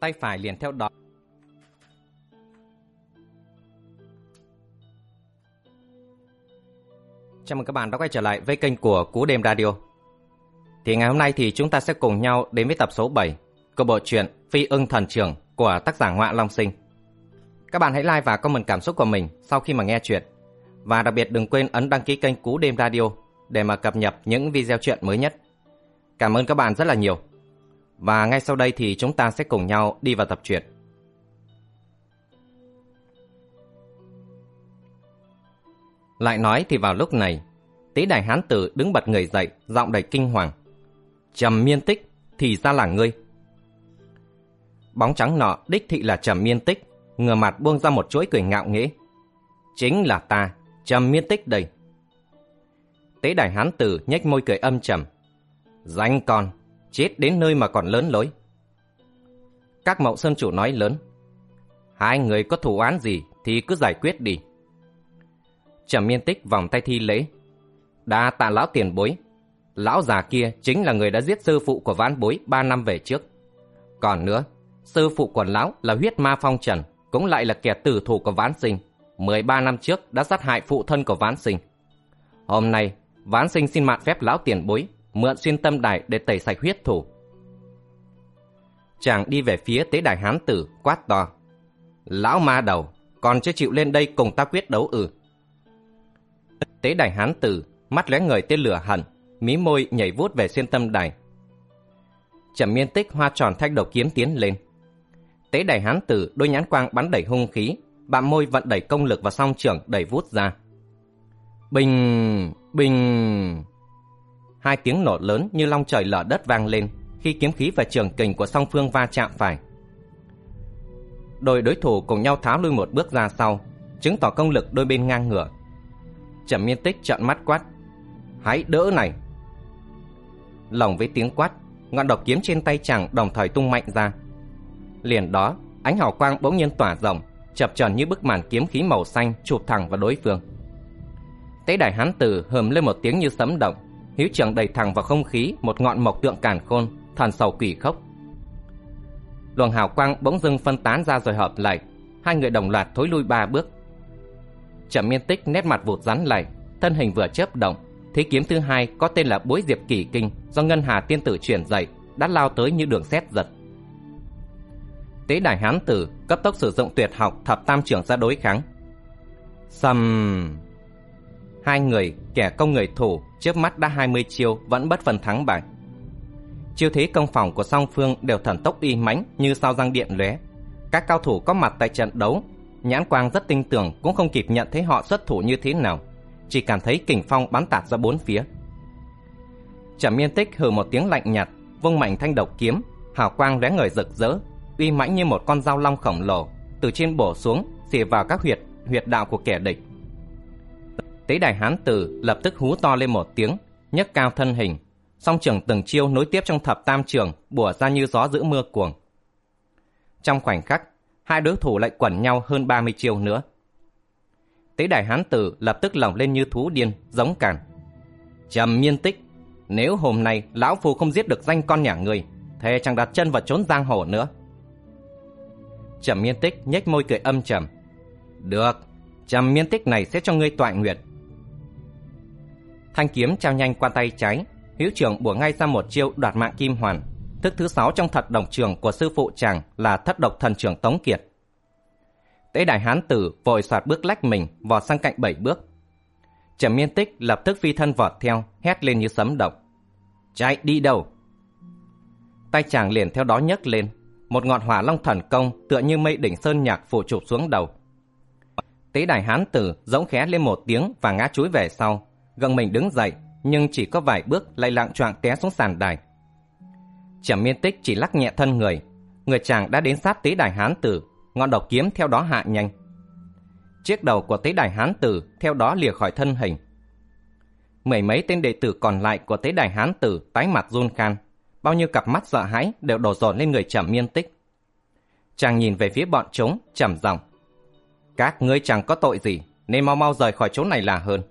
tay phải liền theo đó. Chào mừng các bạn đã quay trở lại với kênh của Cú Đêm Radio. Thì ngày hôm nay thì chúng ta sẽ cùng nhau đến với tập số 7 của bộ truyện Phi ưng thần trưởng của tác giả Ngoạ Long Sinh. Các bạn hãy like và comment cảm xúc của mình sau khi mà nghe chuyện. Và đặc biệt đừng quên ấn đăng ký kênh Cú Đêm Radio để mà cập nhật những video chuyện mới nhất. Cảm ơn các bạn rất là nhiều. Và ngay sau đây thì chúng ta sẽ cùng nhau đi vào tập truyện. Lại nói thì vào lúc này, Tế Đại Hán Tử đứng bật người dậy, giọng đầy kinh hoàng. Trầm miên tích, thì ra là ngươi. Bóng trắng nọ đích thị là Trầm miên tích, ngửa mặt buông ra một chuỗi cười ngạo nghễ. Chính là ta, Trầm miên tích đây. Tế Đại Hán Tử nhếch môi cười âm trầm. Danh con, chết đến nơi mà còn lớn lối. Các mậu sơn chủ nói lớn. Hai người có thủ án gì thì cứ giải quyết đi. Trầm miên tích vòng tay thi lễ. Đã tạ lão tiền bối. Lão già kia chính là người đã giết sư phụ của vãn bối ba năm về trước. Còn nữa, sư phụ của lão là huyết ma phong trần, cũng lại là kẻ tử thủ của vãn sinh. 13 năm trước đã sát hại phụ thân của vãn sinh. Hôm nay, vãn sinh xin mạn phép lão tiền bối, mượn xuyên tâm đài để tẩy sạch huyết thủ. Chàng đi về phía tế đài hán tử, quát to. Lão ma đầu, còn chưa chịu lên đây cùng ta quyết đấu ư. Tế đài hán tử, mắt lóe người tên lửa hận, mí môi nhảy vút về xuyên tâm đài. Trầm miên tích hoa tròn thanh đầu kiếm tiến lên. Tế đài hán tử đôi nhãn quang bắn đẩy hung khí, bạm môi vận đẩy công lực và song trưởng đẩy vút ra. Bình, bình. Hai tiếng nổ lớn như long trời lở đất vang lên khi kiếm khí và trường kình của song phương va chạm phải. Đôi đối thủ cùng nhau tháo lui một bước ra sau, chứng tỏ công lực đôi bên ngang ngửa. Trầm miên tích trợn mắt quát. Hãy đỡ này! Lòng với tiếng quát, ngọn độc kiếm trên tay chàng đồng thời tung mạnh ra. Liền đó, ánh hào quang bỗng nhiên tỏa rộng, chập chờn như bức màn kiếm khí màu xanh chụp thẳng vào đối phương. Tế đại hán tử hờm lên một tiếng như sấm động, hữu trưởng đầy thẳng vào không khí một ngọn mộc tượng càn khôn, thần sầu quỷ khốc. Luồng hào quang bỗng dưng phân tán ra rồi hợp lại, hai người đồng loạt thối lui ba bước. Trầm Miên Tích nét mặt vụt rắn lại, thân hình vừa chớp động, thế kiếm thứ hai có tên là Bối Diệp Kỳ Kinh do Ngân Hà tiên tử truyền dạy, đã lao tới như đường sét giật. Tế Đại hán tử cấp tốc sử dụng tuyệt học thập tam trưởng ra đối kháng. Sầm Hai người, kẻ công người thủ, trước mắt đã 20 chiêu vẫn bất phần thắng bại. Chiêu thế công phòng của song phương đều thần tốc uy mãnh như sao răng điện lóe. Các cao thủ có mặt tại trận đấu, nhãn quang rất tinh tưởng cũng không kịp nhận thấy họ xuất thủ như thế nào, chỉ cảm thấy kình phong bắn tạt ra bốn phía. Trầm Miên Tích hừ một tiếng lạnh nhạt, vung mạnh thanh độc kiếm, hào quang lóe người rực rỡ, uy mãnh như một con dao long khổng lồ, từ trên bổ xuống, xì vào các huyệt huyệt đạo của kẻ địch. Tế đài hán tử lập tức hú to lên một tiếng, nhấc cao thân hình, song trường từng chiêu nối tiếp trong thập tam trường, bùa ra như gió giữ mưa cuồng. Trong khoảnh khắc, hai đối thủ lại quẩn nhau hơn 30 chiêu nữa. Tế đài hán tử lập tức lỏng lên như thú điên, giống càn. Trầm miên tích, nếu hôm nay lão phù không giết được danh con nhà người, thề chẳng đặt chân vào trốn giang hồ nữa. Trầm miên tích nhếch môi cười âm trầm. Được, trầm miên tích này sẽ cho ngươi tọa nguyệt Thanh kiếm trao nhanh qua tay trái, Hiếu trưởng bủa ngay ra một chiêu đoạt mạng kim hoàn. Thức thứ sáu trong thật đồng trường của sư phụ chàng là thất độc thần trưởng Tống Kiệt. Tế đại hán tử vội soạt bước lách mình vọt sang cạnh bảy bước. Trầm miên tích lập tức phi thân vọt theo, hét lên như sấm động. Chạy đi đâu? Tay chàng liền theo đó nhấc lên. Một ngọn hỏa long thần công tựa như mây đỉnh sơn nhạc phủ chụp xuống đầu. Tế đại hán tử giống khé lên một tiếng và ngã chuối về sau, gần mình đứng dậy, nhưng chỉ có vài bước lại lạng choạng té xuống sàn đài. Trầm miên tích chỉ lắc nhẹ thân người, người chàng đã đến sát tế đài hán tử, ngọn độc kiếm theo đó hạ nhanh. Chiếc đầu của tế đài hán tử theo đó lìa khỏi thân hình. Mười mấy tên đệ tử còn lại của tế đài hán tử tái mặt run khan, bao nhiêu cặp mắt sợ hãi đều đổ dồn lên người trầm miên tích. Chàng nhìn về phía bọn chúng, trầm giọng. Các ngươi chẳng có tội gì, nên mau mau rời khỏi chỗ này là hơn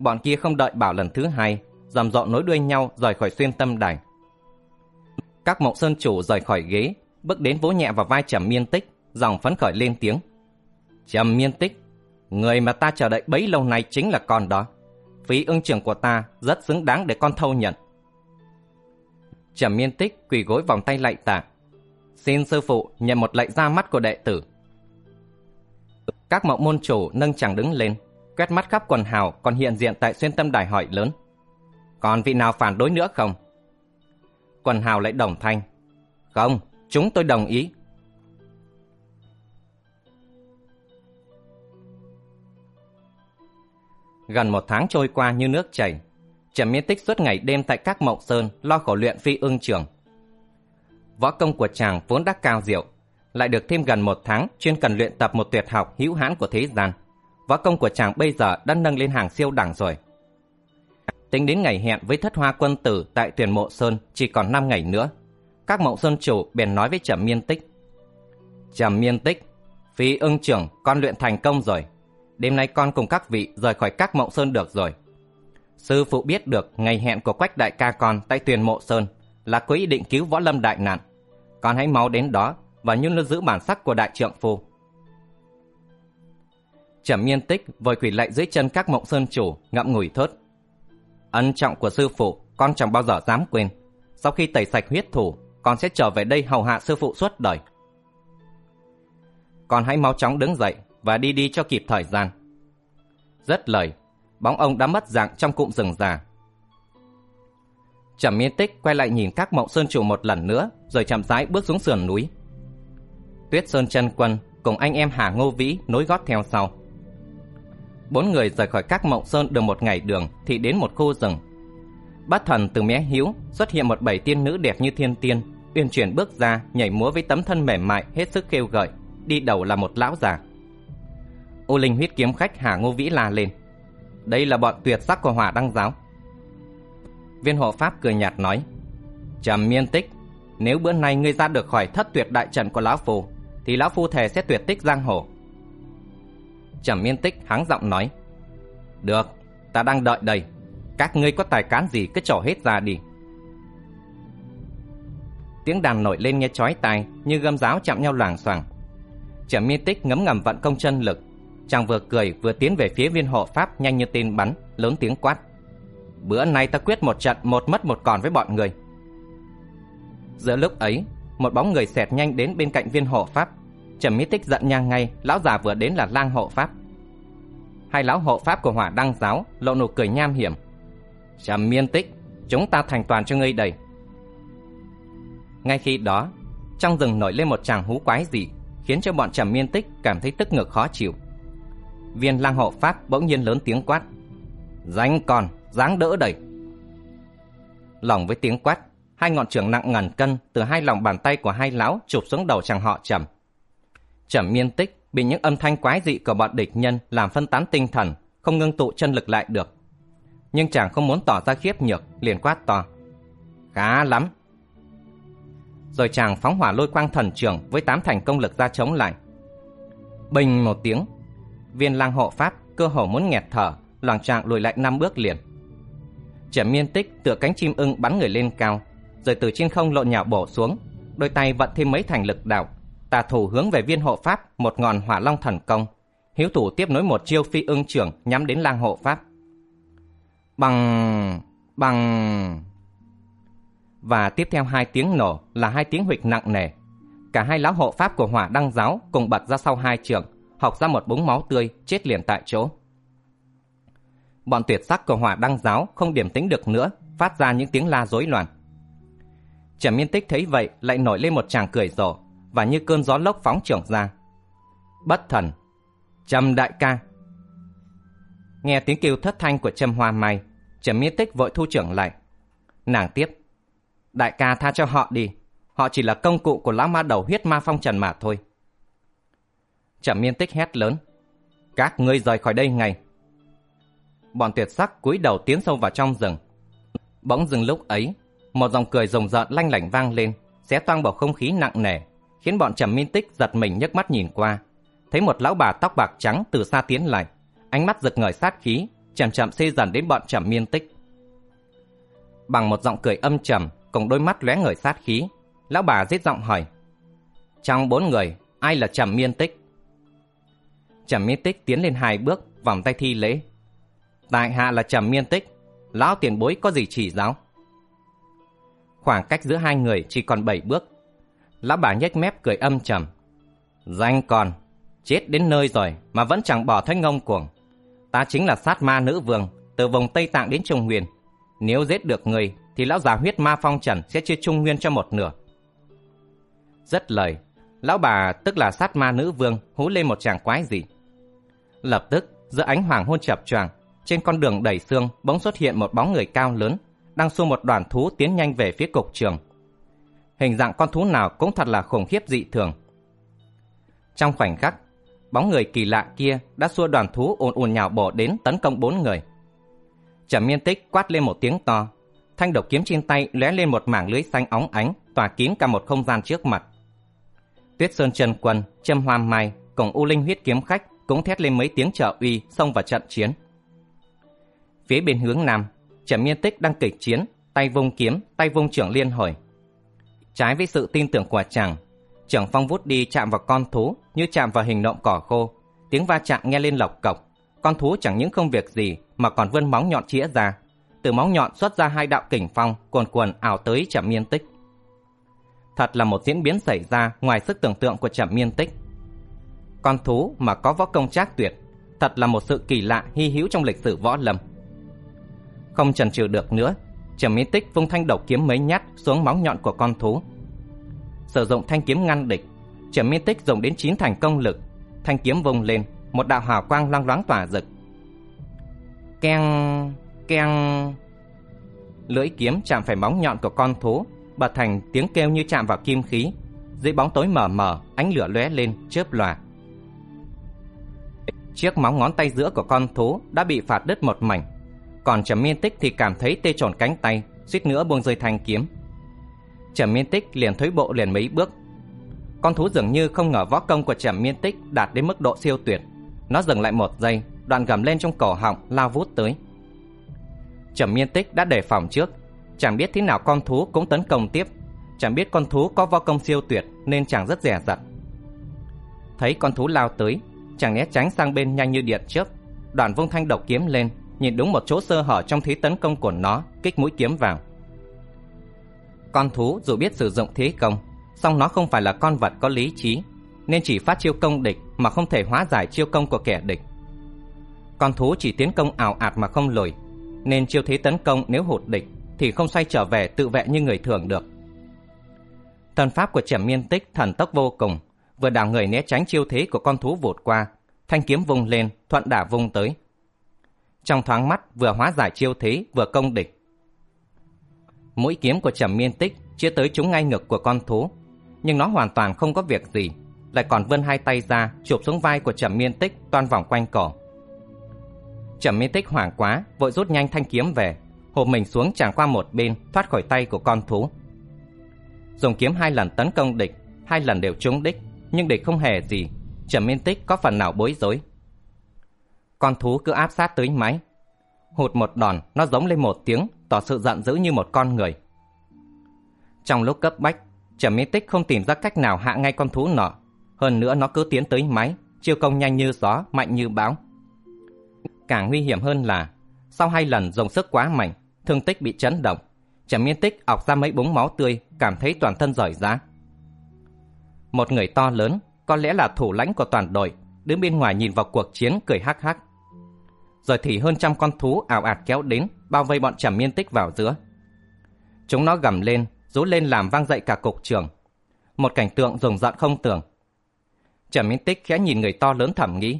bọn kia không đợi bảo lần thứ hai, dầm rộ nối đuôi nhau rời khỏi xuyên tâm đài. Các mộng sơn chủ rời khỏi ghế, bước đến vỗ nhẹ vào vai Trầm Miên Tích, dòng phấn khởi lên tiếng. Trầm Miên Tích, người mà ta chờ đợi bấy lâu nay chính là con đó. Phí ưng trưởng của ta rất xứng đáng để con thâu nhận. Trầm Miên Tích quỳ gối vòng tay lạy tạ. Xin sư phụ nhận một lệnh ra mắt của đệ tử. Các mộng môn chủ nâng chàng đứng lên, quét mắt khắp quần hào còn hiện diện tại xuyên tâm đài hỏi lớn. Còn vị nào phản đối nữa không? Quần hào lại đồng thanh. Không, chúng tôi đồng ý. Gần một tháng trôi qua như nước chảy. Trầm miên tích suốt ngày đêm tại các mộng sơn lo khổ luyện phi ương trường. Võ công của chàng vốn đã cao diệu, lại được thêm gần một tháng chuyên cần luyện tập một tuyệt học hữu hãn của thế gian. Võ công của chàng bây giờ đã nâng lên hàng siêu đẳng rồi. Tính đến ngày hẹn với thất hoa quân tử tại tuyển mộ sơn chỉ còn 5 ngày nữa. Các mộng sơn chủ bèn nói với Trầm Miên Tích. Trầm Miên Tích, phi ưng trưởng con luyện thành công rồi. Đêm nay con cùng các vị rời khỏi các mộng sơn được rồi. Sư phụ biết được ngày hẹn của quách đại ca con tại tuyển mộ sơn là có ý định cứu võ lâm đại nạn. Con hãy mau đến đó và nhún lưu giữ bản sắc của đại trượng phu. Trầm miên tích vội quỳ lạy dưới chân các mộng sơn chủ ngậm ngùi thớt. Ân trọng của sư phụ con chẳng bao giờ dám quên. Sau khi tẩy sạch huyết thủ, con sẽ trở về đây hầu hạ sư phụ suốt đời. Con hãy mau chóng đứng dậy và đi đi cho kịp thời gian. Rất lời, bóng ông đã mất dạng trong cụm rừng già. Trầm miên tích quay lại nhìn các mộng sơn chủ một lần nữa, rồi chậm rãi bước xuống sườn núi. Tuyết Sơn chân quân cùng anh em Hà Ngô Vĩ nối gót theo sau. Bốn người rời khỏi các mộng sơn được một ngày đường thì đến một khu rừng. Bát thần từ mé hiếu xuất hiện một bảy tiên nữ đẹp như thiên tiên, uyên chuyển bước ra nhảy múa với tấm thân mềm mại hết sức kêu gợi, đi đầu là một lão già. Ô Linh huyết kiếm khách Hà Ngô Vĩ la lên. Đây là bọn tuyệt sắc của hỏa đăng giáo. Viên hộ pháp cười nhạt nói. Trầm miên tích, nếu bữa nay ngươi ra được khỏi thất tuyệt đại trận của lão phu, thì lão phu thề sẽ tuyệt tích giang hồ. Trầm miên tích hắng giọng nói. Được, ta đang đợi đây. Các ngươi có tài cán gì cứ trổ hết ra đi. Tiếng đàn nổi lên nghe chói tai như gâm giáo chạm nhau loảng xoảng. Trầm miên tích ngấm ngầm vận công chân lực, chàng vừa cười vừa tiến về phía viên hộ pháp nhanh như tên bắn, lớn tiếng quát. Bữa nay ta quyết một trận một mất một còn với bọn người. Giữa lúc ấy, một bóng người xẹt nhanh đến bên cạnh viên hộ pháp. Trầm Mỹ Tích giận nhang ngay, lão già vừa đến là lang hộ pháp. Hai lão hộ pháp của hỏa đăng giáo lộ nụ cười nham hiểm. Trầm Miên Tích, chúng ta thành toàn cho ngươi đầy. Ngay khi đó, trong rừng nổi lên một tràng hú quái dị, khiến cho bọn Trầm Miên Tích cảm thấy tức ngực khó chịu. Viên lang hộ pháp bỗng nhiên lớn tiếng quát. Danh còn, dáng đỡ đẩy. Lòng với tiếng quát, hai ngọn trường nặng ngàn cân từ hai lòng bàn tay của hai lão chụp xuống đầu chàng họ trầm. Trầm miên tích bị những âm thanh quái dị của bọn địch nhân làm phân tán tinh thần, không ngưng tụ chân lực lại được. Nhưng chàng không muốn tỏ ra khiếp nhược, liền quát to. Khá lắm. Rồi chàng phóng hỏa lôi quang thần trường với tám thành công lực ra chống lại. Bình một tiếng, viên lang hộ pháp cơ hồ muốn nghẹt thở, loàng trạng lùi lại năm bước liền. Trầm miên tích tựa cánh chim ưng bắn người lên cao, rồi từ trên không lộn nhào bổ xuống, đôi tay vận thêm mấy thành lực đạo, tà thủ hướng về viên hộ pháp một ngọn hỏa long thần công, hiếu thủ tiếp nối một chiêu phi ưng trưởng nhắm đến lang hộ pháp. Bằng bằng và tiếp theo hai tiếng nổ là hai tiếng huỵch nặng nề. Cả hai lão hộ pháp của hỏa đăng giáo cùng bật ra sau hai trường, học ra một búng máu tươi, chết liền tại chỗ. Bọn tuyệt sắc của hỏa đăng giáo không điểm tính được nữa, phát ra những tiếng la rối loạn. Trầm Miên Tích thấy vậy lại nổi lên một tràng cười rộ và như cơn gió lốc phóng trưởng ra. Bất thần, Trầm đại ca. Nghe tiếng kêu thất thanh của Trầm Hoa Mai, Trầm Miên Tích vội thu trưởng lại. Nàng tiếp, đại ca tha cho họ đi, họ chỉ là công cụ của lão ma đầu huyết ma phong trần mà thôi. Trầm Miên Tích hét lớn, các ngươi rời khỏi đây ngay. Bọn tuyệt sắc cúi đầu tiến sâu vào trong rừng. Bỗng dừng lúc ấy, một dòng cười rồng rợn lanh lảnh vang lên, xé toang bầu không khí nặng nề, khiến bọn Trầm Minh Tích giật mình nhấc mắt nhìn qua, thấy một lão bà tóc bạc trắng từ xa tiến lại, ánh mắt rực ngời sát khí, chậm chậm xê dần đến bọn Trầm Miên Tích. Bằng một giọng cười âm trầm, cùng đôi mắt lóe ngời sát khí, Lão bà giết giọng hỏi. Trong bốn người, ai là Trầm Miên Tích? Trầm Miên Tích tiến lên hai bước, vòng tay thi lễ. Tại hạ là Trầm Miên Tích, lão tiền bối có gì chỉ giáo? Khoảng cách giữa hai người chỉ còn bảy bước. Lão bà nhếch mép cười âm trầm. Danh còn, chết đến nơi rồi mà vẫn chẳng bỏ thanh ngông cuồng. Ta chính là sát ma nữ vương, từ vùng Tây Tạng đến Trung Nguyên. Nếu giết được người, thì lão già huyết ma phong trần sẽ chia Trung Nguyên cho một nửa. Rất lời, lão bà tức là sát ma nữ vương hú lên một tràng quái gì. Lập tức, giữa ánh hoàng hôn chập choàng, trên con đường đầy xương bỗng xuất hiện một bóng người cao lớn, đang xua một đoàn thú tiến nhanh về phía cục trường. Hình dạng con thú nào cũng thật là khủng khiếp dị thường. Trong khoảnh khắc, bóng người kỳ lạ kia đã xua đoàn thú ồn ồn nhào bổ đến tấn công bốn người. Trầm miên tích quát lên một tiếng to, thanh độc kiếm trên tay lóe lên một mảng lưới xanh óng ánh, tỏa kín cả một không gian trước mặt. Tuyết Sơn Trần Quân, Trâm Hoa Mai cùng U Linh huyết kiếm khách cũng thét lên mấy tiếng trợ uy xông vào trận chiến. Phía bên hướng nam, Trầm Miên Tích đang kịch chiến, tay vung kiếm, tay vung trưởng liên hồi. Trái với sự tin tưởng của chàng, trưởng phong vút đi chạm vào con thú như chạm vào hình nộm cỏ khô, tiếng va chạm nghe lên lộc cộc. Con thú chẳng những không việc gì mà còn vươn móng nhọn chĩa ra. Từ móng nhọn xuất ra hai đạo kình phong cuồn cuộn ảo tới chạm Miên Tích. Thật là một diễn biến xảy ra ngoài sức tưởng tượng của chạm Miên Tích. Con thú mà có võ công trác tuyệt, thật là một sự kỳ lạ hy hữu trong lịch sử võ lâm. Không chần chừ được nữa, Trầm Mỹ Tích vung thanh độc kiếm mấy nhát xuống móng nhọn của con thú. Sử dụng thanh kiếm ngăn địch, Trầm Mỹ Tích dùng đến chín thành công lực, thanh kiếm vung lên, một đạo hào quang loang loáng tỏa rực. Keng, keng. Lưỡi kiếm chạm phải móng nhọn của con thú, bật thành tiếng kêu như chạm vào kim khí. Dưới bóng tối mờ mờ, ánh lửa lóe lên, chớp lòa. Chiếc móng ngón tay giữa của con thú đã bị phạt đứt một mảnh, còn Trầm Miên Tích thì cảm thấy tê tròn cánh tay, suýt nữa buông rơi thanh kiếm. Trầm Miên Tích liền thối bộ liền mấy bước. Con thú dường như không ngờ võ công của Trầm Miên Tích đạt đến mức độ siêu tuyệt. Nó dừng lại một giây, đoạn gầm lên trong cổ họng lao vút tới. Trầm Miên Tích đã đề phòng trước, chẳng biết thế nào con thú cũng tấn công tiếp, chẳng biết con thú có võ công siêu tuyệt nên chàng rất dè dặt. Thấy con thú lao tới, chàng né tránh sang bên nhanh như điện chớp, đoạn vung thanh độc kiếm lên, nhìn đúng một chỗ sơ hở trong thế tấn công của nó, kích mũi kiếm vào. Con thú dù biết sử dụng thế công, song nó không phải là con vật có lý trí, nên chỉ phát chiêu công địch mà không thể hóa giải chiêu công của kẻ địch. Con thú chỉ tiến công ảo ạt mà không lùi, nên chiêu thế tấn công nếu hụt địch thì không xoay trở về tự vệ như người thường được. Thần pháp của Trầm Miên Tích thần tốc vô cùng, vừa đảo người né tránh chiêu thế của con thú vụt qua, thanh kiếm vung lên, thuận đả vung tới. Trong thoáng mắt vừa hóa giải chiêu thế vừa công địch. Mũi kiếm của Trầm Miên Tích chĩa tới trúng ngay ngực của con thú, nhưng nó hoàn toàn không có việc gì, lại còn vươn hai tay ra chụp xuống vai của Trầm Miên Tích toan vòng quanh cổ. Trầm Miên Tích hoảng quá, vội rút nhanh thanh kiếm về, hộp mình xuống tràn qua một bên, thoát khỏi tay của con thú. Dùng kiếm hai lần tấn công địch, hai lần đều trúng đích, nhưng địch không hề gì, Trầm Miên Tích có phần nào bối rối. Con thú cứ áp sát tới máy. Hụt một đòn, nó giống lên một tiếng, tỏ sự giận dữ như một con người. Trong lúc cấp bách, Trầm Mỹ Tích không tìm ra cách nào hạ ngay con thú nọ. Hơn nữa nó cứ tiến tới máy, chiêu công nhanh như gió, mạnh như bão. Càng nguy hiểm hơn là, sau hai lần dùng sức quá mạnh, thương tích bị chấn động. Trầm Miên Tích ọc ra mấy búng máu tươi, cảm thấy toàn thân rời ra. Một người to lớn, có lẽ là thủ lãnh của toàn đội, đứng bên ngoài nhìn vào cuộc chiến cười hắc hắc. Rồi thì hơn trăm con thú ảo ạt kéo đến, bao vây bọn Trầm Miên Tích vào giữa. Chúng nó gầm lên, rú lên làm vang dậy cả cục trường. Một cảnh tượng rùng rợn không tưởng. Trầm Miên Tích khẽ nhìn người to lớn thẩm nghĩ.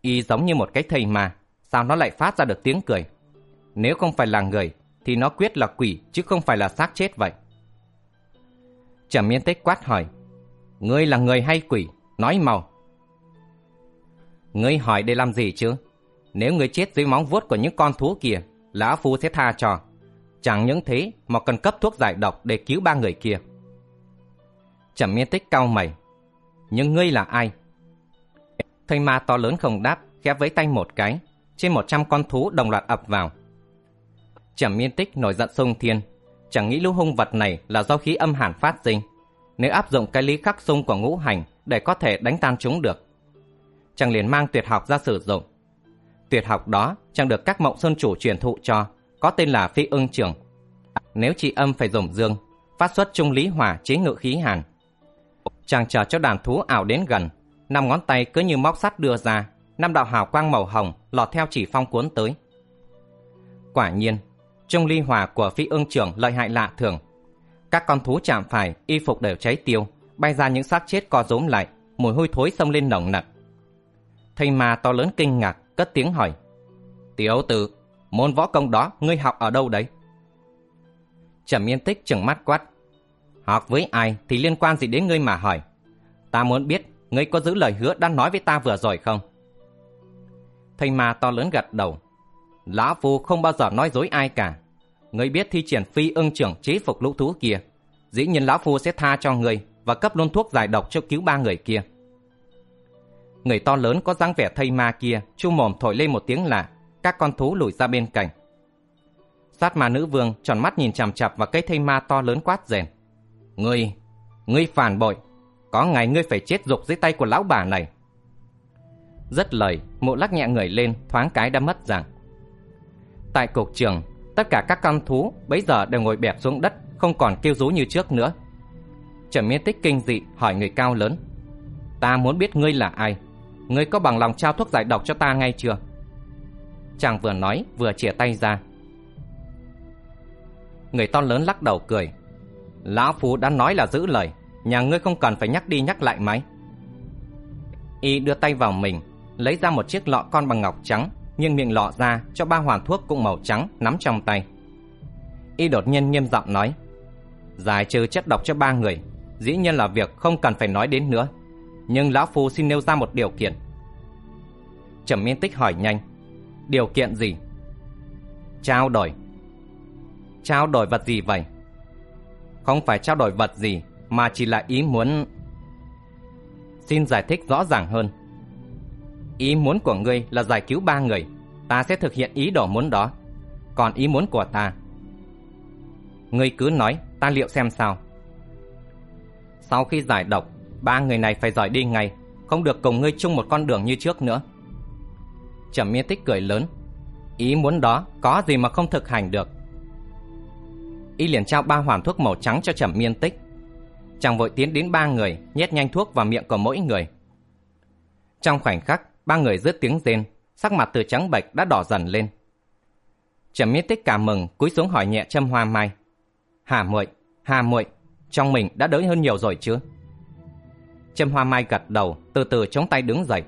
Y giống như một cái thầy mà, sao nó lại phát ra được tiếng cười? Nếu không phải là người, thì nó quyết là quỷ chứ không phải là xác chết vậy. Trầm Miên Tích quát hỏi. Ngươi là người hay quỷ? Nói màu Ngươi hỏi để làm gì chứ? Nếu ngươi chết dưới móng vuốt của những con thú kia, Lão Phu sẽ tha cho. Chẳng những thế mà cần cấp thuốc giải độc để cứu ba người kia. Trầm miên tích cau mày. Nhưng ngươi là ai? Thầy ma to lớn không đáp, khẽ với tay một cái. Trên một trăm con thú đồng loạt ập vào. Trầm miên tích nổi giận sông thiên. Chẳng nghĩ lũ hung vật này là do khí âm hàn phát sinh. Nếu áp dụng cái lý khắc xung của ngũ hành để có thể đánh tan chúng được. Chàng liền mang tuyệt học ra sử dụng. Tuyệt học đó chẳng được các mộng sơn chủ truyền thụ cho, có tên là phi ưng trường. Nếu trị âm phải dùng dương, phát xuất trung lý hỏa chế ngự khí hàn. Chàng chờ cho đàn thú ảo đến gần, năm ngón tay cứ như móc sắt đưa ra, năm đạo hào quang màu hồng lọt theo chỉ phong cuốn tới. Quả nhiên, trung ly hỏa của phi ưng trưởng lợi hại lạ thường. Các con thú chạm phải, y phục đều cháy tiêu, bay ra những xác chết co rúm lại, mùi hôi thối xông lên nồng nặc. Thầy ma to lớn kinh ngạc, cất tiếng hỏi. Tiểu tử, môn võ công đó ngươi học ở đâu đấy? Trầm Yên Tích chừng mắt quát. Học với ai thì liên quan gì đến ngươi mà hỏi. Ta muốn biết ngươi có giữ lời hứa đã nói với ta vừa rồi không? Thầy ma to lớn gật đầu. Lão Phu không bao giờ nói dối ai cả. Ngươi biết thi triển phi ưng trưởng chế phục lũ thú kia. Dĩ nhiên Lão Phu sẽ tha cho ngươi và cấp luôn thuốc giải độc cho cứu ba người kia. Người to lớn có dáng vẻ thây ma kia chu mồm thổi lên một tiếng lạ, các con thú lùi ra bên cạnh. Sát ma nữ vương tròn mắt nhìn chằm chặp vào cây thây ma to lớn quát rèn. Ngươi, ngươi phản bội, có ngày ngươi phải chết dục dưới tay của lão bà này. Rất lời, mụ lắc nhẹ người lên, thoáng cái đã mất rằng. Tại cục trường, tất cả các con thú bấy giờ đều ngồi bẹp xuống đất, không còn kêu rú như trước nữa. Trầm miên tích kinh dị hỏi người cao lớn. Ta muốn biết ngươi là ai? Ngươi có bằng lòng trao thuốc giải độc cho ta ngay chưa? Chàng vừa nói vừa chìa tay ra. Người to lớn lắc đầu cười. Lão Phú đã nói là giữ lời, nhà ngươi không cần phải nhắc đi nhắc lại máy. Y đưa tay vào mình, lấy ra một chiếc lọ con bằng ngọc trắng, nhưng miệng lọ ra cho ba hoàn thuốc cũng màu trắng nắm trong tay. Y đột nhiên nghiêm giọng nói, giải trừ chất độc cho ba người, dĩ nhiên là việc không cần phải nói đến nữa. Nhưng Lão Phu xin nêu ra một điều kiện. Trầm Miên Tích hỏi nhanh, điều kiện gì? Trao đổi. Trao đổi vật gì vậy? Không phải trao đổi vật gì, mà chỉ là ý muốn... Xin giải thích rõ ràng hơn. Ý muốn của ngươi là giải cứu ba người, ta sẽ thực hiện ý đồ muốn đó. Còn ý muốn của ta... Ngươi cứ nói, ta liệu xem sao. Sau khi giải độc, ba người này phải rời đi ngay, không được cùng ngươi chung một con đường như trước nữa. Trầm Miên Tích cười lớn, ý muốn đó có gì mà không thực hành được. Y liền trao ba hoàn thuốc màu trắng cho Trầm Miên Tích. Chàng vội tiến đến ba người, nhét nhanh thuốc vào miệng của mỗi người. Trong khoảnh khắc, ba người rứt tiếng rên, sắc mặt từ trắng bệch đã đỏ dần lên. Trầm Miên Tích cảm mừng, cúi xuống hỏi nhẹ Trâm Hoa Mai. Hà muội, Hà muội, trong mình đã đỡ hơn nhiều rồi chứ? Trâm Hoa Mai gật đầu, từ từ chống tay đứng dậy.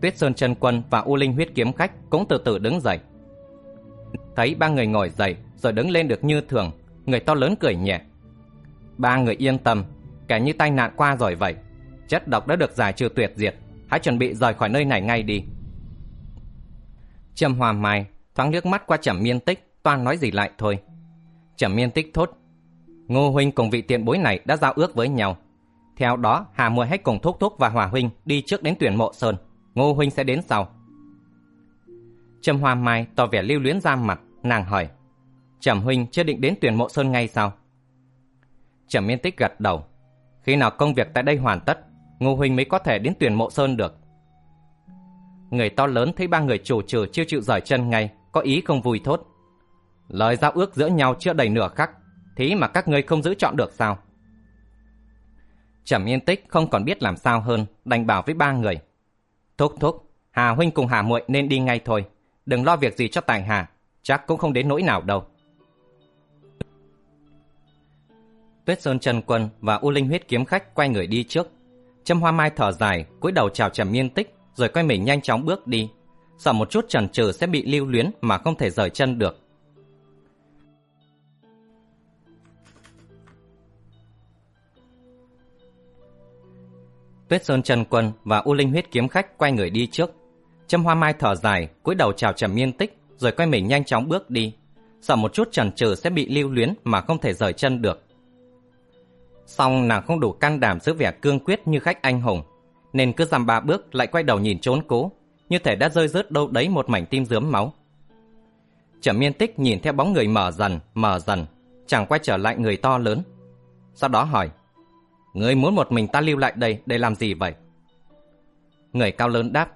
Tuyết Sơn chân quân và U Linh huyết kiếm khách cũng từ từ đứng dậy. Thấy ba người ngồi dậy rồi đứng lên được như thường, người to lớn cười nhẹ. Ba người yên tâm, kẻ như tai nạn qua rồi vậy. Chất độc đã được giải trừ tuyệt diệt, hãy chuẩn bị rời khỏi nơi này ngay đi. Trâm Hoa Mai thoáng liếc mắt qua Trầm Miên Tích, toan nói gì lại thôi. Trầm Miên Tích thốt: "Ngô huynh cùng vị tiện bối này đã giao ước với nhau, theo đó, Hà Muội hãy cùng Thúc Thúc và Hòa Huynh đi trước đến tuyển mộ Sơn. Ngô Huynh sẽ đến sau. Trầm Hoa Mai tỏ vẻ lưu luyến ra mặt, nàng hỏi. Trầm Huynh chưa định đến tuyển mộ Sơn ngay sao? Trầm Miên Tích gật đầu. Khi nào công việc tại đây hoàn tất, Ngô Huynh mới có thể đến tuyển mộ Sơn được. Người to lớn thấy ba người chủ trừ chưa chịu rời chân ngay, có ý không vui thốt. Lời giao ước giữa nhau chưa đầy nửa khắc, thế mà các ngươi không giữ chọn được sao? Trầm Yên Tích không còn biết làm sao hơn, đành bảo với ba người. Thúc thúc, Hà huynh cùng Hà muội nên đi ngay thôi, đừng lo việc gì cho Tài Hà, chắc cũng không đến nỗi nào đâu. Tuyết Sơn Trần Quân và U Linh huyết kiếm khách quay người đi trước. Trâm Hoa Mai thở dài, cúi đầu chào Trầm Yên Tích, rồi quay mình nhanh chóng bước đi. Sợ một chút chần chừ sẽ bị lưu luyến mà không thể rời chân được. Tuyết Sơn Trần Quân và U Linh huyết kiếm khách quay người đi trước. Trâm Hoa Mai thở dài, cúi đầu chào Trầm Miên Tích, rồi quay mình nhanh chóng bước đi. Sợ một chút chần chừ sẽ bị lưu luyến mà không thể rời chân được. Song nàng không đủ can đảm giữ vẻ cương quyết như khách anh hùng, nên cứ dằm ba bước lại quay đầu nhìn trốn cố, như thể đã rơi rớt đâu đấy một mảnh tim dướm máu. Trầm Miên Tích nhìn theo bóng người mở dần, mở dần, chẳng quay trở lại người to lớn. Sau đó hỏi, ngươi muốn một mình ta lưu lại đây để làm gì vậy? Người cao lớn đáp,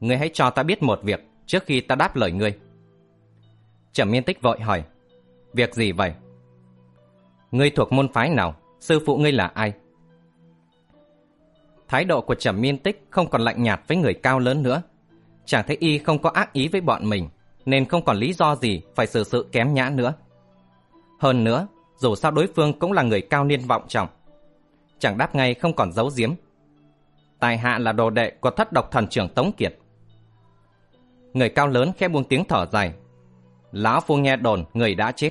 Người hãy cho ta biết một việc trước khi ta đáp lời ngươi. Trầm miên tích vội hỏi, Việc gì vậy? Ngươi thuộc môn phái nào? Sư phụ ngươi là ai? Thái độ của Trầm miên tích không còn lạnh nhạt với người cao lớn nữa. Chàng thấy y không có ác ý với bọn mình, nên không còn lý do gì phải xử sự kém nhã nữa. Hơn nữa, dù sao đối phương cũng là người cao niên vọng trọng. Chàng đáp ngay không còn giấu giếm. Tài hạ là đồ đệ của thất độc thần trưởng Tống Kiệt. Người cao lớn khẽ buông tiếng thở dài. Lão phu nghe đồn người đã chết.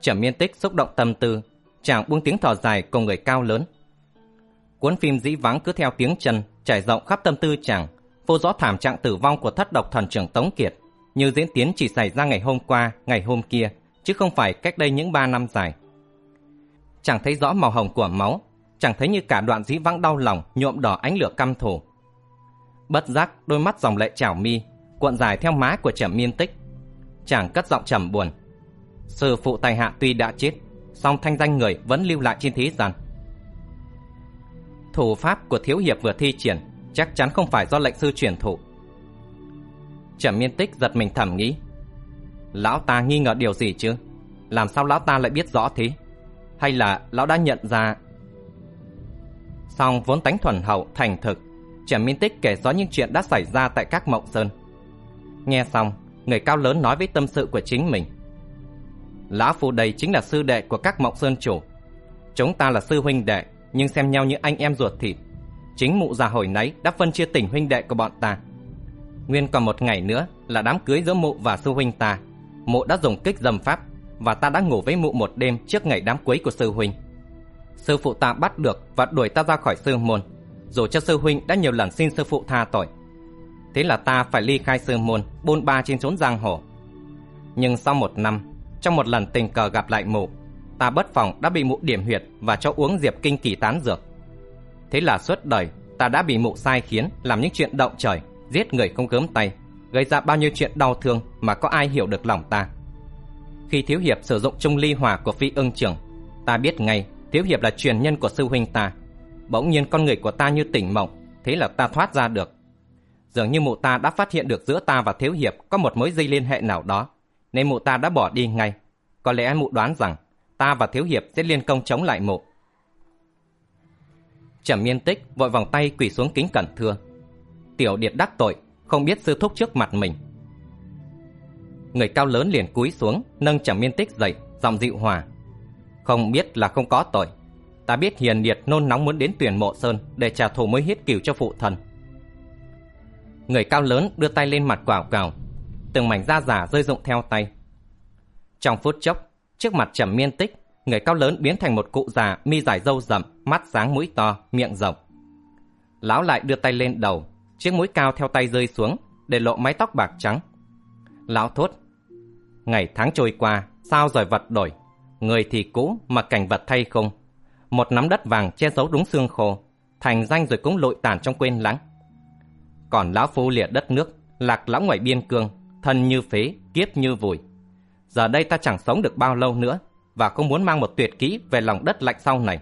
Trầm miên tích xúc động tâm tư, chàng buông tiếng thở dài cùng người cao lớn. Cuốn phim dĩ vắng cứ theo tiếng chân, trải rộng khắp tâm tư chàng, vô rõ thảm trạng tử vong của thất độc thần trưởng Tống Kiệt, như diễn tiến chỉ xảy ra ngày hôm qua, ngày hôm kia, chứ không phải cách đây những ba năm dài. Chẳng thấy rõ màu hồng của máu, chẳng thấy như cả đoạn dĩ vãng đau lòng nhuộm đỏ ánh lửa căm thù. Bất giác, đôi mắt dòng lệ trào mi, cuộn dài theo má của trầm miên tích. Chàng cất giọng trầm buồn. Sư phụ tài hạ tuy đã chết, song thanh danh người vẫn lưu lại trên thế gian. Thủ pháp của thiếu hiệp vừa thi triển chắc chắn không phải do lệnh sư truyền thụ. Trầm miên tích giật mình thầm nghĩ. Lão ta nghi ngờ điều gì chứ? Làm sao lão ta lại biết rõ thế? Hay là lão đã nhận ra... Song vốn tánh thuần hậu, thành thực, trần minh tích kể rõ những chuyện đã xảy ra tại các mộng sơn. Nghe xong, người cao lớn nói với tâm sự của chính mình. Lão Phu đây chính là sư đệ của các mộng sơn chủ. Chúng ta là sư huynh đệ, nhưng xem nhau như anh em ruột thịt. Chính mụ già hồi nấy đã phân chia tình huynh đệ của bọn ta. Nguyên còn một ngày nữa là đám cưới giữa mụ và sư huynh ta. Mụ đã dùng kích dầm pháp và ta đã ngủ với mụ một đêm trước ngày đám cưới của sư huynh. Sư phụ ta bắt được và đuổi ta ra khỏi sư môn, dù cho sư huynh đã nhiều lần xin sư phụ tha tội. Thế là ta phải ly khai sư môn, bôn ba trên chốn giang hồ. Nhưng sau một năm, trong một lần tình cờ gặp lại mụ, ta bất phòng đã bị mụ điểm huyệt và cho uống diệp kinh kỳ tán dược. Thế là suốt đời, ta đã bị mụ sai khiến làm những chuyện động trời, giết người không gớm tay, gây ra bao nhiêu chuyện đau thương mà có ai hiểu được lòng ta. Khi Thiếu Hiệp sử dụng trung ly hỏa của phi ưng trưởng, ta biết ngay Thiếu Hiệp là truyền nhân của sư huynh ta. Bỗng nhiên con người của ta như tỉnh mộng, thế là ta thoát ra được. Dường như mụ ta đã phát hiện được giữa ta và Thiếu Hiệp có một mối dây liên hệ nào đó, nên mụ ta đã bỏ đi ngay. Có lẽ mụ đoán rằng ta và Thiếu Hiệp sẽ liên công chống lại mụ. Trầm miên tích vội vòng tay quỳ xuống kính cẩn thưa. Tiểu điệt đắc tội, không biết sư thúc trước mặt mình. Người cao lớn liền cúi xuống, nâng Trầm miên tích dậy, giọng dịu hòa. Không biết là không có tội. Ta biết hiền điệt nôn nóng muốn đến tuyển mộ sơn để trả thù mới hiết cửu cho phụ thần. Người cao lớn đưa tay lên mặt quảo quảo, từng mảnh da giả rơi rụng theo tay. Trong phút chốc, trước mặt Trầm miên tích, người cao lớn biến thành một cụ già mi dài râu rậm, mắt sáng mũi to, miệng rộng. Lão lại đưa tay lên đầu, chiếc mũi cao theo tay rơi xuống, để lộ mái tóc bạc trắng. Lão thốt, ngày tháng trôi qua, sao rồi vật đổi, người thì cũ mà cảnh vật thay không. Một nắm đất vàng che giấu đúng xương khô, thành danh rồi cũng lội tàn trong quên lãng. Còn lão phu lìa đất nước, lạc lõng ngoài biên cương, thân như phế, kiếp như vùi. Giờ đây ta chẳng sống được bao lâu nữa, và không muốn mang một tuyệt kỹ về lòng đất lạnh sau này.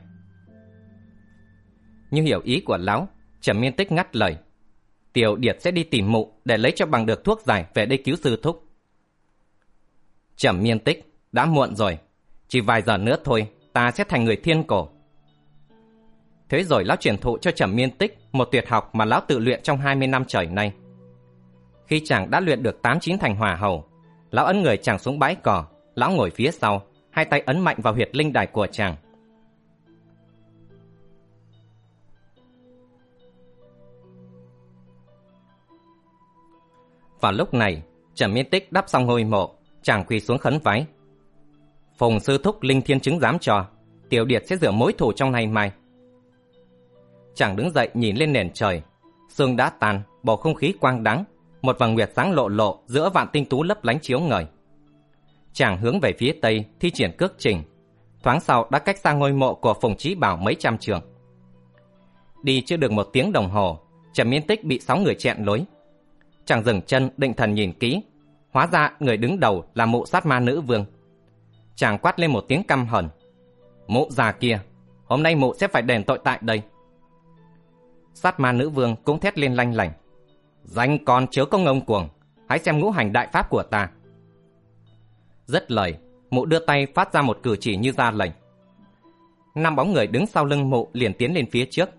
như hiểu ý của lão, Trầm Miên Tích ngắt lời. Tiểu Điệt sẽ đi tìm mụ để lấy cho bằng được thuốc giải về đây cứu sư thúc. Trầm Miên Tích, đã muộn rồi. Chỉ vài giờ nữa thôi, ta sẽ thành người thiên cổ. Thế rồi lão truyền thụ cho Trầm Miên Tích một tuyệt học mà lão tự luyện trong 20 năm trời nay. Khi chàng đã luyện được 8-9 thành hòa hầu, lão ấn người chàng xuống bãi cỏ, lão ngồi phía sau, hai tay ấn mạnh vào huyệt linh đài của chàng. Vào lúc này, Trầm Miên Tích đắp xong ngôi mộ, chàng quỳ xuống khấn vái. Phùng sư thúc linh thiên chứng giám cho, tiểu điệt sẽ rửa mối thù trong ngày mai. Chàng đứng dậy nhìn lên nền trời, sương đã tan, bầu không khí quang đắng, một vầng nguyệt sáng lộ lộ giữa vạn tinh tú lấp lánh chiếu ngời. Chàng hướng về phía tây, thi triển cước trình. Thoáng sau đã cách xa ngôi mộ của Phùng chí Bảo mấy trăm trường. Đi chưa được một tiếng đồng hồ, Trầm Miên Tích bị sáu người chẹn lối. Chàng dừng chân định thần nhìn kỹ, hóa ra người đứng đầu là mụ sát ma nữ vương. Chàng quát lên một tiếng căm hờn. Mụ già kia, hôm nay mụ sẽ phải đền tội tại đây. Sát ma nữ vương cũng thét lên lanh lảnh. Danh con chớ công ngông cuồng, hãy xem ngũ hành đại pháp của ta. Rất lời, mụ đưa tay phát ra một cử chỉ như ra lệnh. Năm bóng người đứng sau lưng mụ liền tiến lên phía trước.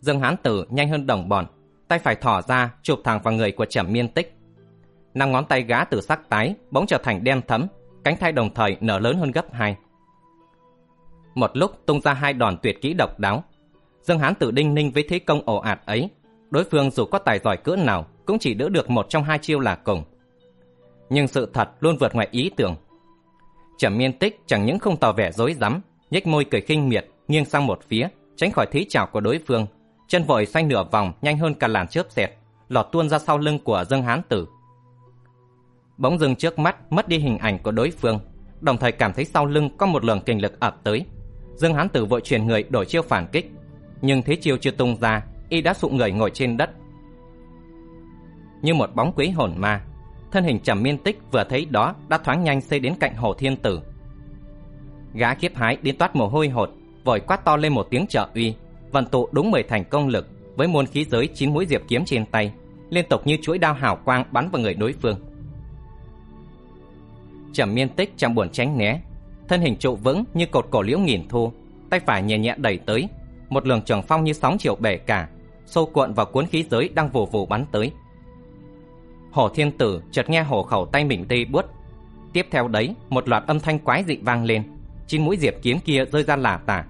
Dương Hán Tử nhanh hơn đồng bọn, tay phải thỏ ra chụp thẳng vào người của Trầm Miên Tích. Năm ngón tay gã từ sắc tái bỗng trở thành đen thấm, cánh tay đồng thời nở lớn hơn gấp hai. Một lúc tung ra hai đòn tuyệt kỹ độc đáo. Dương Hán Tử đinh ninh với thế công ồ ạt ấy, đối phương dù có tài giỏi cỡ nào cũng chỉ đỡ được một trong hai chiêu là cùng. Nhưng sự thật luôn vượt ngoài ý tưởng. Trầm Miên Tích chẳng những không tỏ vẻ dối rắm, nhếch môi cười khinh miệt, nghiêng sang một phía, tránh khỏi thế chảo của đối phương, chân vội xoay nửa vòng nhanh hơn cả làn chớp xẹt, lọt tuôn ra sau lưng của Dương Hán Tử. Bỗng dưng trước mắt mất đi hình ảnh của đối phương, đồng thời cảm thấy sau lưng có một luồng kinh lực ập tới. Dương Hán Tử vội chuyển người đổi chiêu phản kích, nhưng thế chiêu chưa tung ra, y đã sụ người ngồi trên đất. Như một bóng quế hồn ma, thân hình Trầm Miên Tích vừa thấy đó đã thoáng nhanh xây đến cạnh Hồ Thiên Tử. Gã kiếp hái đến toát mồ hôi hột, vội quát to lên một tiếng trợ uy, vận tụ đúng mười thành công lực với môn khí giới chín mũi diệp kiếm trên tay, liên tục như chuỗi đao hào quang bắn vào người đối phương. Trầm Miên Tích chẳng buồn tránh né, thân hình trụ vững như cột cổ liễu nghìn thu, tay phải nhẹ nhẹ đẩy tới, một luồng trường phong như sóng chiều bể cả, xô cuộn vào cuốn khí giới đang vù vù bắn tới. Hổ Thiên Tử chợt nghe hổ khẩu tay mình tê buốt, tiếp theo đấy một loạt âm thanh quái dị vang lên, chín mũi diệp kiếm kia rơi ra lả tả.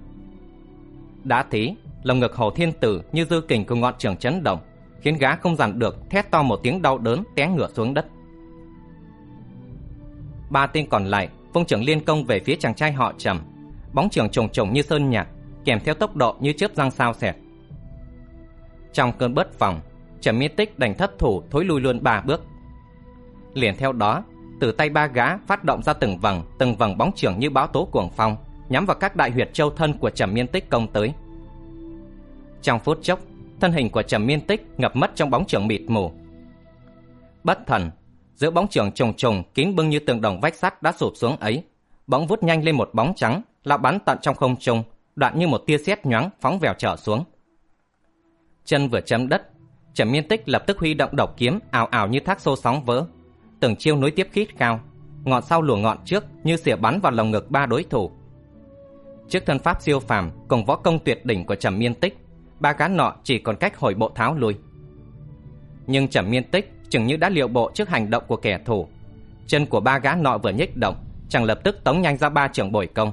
Đã thế, lồng ngực hồ Thiên Tử như dư kình của ngọn trường chấn động, khiến gã không dằn được thét to một tiếng đau đớn té ngửa xuống đất. Ba tên còn lại vung trưởng liên công về phía chàng trai họ Trầm, bóng trường trùng trùng như sơn nhạc, kèm theo tốc độ như chớp răng sao xẹt. Trong cơn bất phòng, Trầm Miên Tích đành thất thủ thối lui luôn ba bước. Liền theo đó, từ tay ba gã phát động ra từng vầng, từng vầng bóng trưởng như bão tố cuồng phong, nhắm vào các đại huyệt châu thân của Trầm Miên Tích công tới. Trong phút chốc, thân hình của Trầm Miên Tích ngập mất trong bóng trường mịt mù. Bất thần, giữa bóng trường trùng trùng kín bưng như tường đồng vách sắt đã sụp xuống ấy, bóng vút nhanh lên một bóng trắng, lao bắn tận trong không trung, đoạn như một tia sét nhoáng phóng vèo trở xuống. Chân vừa chấm đất, Trầm Miên Tích lập tức huy động độc kiếm ảo ảo như thác xô sóng vỡ, từng chiêu nối tiếp khít cao, ngọn sau lùa ngọn trước như xỉa bắn vào lồng ngực ba đối thủ. Trước thân pháp siêu phàm cùng võ công tuyệt đỉnh của Trầm Miên Tích, ba gã nọ chỉ còn cách hồi bộ tháo lui. Nhưng Trầm Miên Tích chừng như đã liệu bộ trước hành động của kẻ thù. Chân của ba gã nọ vừa nhích động, chàng lập tức tống nhanh ra ba trường bồi công.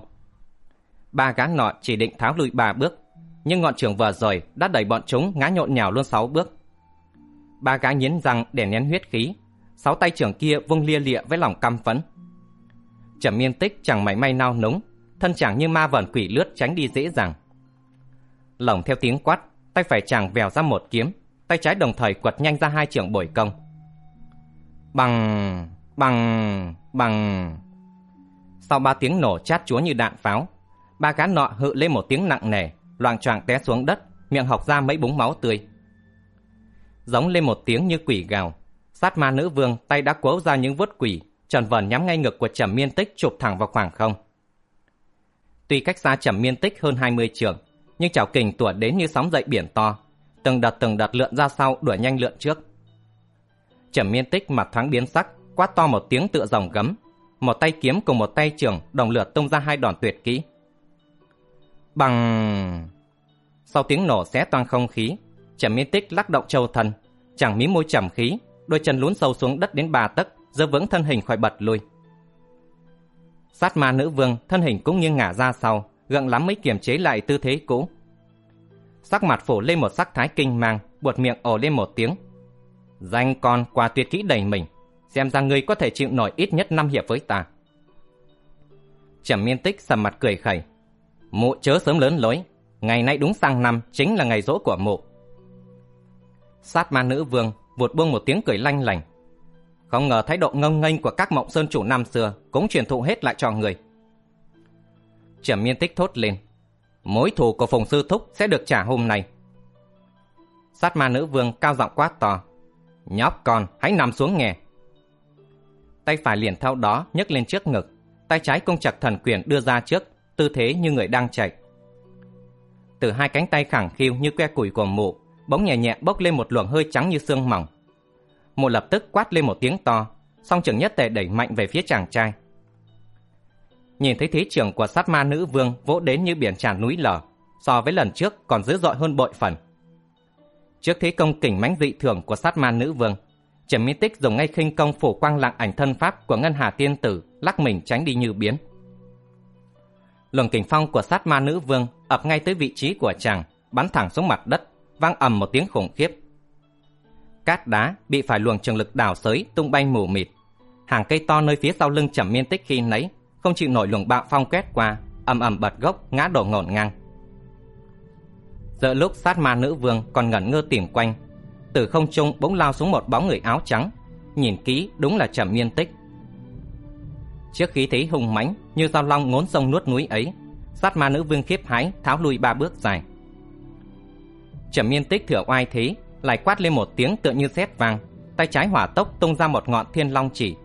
Ba gã nọ chỉ định tháo lui ba bước, nhưng ngọn trường vừa rồi đã đẩy bọn chúng ngã nhộn nhào luôn sáu bước. Ba gã nghiến răng để nén huyết khí, sáu tay trưởng kia vung lia lịa với lòng căm phẫn. Trầm miên tích chẳng mảy may nao núng, thân chàng như ma vẩn quỷ lướt tránh đi dễ dàng. Lồng theo tiếng quát, tay phải chàng vèo ra một kiếm, tay trái đồng thời quật nhanh ra hai trường bồi công. Bằng, bằng, bằng. Sau ba tiếng nổ chát chúa như đạn pháo, ba gã nọ hự lên một tiếng nặng nề, loạng choạng té xuống đất, miệng học ra mấy búng máu tươi. Giống lên một tiếng như quỷ gào, sát ma nữ vương tay đã quấu ra những vuốt quỷ, trần vần nhắm ngay ngực của Trầm Miên Tích chụp thẳng vào khoảng không. Tuy cách xa Trầm Miên Tích hơn 20 trường, nhưng chảo kình tủa đến như sóng dậy biển to, từng đợt từng đợt lượn ra sau đuổi nhanh lượn trước. Trầm Miên Tích mặt thoáng biến sắc, quát to một tiếng tựa dòng gấm, một tay kiếm cùng một tay trường đồng lượt tung ra hai đòn tuyệt kỹ. Bằng... Sau tiếng nổ xé toang không khí, Trầm Miên Tích lắc động châu thân, chẳng mí môi trầm khí, đôi chân lún sâu xuống đất đến ba tấc, giữ vững thân hình khỏi bật lui. Sát ma nữ vương thân hình cũng nghiêng ngả ra sau, gượng lắm mới kiềm chế lại tư thế cũ. Sắc mặt phủ lên một sắc thái kinh mang, buột miệng ồ lên một tiếng. Danh con qua tuyệt kỹ đầy mình, xem ra ngươi có thể chịu nổi ít nhất năm hiệp với ta. Trầm miên tích sầm mặt cười khẩy. Mụ chớ sớm lớn lối, ngày nay đúng sang năm chính là ngày rỗ của mụ. Sát ma nữ vương vụt buông một tiếng cười lanh lành. Không ngờ thái độ ngông nghênh của các mộng sơn chủ năm xưa cũng truyền thụ hết lại cho người. Trầm miên tích thốt lên. Mối thù của phùng sư thúc sẽ được trả hôm nay. Sát ma nữ vương cao giọng quát to. Nhóc con, hãy nằm xuống nghe. Tay phải liền theo đó nhấc lên trước ngực, tay trái cung chặt thần quyền đưa ra trước, tư thế như người đang chạy. Từ hai cánh tay khẳng khiu như que củi của mụ, bỗng nhẹ nhẹ bốc lên một luồng hơi trắng như xương mỏng. Mụ lập tức quát lên một tiếng to, song trưởng nhất tề đẩy mạnh về phía chàng trai. Nhìn thấy thế trưởng của sát ma nữ vương vỗ đến như biển tràn núi lở, so với lần trước còn dữ dội hơn bội phần. Trước thế công kình mãnh dị thường của sát ma nữ vương, Trầm Miên Tích dùng ngay khinh công phủ quang lạng ảnh thân pháp của Ngân Hà Tiên Tử, lắc mình tránh đi như biến. Luồng kình phong của sát ma nữ vương ập ngay tới vị trí của chàng, bắn thẳng xuống mặt đất, vang ầm một tiếng khủng khiếp. Cát đá bị phải luồng trường lực đảo sới tung bay mù mịt. Hàng cây to nơi phía sau lưng Trầm Miên Tích khi nấy không chịu nổi luồng bạo phong quét qua, ầm ầm bật gốc ngã đổ ngổn ngang. Giữa lúc sát ma nữ vương còn ngẩn ngơ tìm quanh, từ không trung bỗng lao xuống một bóng người áo trắng, nhìn kỹ đúng là Trầm Miên Tích. Trước khí thế hùng mãnh như dao long ngốn sông nuốt núi ấy, sát ma nữ vương khiếp hái tháo lui ba bước dài. Trầm Miên Tích thừa oai thế, lại quát lên một tiếng tựa như sét vang, tay trái hỏa tốc tung ra một ngọn thiên long chỉ.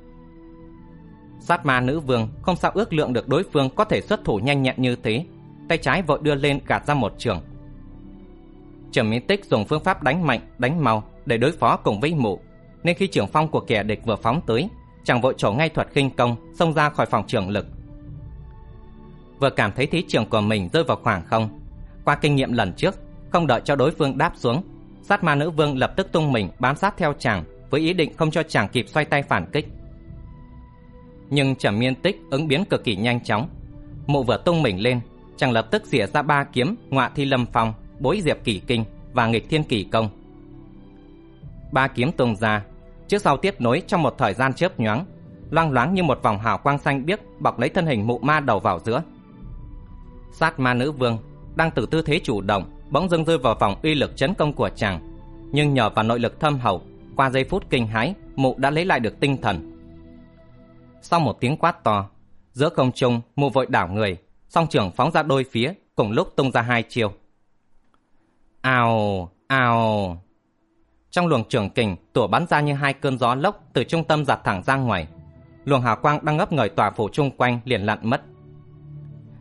Sát ma nữ vương không sao ước lượng được đối phương có thể xuất thủ nhanh nhẹn như thế, tay trái vội đưa lên gạt ra một trường. Trầm Mỹ Tích dùng phương pháp đánh mạnh, đánh mau để đối phó cùng với mụ, nên khi trưởng phong của kẻ địch vừa phóng tới, chàng vội trổ ngay thuật khinh công, xông ra khỏi phòng trường lực. Vừa cảm thấy thí trường của mình rơi vào khoảng không, qua kinh nghiệm lần trước, không đợi cho đối phương đáp xuống, sát ma nữ vương lập tức tung mình bám sát theo chàng với ý định không cho chàng kịp xoay tay phản kích. Nhưng Trầm Miên Tích ứng biến cực kỳ nhanh chóng, mụ vừa tung mình lên, chàng lập tức xỉa ra ba kiếm ngọa thi lâm phong bối diệp kỳ kinh và nghịch thiên kỳ công. Ba kiếm tung ra, trước sau tiếp nối trong một thời gian chớp nhoáng, loang loáng như một vòng hào quang xanh biếc bọc lấy thân hình mụ ma đầu vào giữa. Sát ma nữ vương đang từ tư thế chủ động, bỗng dưng rơi vào vòng uy lực chấn công của chàng, nhưng nhờ vào nội lực thâm hậu, qua giây phút kinh hãi, mụ đã lấy lại được tinh thần. Sau một tiếng quát to, giữa không trung, mụ vội đảo người, song trưởng phóng ra đôi phía, cùng lúc tung ra hai chiêu. Ào, ào. Trong luồng trường kình, tủa bắn ra như hai cơn gió lốc từ trung tâm giạt thẳng ra ngoài. Luồng hào quang đang ngấp ngời tỏa phủ chung quanh liền lặn mất.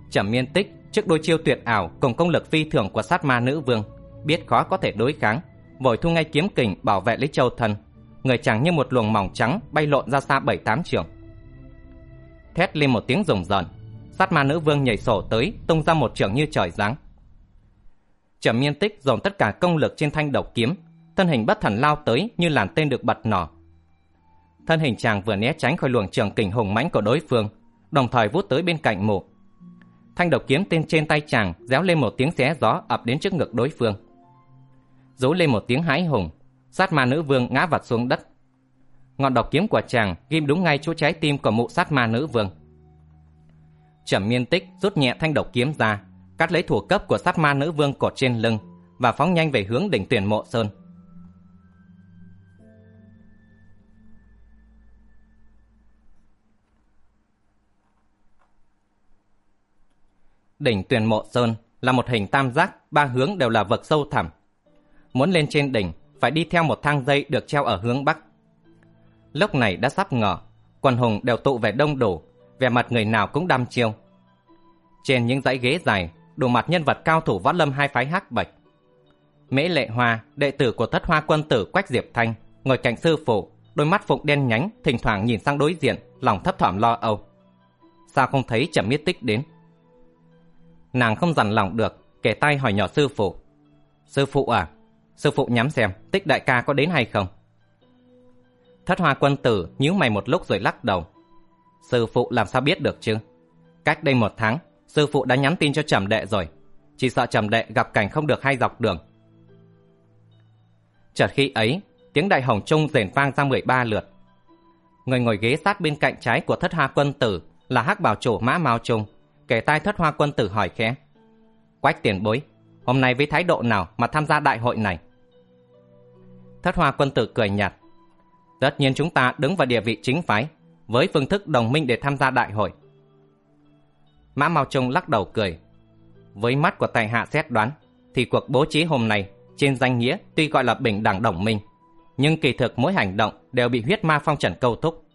Trầm miên tích trước đôi chiêu tuyệt ảo cùng công lực phi thường của sát ma nữ vương, biết khó có thể đối kháng, vội thu ngay kiếm kình bảo vệ lấy châu thân. Người chàng như một luồng mỏng trắng bay lộn ra xa bảy tám trường. Thét lên một tiếng rồng rợn, sát ma nữ vương nhảy sổ tới tung ra một trường như trời giáng Trầm Miên Tích dồn tất cả công lực trên thanh độc kiếm, thân hình bất thần lao tới như làn tên được bật nỏ. Thân hình chàng vừa né tránh khỏi luồng trường kình hùng mãnh của đối phương, đồng thời vút tới bên cạnh mụ. Thanh độc kiếm tên trên tay chàng réo lên một tiếng xé gió ập đến trước ngực đối phương. Rú lên một tiếng hái hùng, sát ma nữ vương ngã vặt xuống đất. Ngọn độc kiếm của chàng ghim đúng ngay chỗ trái tim của mụ sát ma nữ vương. Trầm Miên Tích rút nhẹ thanh độc kiếm ra, cắt lấy thủ cấp của sát ma nữ vương cột trên lưng và phóng nhanh về hướng đỉnh tuyển mộ sơn. Đỉnh tuyển mộ sơn là một hình tam giác, ba hướng đều là vực sâu thẳm. Muốn lên trên đỉnh, phải đi theo một thang dây được treo ở hướng bắc. Lúc này đã sắp ngờ, quần hùng đều tụ về đông đủ, vẻ mặt người nào cũng đăm chiêu. Trên những dãy ghế dài đủ mặt nhân vật cao thủ võ lâm hai phái hắc bạch. Mễ Lệ Hoa, đệ tử của thất hoa quân tử Quách Diệp Thanh, ngồi cạnh sư phụ, đôi mắt phụng đen nhánh, thỉnh thoảng nhìn sang đối diện, lòng thấp thỏm lo âu. Sao không thấy Trầm Miết Tích đến? Nàng không dằn lòng được, kể tay hỏi nhỏ sư phụ. Sư phụ à, sư phụ nhắm xem Tích đại ca có đến hay không? Thất hoa quân tử nhíu mày một lúc rồi lắc đầu. Sư phụ làm sao biết được chứ? Cách đây một tháng, Sư phụ đã nhắn tin cho trầm đệ rồi. Chỉ sợ trầm đệ gặp cảnh không được hay dọc đường. Chợt khi ấy Tiếng đại hồng trung rền vang ra 13 lượt. Người ngồi ghế sát bên cạnh trái của thất hoa quân tử Là hắc bảo chủ mã mao trung Kể tai thất hoa quân tử hỏi khẽ. Quách tiền bối Hôm nay với thái độ nào mà tham gia đại hội này? Thất hoa quân tử cười nhạt. Tất nhiên chúng ta đứng vào địa vị chính phái Với phương thức đồng minh để tham gia đại hội Mã Mao Trung lắc đầu cười. Với mắt của tài hạ xét đoán, thì cuộc bố trí hôm nay trên danh nghĩa tuy gọi là bình đẳng đồng minh, nhưng kỳ thực mỗi hành động đều bị huyết ma phong trần câu thúc.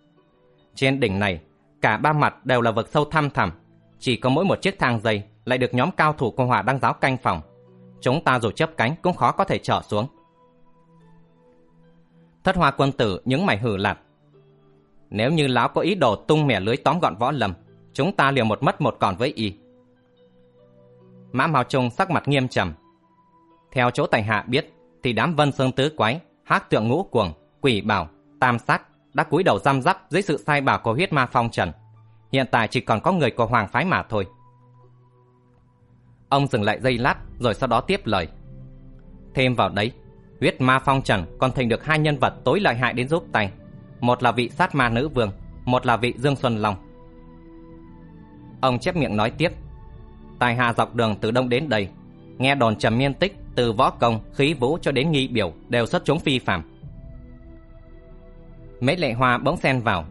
Trên đỉnh này, cả ba mặt đều là vực sâu thăm thẳm, chỉ có mỗi một chiếc thang dây lại được nhóm cao thủ của hòa đăng giáo canh phòng. Chúng ta dù chấp cánh cũng khó có thể trở xuống. Thất hoa quân tử những mày hử lạt. Nếu như lão có ý đồ tung mẻ lưới tóm gọn võ lầm, chúng ta liều một mất một còn với y. Mã Mao Trung sắc mặt nghiêm trầm. Theo chỗ tài hạ biết, thì đám vân sơn tứ quái, hắc tượng ngũ cuồng, quỷ bảo, tam sát đã cúi đầu răm rắp dưới sự sai bảo của huyết ma phong trần. Hiện tại chỉ còn có người của hoàng phái mà thôi. Ông dừng lại giây lát rồi sau đó tiếp lời. Thêm vào đấy, huyết ma phong trần còn thành được hai nhân vật tối lợi hại đến giúp tay. Một là vị sát ma nữ vương, một là vị Dương Xuân Long. Ông chép miệng nói tiếp. Tài hạ dọc đường từ đông đến đây, nghe đồn trầm miên tích từ võ công, khí vũ cho đến nghi biểu đều xuất chúng phi phạm. Mấy lệ hoa bỗng xen vào.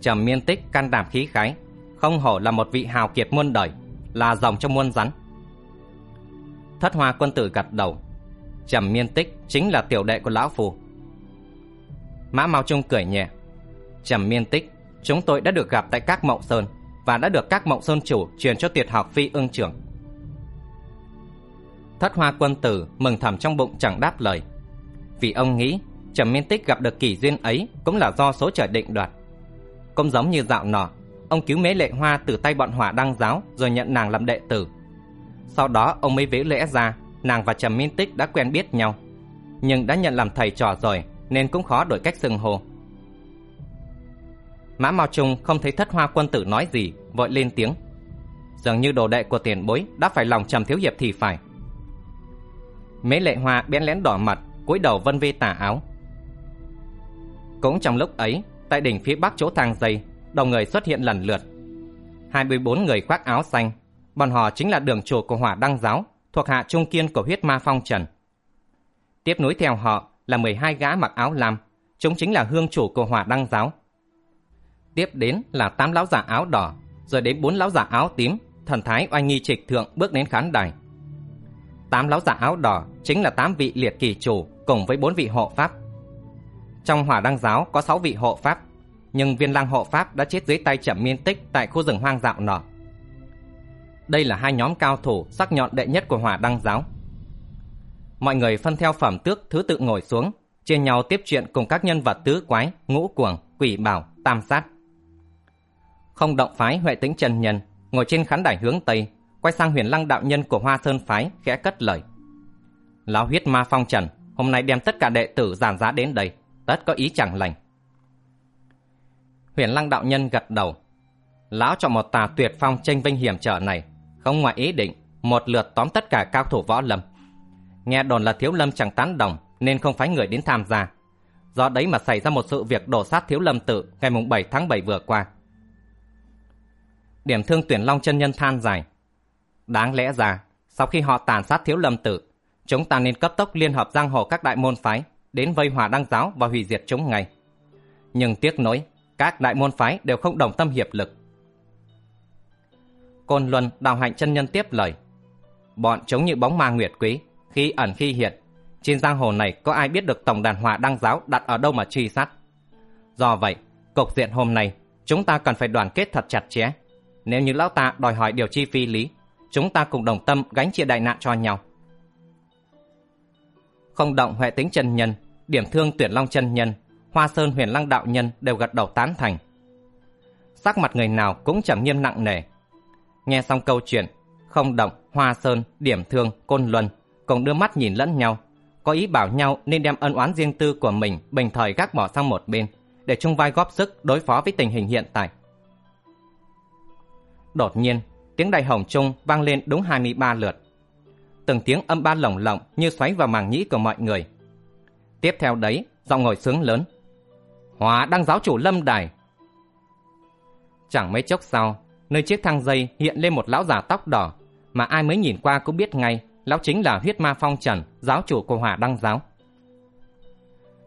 Trầm miên tích can đảm khí khái, không hổ là một vị hào kiệt muôn đời, là dòng trong muôn rắn. Thất hoa quân tử gật đầu. Trầm miên tích chính là tiểu đệ của lão phù. Mã Mao Trung cười nhẹ. Trầm miên tích, chúng tôi đã được gặp tại các mộng sơn và đã được các mộng sơn chủ truyền cho tuyệt học phi ương trưởng. Thất hoa quân tử mừng thầm trong bụng chẳng đáp lời. Vì ông nghĩ Trầm Miên Tích gặp được kỳ duyên ấy cũng là do số trời định đoạt. Cũng giống như dạo nọ, ông cứu Mễ lệ hoa từ tay bọn hỏa đăng giáo rồi nhận nàng làm đệ tử. Sau đó ông mới vế lẽ ra, nàng và Trầm minh Tích đã quen biết nhau. Nhưng đã nhận làm thầy trò rồi nên cũng khó đổi cách xưng hô. Mã Mao Trung không thấy thất hoa quân tử nói gì, vội lên tiếng. Dường như đồ đệ của tiền bối đã phải lòng trầm thiếu hiệp thì phải. Mế lệ hoa bén lén đỏ mặt, cúi đầu vân vê tà áo. Cũng trong lúc ấy, tại đỉnh phía bắc chỗ thang dây, đầu người xuất hiện lần lượt. 24 người khoác áo xanh, bọn họ chính là đường chủ của hỏa đăng giáo, thuộc hạ trung kiên của huyết ma phong trần. Tiếp nối theo họ là 12 gã mặc áo lam, chúng chính là hương chủ của hỏa đăng giáo. Tiếp đến là 8 lão giả áo đỏ, rồi đến 4 lão giả áo tím, thần thái oanh nghi trịch thượng bước đến khán đài. Tám lão giả áo đỏ chính là tám vị liệt kỳ chủ cùng với bốn vị hộ pháp. Trong hỏa đăng giáo có sáu vị hộ pháp, nhưng viên lang hộ pháp đã chết dưới tay chậm miên tích tại khu rừng hoang dạo nọ. Đây là hai nhóm cao thủ sắc nhọn đệ nhất của hỏa đăng giáo. Mọi người phân theo phẩm tước thứ tự ngồi xuống, chia nhau tiếp chuyện cùng các nhân vật tứ quái, ngũ cuồng, quỷ bảo, tam sát. Không động phái Huệ Tĩnh Trần Nhân ngồi trên khán đài hướng Tây, quay sang huyền lăng đạo nhân của Hoa Sơn Phái, khẽ cất lời. Lão huyết ma phong trần, hôm nay đem tất cả đệ tử giàn giá đến đây, tất có ý chẳng lành. Huyền lăng đạo nhân gật đầu. Lão chọn một tà tuyệt phong tranh vinh hiểm trở này, không ngoài ý định, một lượt tóm tất cả cao thủ võ lâm. Nghe đồn là thiếu lâm chẳng tán đồng, nên không phái người đến tham gia. Do đấy mà xảy ra một sự việc đổ sát thiếu lâm tự ngày 7 tháng 7 vừa qua. Điểm thương tuyển long chân nhân than dài. Đáng lẽ ra, sau khi họ tàn sát thiếu lâm tự, chúng ta nên cấp tốc liên hợp giang hồ các đại môn phái đến vây hòa đăng giáo và hủy diệt chúng ngay. Nhưng tiếc nối, các đại môn phái đều không đồng tâm hiệp lực. Côn Luân đào hạnh chân nhân tiếp lời. Bọn chống như bóng ma nguyệt quý, khi ẩn khi hiện. Trên giang hồ này có ai biết được tổng đàn hòa đăng giáo đặt ở đâu mà truy sát. Do vậy, cục diện hôm nay, chúng ta cần phải đoàn kết thật chặt chẽ. Nếu như lão ta đòi hỏi điều chi phi lý, chúng ta cùng đồng tâm gánh chia đại nạn cho nhau. Không động huệ tính chân nhân, điểm thương tuyển long chân nhân, hoa sơn huyền lăng đạo nhân đều gật đầu tán thành. Sắc mặt người nào cũng trầm nghiêm nặng nề. Nghe xong câu chuyện, không động, hoa sơn, điểm thương, côn luân, cùng đưa mắt nhìn lẫn nhau, có ý bảo nhau nên đem ân oán riêng tư của mình bình thời gác bỏ sang một bên, để chung vai góp sức đối phó với tình hình hiện tại. Đột nhiên, tiếng đại hồng trung vang lên đúng 23 lượt. Từng tiếng âm ba lồng lộng như xoáy vào màng nhĩ của mọi người. Tiếp theo đấy, giọng ngồi sướng lớn. Hóa đăng giáo chủ lâm đài. Chẳng mấy chốc sau, nơi chiếc thang dây hiện lên một lão già tóc đỏ, mà ai mới nhìn qua cũng biết ngay, lão chính là huyết ma phong trần, giáo chủ của hỏa đăng giáo.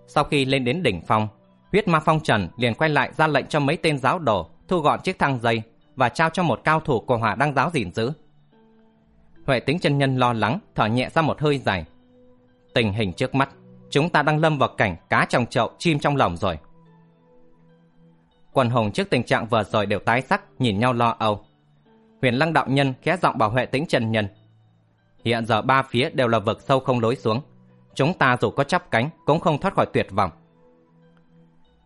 Sau khi lên đến đỉnh phong, huyết ma phong trần liền quay lại ra lệnh cho mấy tên giáo đồ thu gọn chiếc thang dây và trao cho một cao thủ của hỏa đăng giáo gìn giữ. Huệ tính chân nhân lo lắng, thở nhẹ ra một hơi dài. Tình hình trước mắt, chúng ta đang lâm vào cảnh cá trong chậu, chim trong lồng rồi. Quần hùng trước tình trạng vừa rồi đều tái sắc, nhìn nhau lo âu. Huyền Lăng đạo nhân khẽ giọng bảo Huệ Tĩnh trần nhân. Hiện giờ ba phía đều là vực sâu không lối xuống, chúng ta dù có chắp cánh cũng không thoát khỏi tuyệt vọng.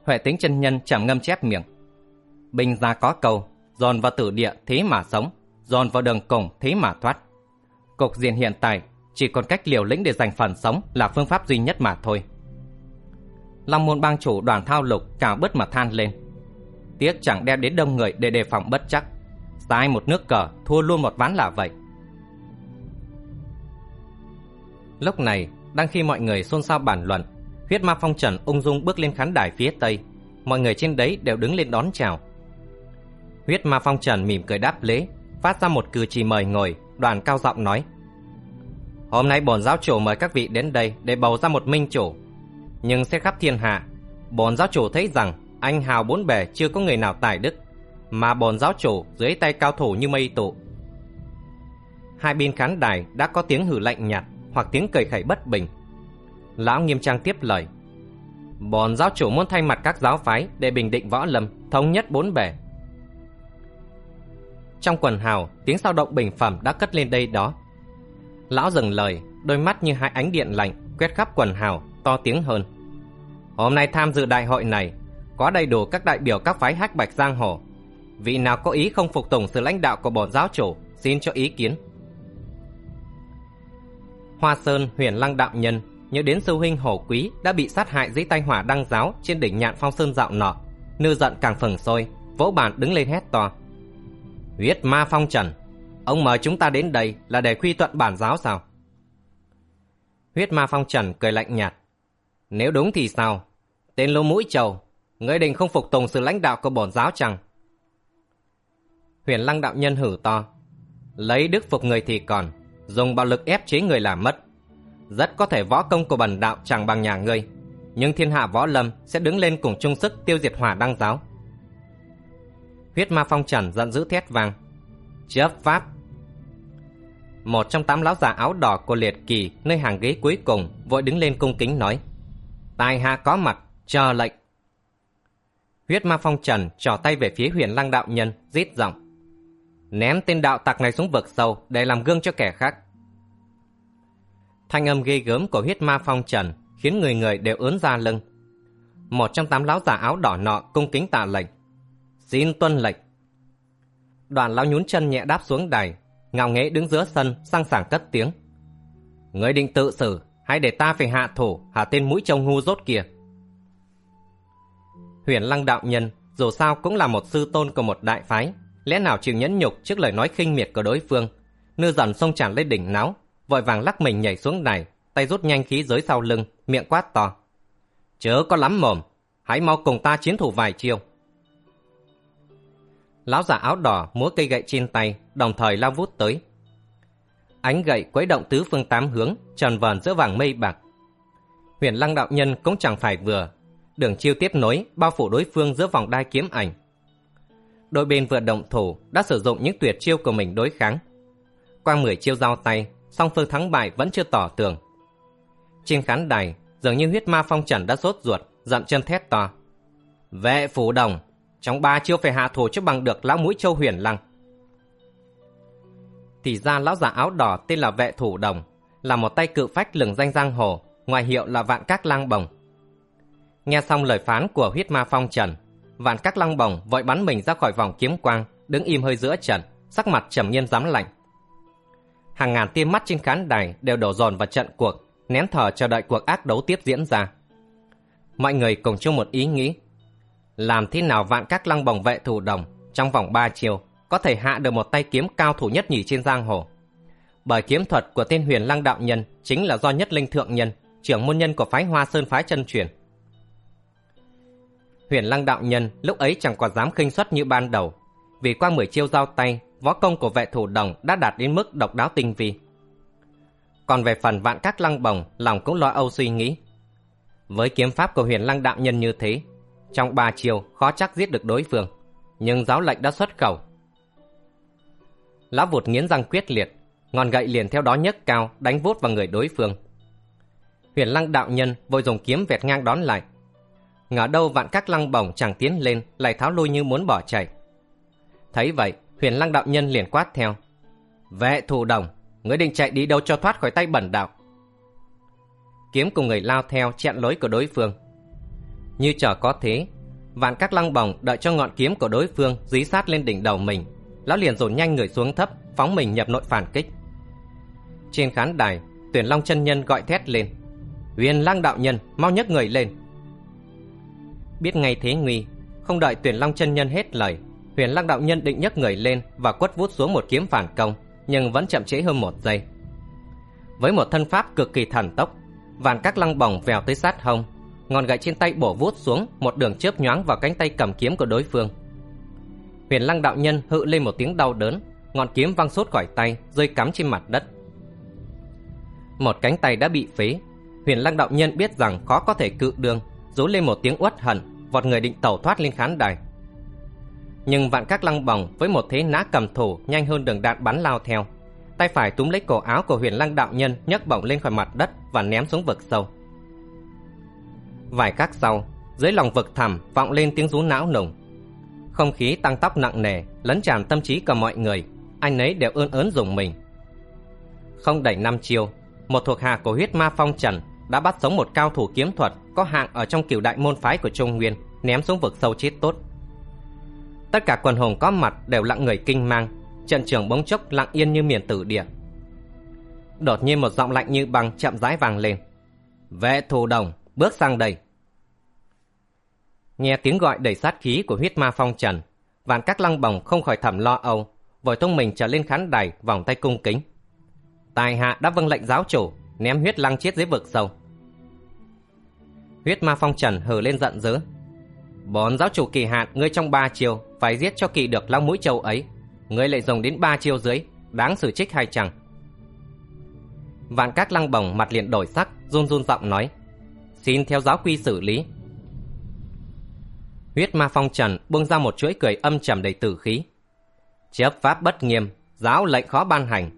Huệ Tĩnh trần nhân trầm ngâm chép miệng. Bình gia có câu, dồn vào tử địa thế mà sống, dồn vào đường cùng thế mà thoát. Cục diện hiện tại chỉ còn cách liều lĩnh để giành phần sống là phương pháp duy nhất mà thôi. Long môn bang chủ đoàn thao lục cào bứt mà than lên. Tiếc chẳng đem đến đông người để đề phòng bất chắc. Sai một nước cờ, thua luôn một ván là vậy. Lúc này, đang khi mọi người xôn xao bàn luận, huyết ma phong trần ung dung bước lên khán đài phía tây. Mọi người trên đấy đều đứng lên đón chào. Huyết ma phong trần mỉm cười đáp lễ, phát ra một cử chỉ mời ngồi, đoàn cao giọng nói. Hôm nay bổn giáo chủ mời các vị đến đây để bầu ra một minh chủ. Nhưng xét khắp thiên hạ, bổn giáo chủ thấy rằng anh hào bốn bề chưa có người nào tài đức, mà bổn giáo chủ dưới tay cao thủ như mây tụ. Hai bên khán đài đã có tiếng hử lạnh nhạt hoặc tiếng cười khẩy bất bình. Lão nghiêm trang tiếp lời. Bổn giáo chủ muốn thay mặt các giáo phái để bình định võ lâm, thống nhất bốn bề. Trong quần hào, tiếng sao động bình phẩm đã cất lên đây đó. Lão dừng lời, đôi mắt như hai ánh điện lạnh quét khắp quần hào, to tiếng hơn. Hôm nay tham dự đại hội này, có đầy đủ các đại biểu các phái hách bạch giang hồ. Vị nào có ý không phục tùng sự lãnh đạo của bổn giáo chủ, xin cho ý kiến. Hoa Sơn huyền lăng đạo nhân nhớ đến sư huynh hồ quý đã bị sát hại dưới tay hỏa đăng giáo trên đỉnh nhạn phong sơn dạo nọ. Nư giận càng phừng sôi, vỗ bàn đứng lên hét to. Huyết ma phong trần, ông mời chúng ta đến đây là để quy tuận bản giáo sao? Huyết ma phong trần cười lạnh nhạt. Nếu đúng thì sao? Tên lô mũi trầu, ngươi định không phục tùng sự lãnh đạo của bổn giáo chẳng? Huyền lăng đạo nhân hử to. Lấy đức phục người thì còn, dùng bạo lực ép chế người làm mất. Rất có thể võ công của bần đạo chẳng bằng nhà ngươi, nhưng thiên hạ võ lâm sẽ đứng lên cùng chung sức tiêu diệt hỏa đăng giáo. Huyết ma phong trần giận dữ thét vang. Chấp pháp! Một trong tám lão già áo đỏ của liệt kỳ nơi hàng ghế cuối cùng vội đứng lên cung kính nói. Tài hạ có mặt, chờ lệnh. Huyết ma phong trần trò tay về phía huyền lăng đạo nhân, rít giọng. Ném tên đạo tặc này xuống vực sâu để làm gương cho kẻ khác. Thanh âm ghê gớm của huyết ma phong trần khiến người người đều ướn ra lưng. Một trong tám lão già áo đỏ nọ cung kính tạ lệnh. Xin tuân lệnh. Đoàn lão nhún chân nhẹ đáp xuống đài, ngạo nghễ đứng giữa sân, sang sảng cất tiếng. Người định tự xử, hãy để ta phải hạ thủ, hạ tên mũi trông ngu rốt kia. Huyền lăng đạo nhân, dù sao cũng là một sư tôn của một đại phái, lẽ nào chịu nhẫn nhục trước lời nói khinh miệt của đối phương. Nư dần sông tràn lên đỉnh náo, vội vàng lắc mình nhảy xuống đài, tay rút nhanh khí giới sau lưng, miệng quát to. Chớ có lắm mồm, hãy mau cùng ta chiến thủ vài chiêu. Lão già áo đỏ múa cây gậy trên tay, đồng thời lao vút tới. Ánh gậy quấy động tứ phương tám hướng, tròn vờn giữa vàng mây bạc. Huyền lăng đạo nhân cũng chẳng phải vừa, đường chiêu tiếp nối, bao phủ đối phương giữa vòng đai kiếm ảnh. Đôi bên vừa động thủ đã sử dụng những tuyệt chiêu của mình đối kháng. Qua 10 chiêu giao tay, song phương thắng bại vẫn chưa tỏ tường. Trên khán đài, dường như huyết ma phong trần đã sốt ruột, dặn chân thét to. Vệ phủ đồng, trong ba chiêu phải hạ thủ cho bằng được lão mũi châu huyền lăng. Thì ra lão già áo đỏ tên là vệ thủ đồng, là một tay cự phách lừng danh giang hồ, ngoài hiệu là vạn các lang bồng. Nghe xong lời phán của huyết ma phong trần, vạn các lăng bồng vội bắn mình ra khỏi vòng kiếm quang, đứng im hơi giữa trận, sắc mặt trầm nhiên dám lạnh. Hàng ngàn tia mắt trên khán đài đều đổ dồn vào trận cuộc, nén thở chờ đợi cuộc ác đấu tiếp diễn ra. Mọi người cùng chung một ý nghĩ, làm thế nào vạn các lăng bồng vệ thủ đồng trong vòng 3 chiều có thể hạ được một tay kiếm cao thủ nhất nhì trên giang hồ. Bởi kiếm thuật của tên huyền lăng đạo nhân chính là do nhất linh thượng nhân, trưởng môn nhân của phái hoa sơn phái chân truyền. Huyền lăng đạo nhân lúc ấy chẳng còn dám khinh suất như ban đầu, vì qua 10 chiêu giao tay, võ công của vệ thủ đồng đã đạt đến mức độc đáo tinh vi. Còn về phần vạn các lăng bồng, lòng cũng lo âu suy nghĩ. Với kiếm pháp của huyền lăng đạo nhân như thế, trong ba chiều khó chắc giết được đối phương, nhưng giáo lệnh đã xuất khẩu. Lão vụt nghiến răng quyết liệt, ngọn gậy liền theo đó nhấc cao đánh vút vào người đối phương. Huyền lăng đạo nhân vội dùng kiếm vẹt ngang đón lại. Ngờ đâu vạn các lăng bổng chẳng tiến lên, Lại tháo lui như muốn bỏ chạy. Thấy vậy, huyền lăng đạo nhân liền quát theo. Vệ thủ đồng, Ngươi định chạy đi đâu cho thoát khỏi tay bẩn đạo? Kiếm cùng người lao theo chặn lối của đối phương. Như chờ có thế, Vạn các lăng bổng đợi cho ngọn kiếm của đối phương dí sát lên đỉnh đầu mình. Lão liền dồn nhanh người xuống thấp, Phóng mình nhập nội phản kích. Trên khán đài, Tuyển Long chân nhân gọi thét lên. Huyền lăng đạo nhân, mau nhấc người lên. Biết ngay thế nguy Không đợi tuyển Long chân nhân hết lời Huyền lăng đạo nhân định nhấc người lên Và quất vút xuống một kiếm phản công, Nhưng vẫn chậm trễ hơn một giây. Với một thân pháp cực kỳ thần tốc vàn các lăng bồng vèo tới sát hông, Ngọn gậy trên tay bổ vút xuống Một đường chớp nhoáng vào cánh tay cầm kiếm của đối phương. Huyền lăng đạo nhân hự lên một tiếng đau đớn, Ngọn kiếm văng sốt khỏi tay, Rơi cắm trên mặt đất. Một cánh tay đã bị phế, Huyền lăng đạo nhân biết rằng khó có thể cự đường, rú lên một tiếng uất hận vọt người định tẩu thoát lên khán đài. Nhưng vạn các lăng bồng với một thế nã cầm thủ nhanh hơn đường đạn bắn lao theo. Tay phải túm lấy cổ áo của huyền lăng đạo nhân nhấc bổng lên khỏi mặt đất và ném xuống vực sâu. Vài khắc sau, dưới lòng vực thẳm vọng lên tiếng rú não nùng. Không khí tăng tóc nặng nề, lấn tràn tâm trí của mọi người. Anh ấy đều ơn ớn dùng mình. Không đầy năm chiêu, một thuộc hạ của huyết ma phong trần đã bắt sống một cao thủ kiếm thuật có hạng ở trong cửu đại môn phái của Trung Nguyên, ném xuống vực sâu chết tốt. Tất cả quần hùng có mặt đều lặng người kinh mang, trận trường bỗng chốc lặng yên như miền tử địa. Đột nhiên một giọng lạnh như băng chậm rãi vang lên. Vệ thù đồng, bước sang đây. Nghe tiếng gọi đầy sát khí của huyết ma phong trần, vạn các lăng bồng không khỏi thầm lo âu, vội tung mình trở lên khán đài vòng tay cung kính. Tài hạ đã vâng lệnh giáo chủ, ném huyết lăng chết dưới vực sâu. Huyết ma phong trần hừ lên giận dữ. Bốn giáo chủ kỳ hạn ngươi trong ba chiều phải giết cho kỳ được long mũi châu ấy. Ngươi lại dùng đến ba chiều dưới, đáng xử trích hay chẳng? Vạn các lăng bồng mặt liền đổi sắc, run run giọng nói. Xin theo giáo quy xử lý. Huyết ma phong trần buông ra một chuỗi cười âm trầm đầy tử khí. Chấp pháp bất nghiêm, giáo lệnh khó ban hành.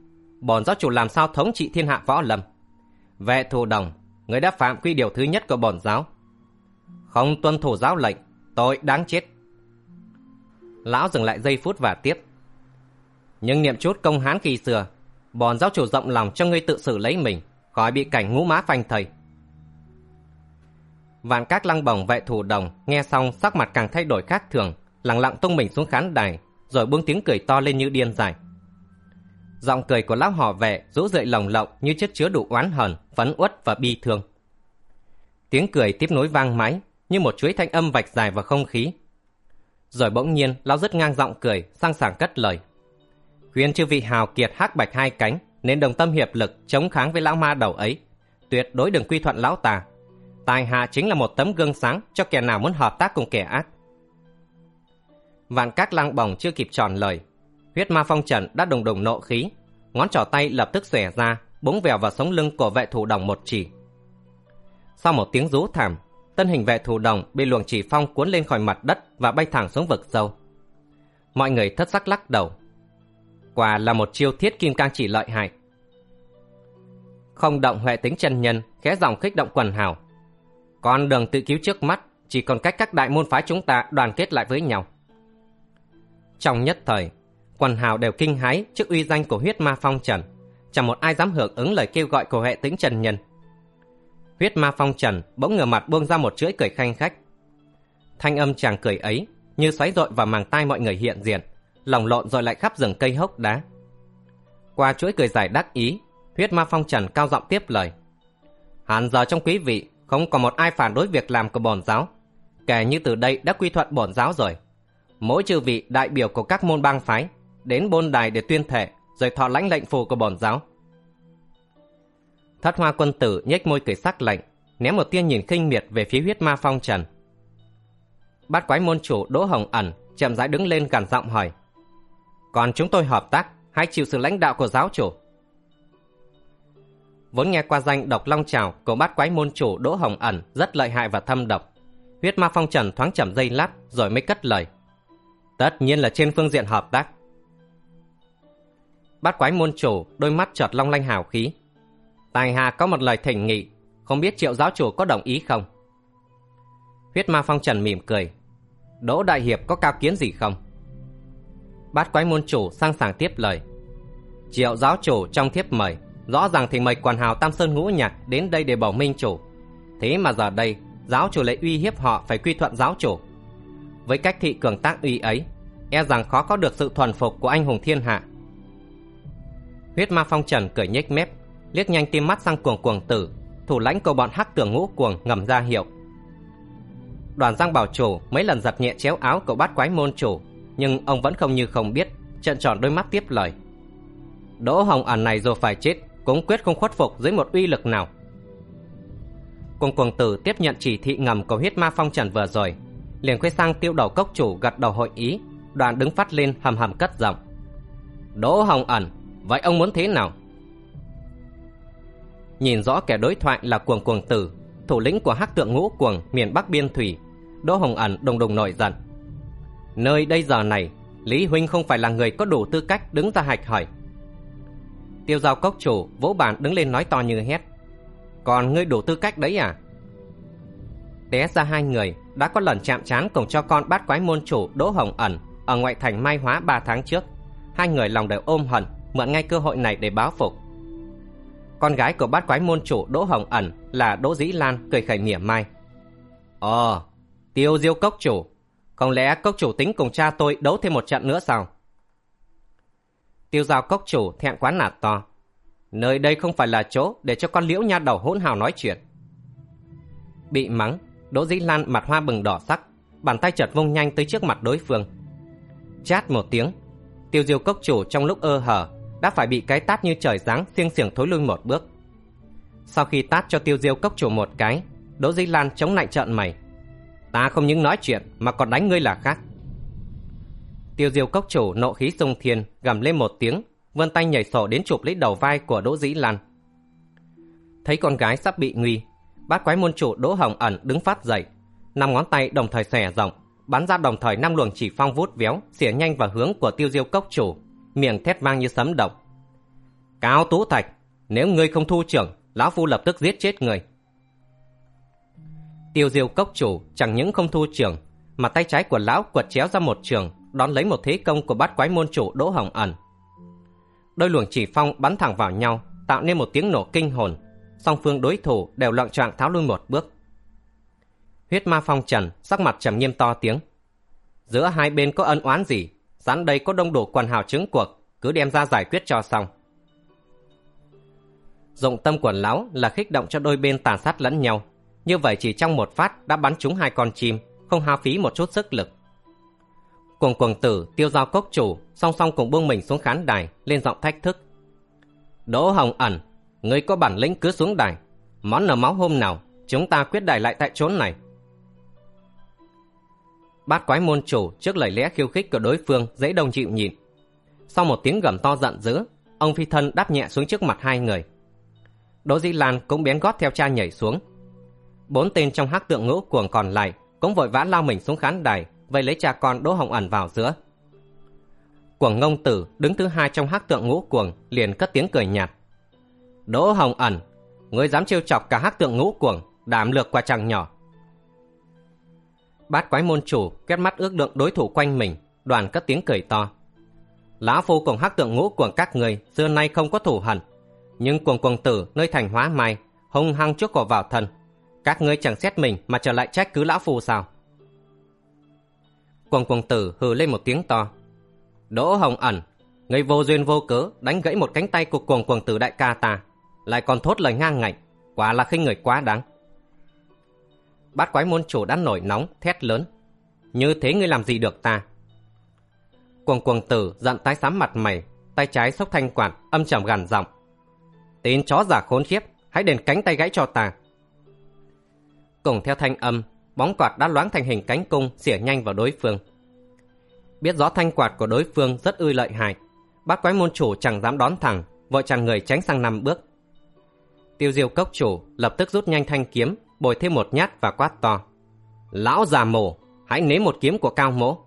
Bọn giáo chủ làm sao thống trị thiên hạ võ lâm. Vệ thù đồng, người đã phạm quy điều thứ nhất của bổn giáo. Không tuân thủ giáo lệnh, tội đáng chết. Lão dừng lại giây phút và tiếp. Nhưng niệm chút công hán kỳ xưa, bổn giáo chủ rộng lòng cho ngươi tự xử lấy mình, khỏi bị cảnh ngũ má phanh thầy. Vạn các lăng bồng vệ thủ đồng nghe xong sắc mặt càng thay đổi khác thường, lặng lặng tung mình xuống khán đài, rồi buông tiếng cười to lên như điên dài. Giọng cười của lão họ vệ rũ rượi lồng lộng như chất chứa đủ oán hờn, phấn uất và bi thương. Tiếng cười tiếp nối vang mãi, như một chuỗi thanh âm vạch dài vào không khí. Rồi bỗng nhiên, lão rất ngang giọng cười, sang sảng cất lời. Khuyên chư vị hào kiệt hắc bạch hai cánh, nên đồng tâm hiệp lực chống kháng với lão ma đầu ấy. Tuyệt đối đừng quy thuận lão tà. Tài hạ chính là một tấm gương sáng cho kẻ nào muốn hợp tác cùng kẻ ác. Vạn các lăng bồng chưa kịp tròn lời, huyết ma phong trần đã đùng đùng nộ khí, ngón trỏ tay lập tức xòe ra, búng vèo vào sống lưng của vệ thủ đồng một chỉ. Sau một tiếng rú thảm, tân hình vệ thủ đồng bị luồng chỉ phong cuốn lên khỏi mặt đất và bay thẳng xuống vực sâu. Mọi người thất sắc lắc đầu. Quả là một chiêu thiết kim cang chỉ lợi hại. Không động huệ tính chân nhân, khẽ dòng khích động quần hào. Con đường tự cứu trước mắt, chỉ còn cách các đại môn phái chúng ta đoàn kết lại với nhau. Trong nhất thời, quần hào đều kinh hái trước uy danh của huyết ma phong trần. Chẳng một ai dám hưởng ứng lời kêu gọi của hệ tính trần nhân. Huyết ma phong trần bỗng ngửa mặt buông ra một chuỗi cười khanh khách. Thanh âm chàng cười ấy như xoáy rội vào màng tai mọi người hiện diện, lồng lộn rồi lại khắp rừng cây hốc đá. Qua chuỗi cười dài đắc ý, huyết ma phong trần cao giọng tiếp lời. Hàn giờ trong quý vị không còn một ai phản đối việc làm của bổn giáo. Kể như từ đây đã quy thuận bổn giáo rồi. Mỗi chư vị đại biểu của các môn bang phái đến bôn đài để tuyên thệ, rồi thọ lãnh lệnh phù của bổn giáo. Thất hoa quân tử nhếch môi cười sắc lạnh, ném một tia nhìn khinh miệt về phía huyết ma phong trần. Bát quái môn chủ Đỗ Hồng ẩn chậm rãi đứng lên gằn giọng hỏi: "Còn chúng tôi hợp tác, hay chịu sự lãnh đạo của giáo chủ?" Vốn nghe qua danh độc long trào của bát quái môn chủ Đỗ Hồng ẩn rất lợi hại và thâm độc. Huyết ma phong trần thoáng chậm dây lát rồi mới cất lời. Tất nhiên là trên phương diện hợp tác. Bát quái môn chủ, đôi mắt chợt long lanh hào khí. Tài hạ có một lời thỉnh nghị, không biết triệu giáo chủ có đồng ý không? Huyết ma phong trần mỉm cười. Đỗ đại hiệp có cao kiến gì không? Bát quái môn chủ sang sàng tiếp lời. Triệu giáo chủ trong thiếp mời Rõ ràng thì mời quần hào Tam Sơn Ngũ Nhạc Đến đây để bảo minh chủ. Thế mà giờ đây Giáo chủ lại uy hiếp họ phải quy thuận giáo chủ. Với cách thị cường tác uy ấy E rằng khó có được sự thuần phục của anh hùng thiên hạ. Huyết ma phong trần cười nhếch mép, Liếc nhanh tim mắt sang cuồng cuồng tử, Thủ lãnh của bọn hắc tưởng ngũ cuồng ngầm ra hiệu. Đoàn giang bảo chủ mấy lần giật nhẹ chéo áo của bát quái môn chủ, Nhưng ông vẫn không như không biết Trận tròn đôi mắt tiếp lời. Đỗ Hồng ẩn này dù phải chết, Cũng quyết không khuất phục dưới một uy lực nào. Cuồng cuồng tử tiếp nhận chỉ thị ngầm của huyết ma phong trần vừa rồi, liền quay sang tiêu đầu cốc chủ gật đầu hội ý, đoàn đứng phát lên hầm hầm cất giọng. Đỗ Hồng ẩn Vậy ông muốn thế nào? Nhìn rõ kẻ đối thoại là cuồng cuồng tử, Thủ lĩnh của hắc tượng ngũ cuồng miền Bắc Biên Thủy, Đỗ Hồng ẩn đồng đồng nổi giận. Nơi đây giờ này, Lý Huynh không phải là người có đủ tư cách đứng ra hạch hỏi. Tiêu giao cốc chủ vỗ bàn đứng lên nói to như hét. Còn ngươi đủ tư cách đấy à? Té ra hai người, đã có lần chạm trán cùng cho con bát quái môn chủ Đỗ Hồng ẩn Ở ngoại thành Mai Hóa ba tháng trước. Hai người lòng đều ôm hận Mượn ngay cơ hội này để báo phục Con gái của bát quái môn chủ Đỗ Hồng ẩn Là Đỗ Dĩ Lan cười khẩy mỉa mai Ồ Tiêu diêu cốc chủ Không lẽ cốc chủ tính cùng cha tôi đấu thêm một trận nữa sao Tiêu giao cốc chủ thẹn quá nạt to. Nơi đây không phải là chỗ để cho con liễu nha đầu hỗn hào nói chuyện. Bị mắng, Đỗ Dĩ Lan mặt hoa bừng đỏ sắc, bàn tay chợt vung nhanh tới trước mặt đối phương. Chát một tiếng, tiêu diêu cốc chủ trong lúc ơ hở đã phải bị cái tát như trời giáng xiêng xiềng thối lui một bước. Sau khi tát cho tiêu diêu cốc chủ một cái, Đỗ Dĩ Lan chống lạnh trợn mày. Ta không những nói chuyện mà còn đánh ngươi là khác. Tiêu diêu cốc chủ nộ khí sung thiên gầm lên một tiếng, vươn tay nhảy sổ đến chụp lấy đầu vai của Đỗ Dĩ Lan. Thấy con gái sắp bị nguy, bát quái môn chủ Đỗ Hồng ẩn đứng phát dậy, năm ngón tay đồng thời xòe rộng, bắn ra đồng thời năm luồng chỉ phong vút véo, xỉa nhanh vào hướng của tiêu diêu cốc chủ, miệng thét vang như sấm động. Cáo Tú Thạch, nếu ngươi không thu trưởng, lão phu lập tức giết chết người. Tiêu diêu cốc chủ chẳng những không thu trưởng, mà tay trái của lão quật chéo ra một trường, đón lấy một thế công của bát quái môn chủ Đỗ Hồng ẩn. Đôi luồng chỉ phong bắn thẳng vào nhau, tạo nên một tiếng nổ kinh hồn. Song phương đối thủ đều loạn trạng tháo lui một bước. Huyết ma phong trần, sắc mặt trầm nghiêm to tiếng. Giữa hai bên có ân oán gì, sẵn đây có đông đủ quần hào chứng cuộc, cứ đem ra giải quyết cho xong. Dụng tâm quần lão là khích động cho đôi bên tàn sát lẫn nhau. Như vậy chỉ trong một phát đã bắn trúng hai con chim, không hao phí một chút sức lực. Cuồng cuồng tử tiêu giao cốc chủ song song cùng buông mình xuống khán đài lên giọng thách thức. Đỗ Hồng ẩn, ngươi có bản lĩnh cứ xuống đài. Món nở máu hôm nào, chúng ta quyết đài lại tại chốn này. Bát quái môn chủ trước lời lẽ khiêu khích của đối phương dễ đồng chịu nhịn. Sau một tiếng gầm to giận dữ, ông phi thân đáp nhẹ xuống trước mặt hai người. Đỗ Dĩ Lan cũng bén gót theo cha nhảy xuống. Bốn tên trong hắc tượng ngũ cuồng còn lại cũng vội vã lao mình xuống khán đài vây lấy cha con Đỗ Hồng ẩn vào giữa. Cuồng ngông tử đứng thứ hai trong hắc tượng ngũ cuồng liền cất tiếng cười nhạt. Đỗ Hồng ẩn, ngươi dám trêu chọc cả hắc tượng ngũ cuồng, đảm lược qua chàng nhỏ. Bát quái môn chủ quét mắt ước lượng đối thủ quanh mình, đoàn cất tiếng cười to. Lão phu cùng hắc tượng ngũ của các người xưa nay không có thủ hận, nhưng cuồng cuồng tử nơi thành hóa mai hung hăng trước cổ vào thân. Các ngươi chẳng xét mình mà trở lại trách cứ lão phu sao? Quần quần tử hừ lên một tiếng to. Đỗ Hồng ẩn, người vô duyên vô cớ đánh gãy một cánh tay của quần quần tử đại ca ta, lại còn thốt lời ngang ngạnh, quả là khinh người quá đáng. Bát quái môn chủ đã nổi nóng, thét lớn. Như thế ngươi làm gì được ta? Quần quần tử giận tái xám mặt mày, tay trái xốc thanh quạt, âm trầm gằn giọng. Tên chó giả khốn khiếp, hãy đền cánh tay gãy cho ta. Cùng theo thanh âm, bóng quạt đã loáng thành hình cánh cung xỉa nhanh vào đối phương. Biết rõ thanh quạt của đối phương rất ư lợi hại, bát quái môn chủ chẳng dám đón thẳng, vội chàng người tránh sang năm bước. Tiêu diêu cốc chủ lập tức rút nhanh thanh kiếm, bồi thêm một nhát và quát to. Lão già mổ, hãy nếm một kiếm của cao mỗ.